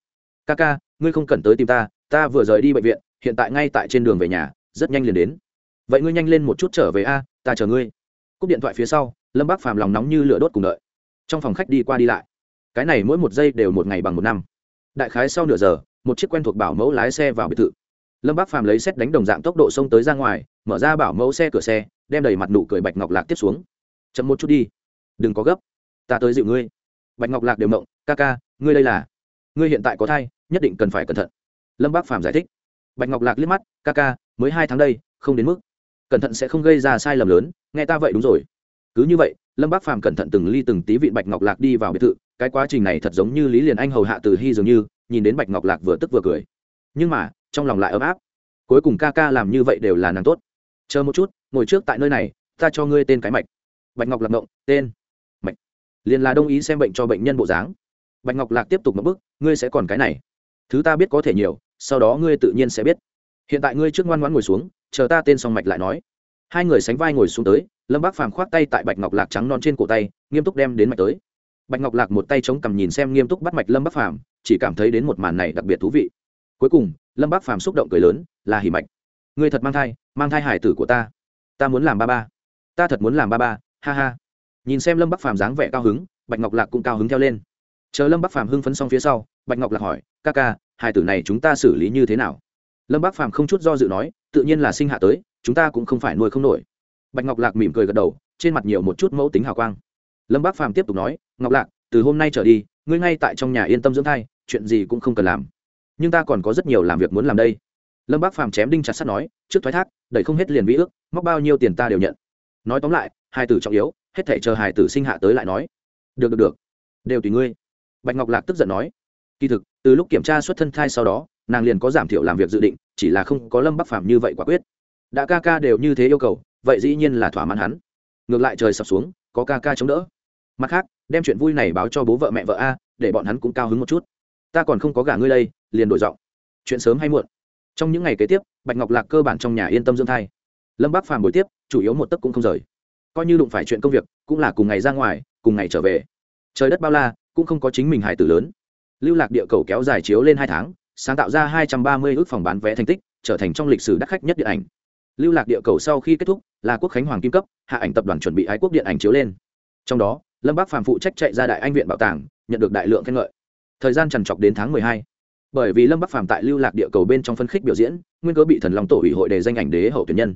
Ca ca, ngươi không cần tới tìm ta ta vừa rời đi bệnh viện, hiện tại ngay tại trên đường về nhà, rất nhanh liền đến. Vậy ngươi nhanh lên một chút trở về a, ta chờ ngươi cúp điện thoại phía sau, lâm bác phàm lòng nóng như lửa đốt cùng đợi. Trong phòng khách đi qua đi lại. Cái này mỗi một giây đều một ngày bằng một năm. Đại khái sau nửa giờ, một chiếc quen thuộc bảo mẫu lái xe vào biệt thự. Lâm bác phàm lấy xét đánh đồng dạng tốc độ xông tới ra ngoài, mở ra bảo mẫu xe cửa xe, đem đầy mặt nụ cười bạch ngọc lạc tiếp xuống. Chậm một chút đi. Đừng có gấp. Ta tới dịu ngươi. Bạch ngọc lạc đều mộng, ca ca, ngươi đây là, ngươi hiện tại có thai, nhất định cần phải cẩn thận. Lâm bác phàm giải thích. Bạch ngọc lạc liếc mắt, ca ca, mới hai tháng đây, không đến mức cẩn thận sẽ không gây ra sai lầm lớn, nghe ta vậy đúng rồi. Cứ như vậy, lâm bác phàm cẩn thận từng ly từng tí vị bạch ngọc lạc đi vào biệt thự, cái quá trình này thật giống như lý liền anh hầu hạ từ hy dường như, nhìn đến bạch ngọc lạc vừa tức vừa cười. Nhưng mà, trong lòng lại ấm áp. Cuối cùng ca ca làm như vậy đều là nàng tốt. Chờ một chút, ngồi trước tại nơi này, ta cho ngươi tên cái mạch. Bạch ngọc lạc động tên, mạch. Liền là đông ý xem bệnh cho bệnh nhân bộ dáng. Bạch ngọc lạc tiếp tục một bước ngươi sẽ còn cái này. Thứ ta biết có thể nhiều, sau đó ngươi tự nhiên sẽ biết hiện tại ngươi trước ngoan ngoãn ngồi xuống, chờ ta tên song mạch lại nói. Hai người sánh vai ngồi xuống tới, lâm bác phàm khoác tay tại bạch ngọc lạc trắng non trên cổ tay, nghiêm túc đem đến mạch tới. Bạch ngọc lạc một tay chống cằm nhìn xem nghiêm túc bắt mạch lâm bác phàm, chỉ cảm thấy đến một màn này đặc biệt thú vị. Cuối cùng, lâm bác phàm xúc động cười lớn, là hỉ mạch. Ngươi thật mang thai mang thai hải tử của ta. Ta muốn làm ba ba. Ta thật muốn làm ba ba, ha ha. Nhìn xem lâm bắc phàm dáng vẻ cao hứng, bạch ngọc lạc cũng cao hứng theo lên. Chờ lâm bắc phàm hưng phấn xong phía sau, bạch ngọc lạc hỏi, ca ca, hải tử này chúng ta xử lý như thế nào? Lâm bác phàm không chút do dự nói, tự nhiên là sinh hạ tới, chúng ta cũng không phải nuôi không nổi. Bạch ngọc lạc mỉm cười gật đầu, trên mặt nhiều một chút mẫu tính hào quang. Lâm bác phàm tiếp tục nói, ngọc lạc, từ hôm nay trở đi, ngươi ngay tại trong nhà yên tâm dưỡng thai, chuyện gì cũng không cần làm. Nhưng ta còn có rất nhiều làm việc muốn làm đây. Lâm bác phàm chém đinh chặt sắt nói, trước thoái thác, đẩy không hết liền vĩ ước, móc bao nhiêu tiền ta đều nhận. Nói tóm lại hai tử trọng yếu, hết thể chờ hài tử sinh hạ tới lại nói. Được được được, đều tùy ngươi. Bạch ngọc lạc tức giận nói, kỳ thực, từ lúc kiểm tra xuất thân thai sau đó nàng liền có giảm thiểu làm việc dự định, chỉ là không có lâm bắc phàm như vậy quả quyết. Đã ca ca đều như thế yêu cầu, vậy dĩ nhiên là thỏa mãn hắn. Ngược lại trời sập xuống, có ca ca chống đỡ. Mặt khác, đem chuyện vui này báo cho bố vợ mẹ vợ a, để bọn hắn cũng cao hứng một chút. Ta còn không có gả ngươi đây, liền đổi giọng. Chuyện sớm hay muộn. Trong những ngày kế tiếp, bạch ngọc lạc cơ bản trong nhà yên tâm dưỡng thai. Lâm bắc phàm buổi tiếp, chủ yếu một tấc cũng không rời. Coi như đụng phải chuyện công việc, cũng là cùng ngày ra ngoài, cùng ngày trở về. Trời đất bao la, cũng không có chính mình hải tử lớn. Lưu lạc địa cầu kéo dài chiếu lên hai tháng sáng tạo ra hai trăm ba mươi ước phòng bán vé thành tích, trở thành trong lịch sử đắt khách nhất điện ảnh. Lưu lạc địa cầu sau khi kết thúc, là quốc khánh hoàng kim cấp, hạ ảnh tập đoàn chuẩn bị ái quốc điện ảnh chiếu lên. Trong đó, lâm bác phàm phụ trách chạy ra đại anh viện bảo tàng, nhận được đại lượng khen ngợi. Thời gian chần chọc đến tháng mười hai. Bởi vì lâm bắc phàm tại lưu lạc địa cầu bên trong phân khích biểu diễn, nguyên cớ bị thần long tổ ủy hội đề danh ảnh đế hậu tuyển nhân.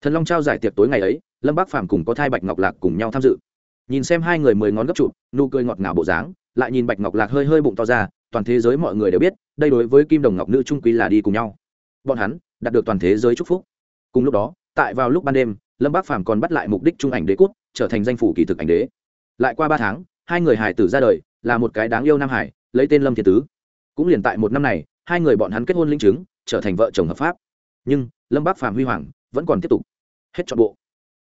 Thần long trao giải tiệc tối ngày ấy, lâm bắc phàm cùng có thai bạch ngọc lạc cùng nhau tham dự. Nhìn xem hai người mười ngón gấp chụp nụ cười ngọt ngào bộ dáng lại nhìn bạch ngọc lạc hơi hơi bụng to ra, toàn thế giới mọi người đều biết, đây đối với kim đồng ngọc nữ trung quý là đi cùng nhau. Bọn hắn đạt được toàn thế giới chúc phúc. Cùng lúc đó, tại vào lúc ban đêm, lâm bác phàm còn bắt lại mục đích trung ảnh đế cút trở thành danh phủ kỳ thực ảnh đế. Lại qua ba tháng, hai người hải tử ra đời, là một cái đáng yêu nam hải, lấy tên lâm thiên tứ. Cũng liền tại một năm này, hai người bọn hắn kết hôn linh chứng, trở thành vợ chồng hợp pháp. Nhưng lâm bác phàm huy hoàng, vẫn còn tiếp tục hết trọn bộ.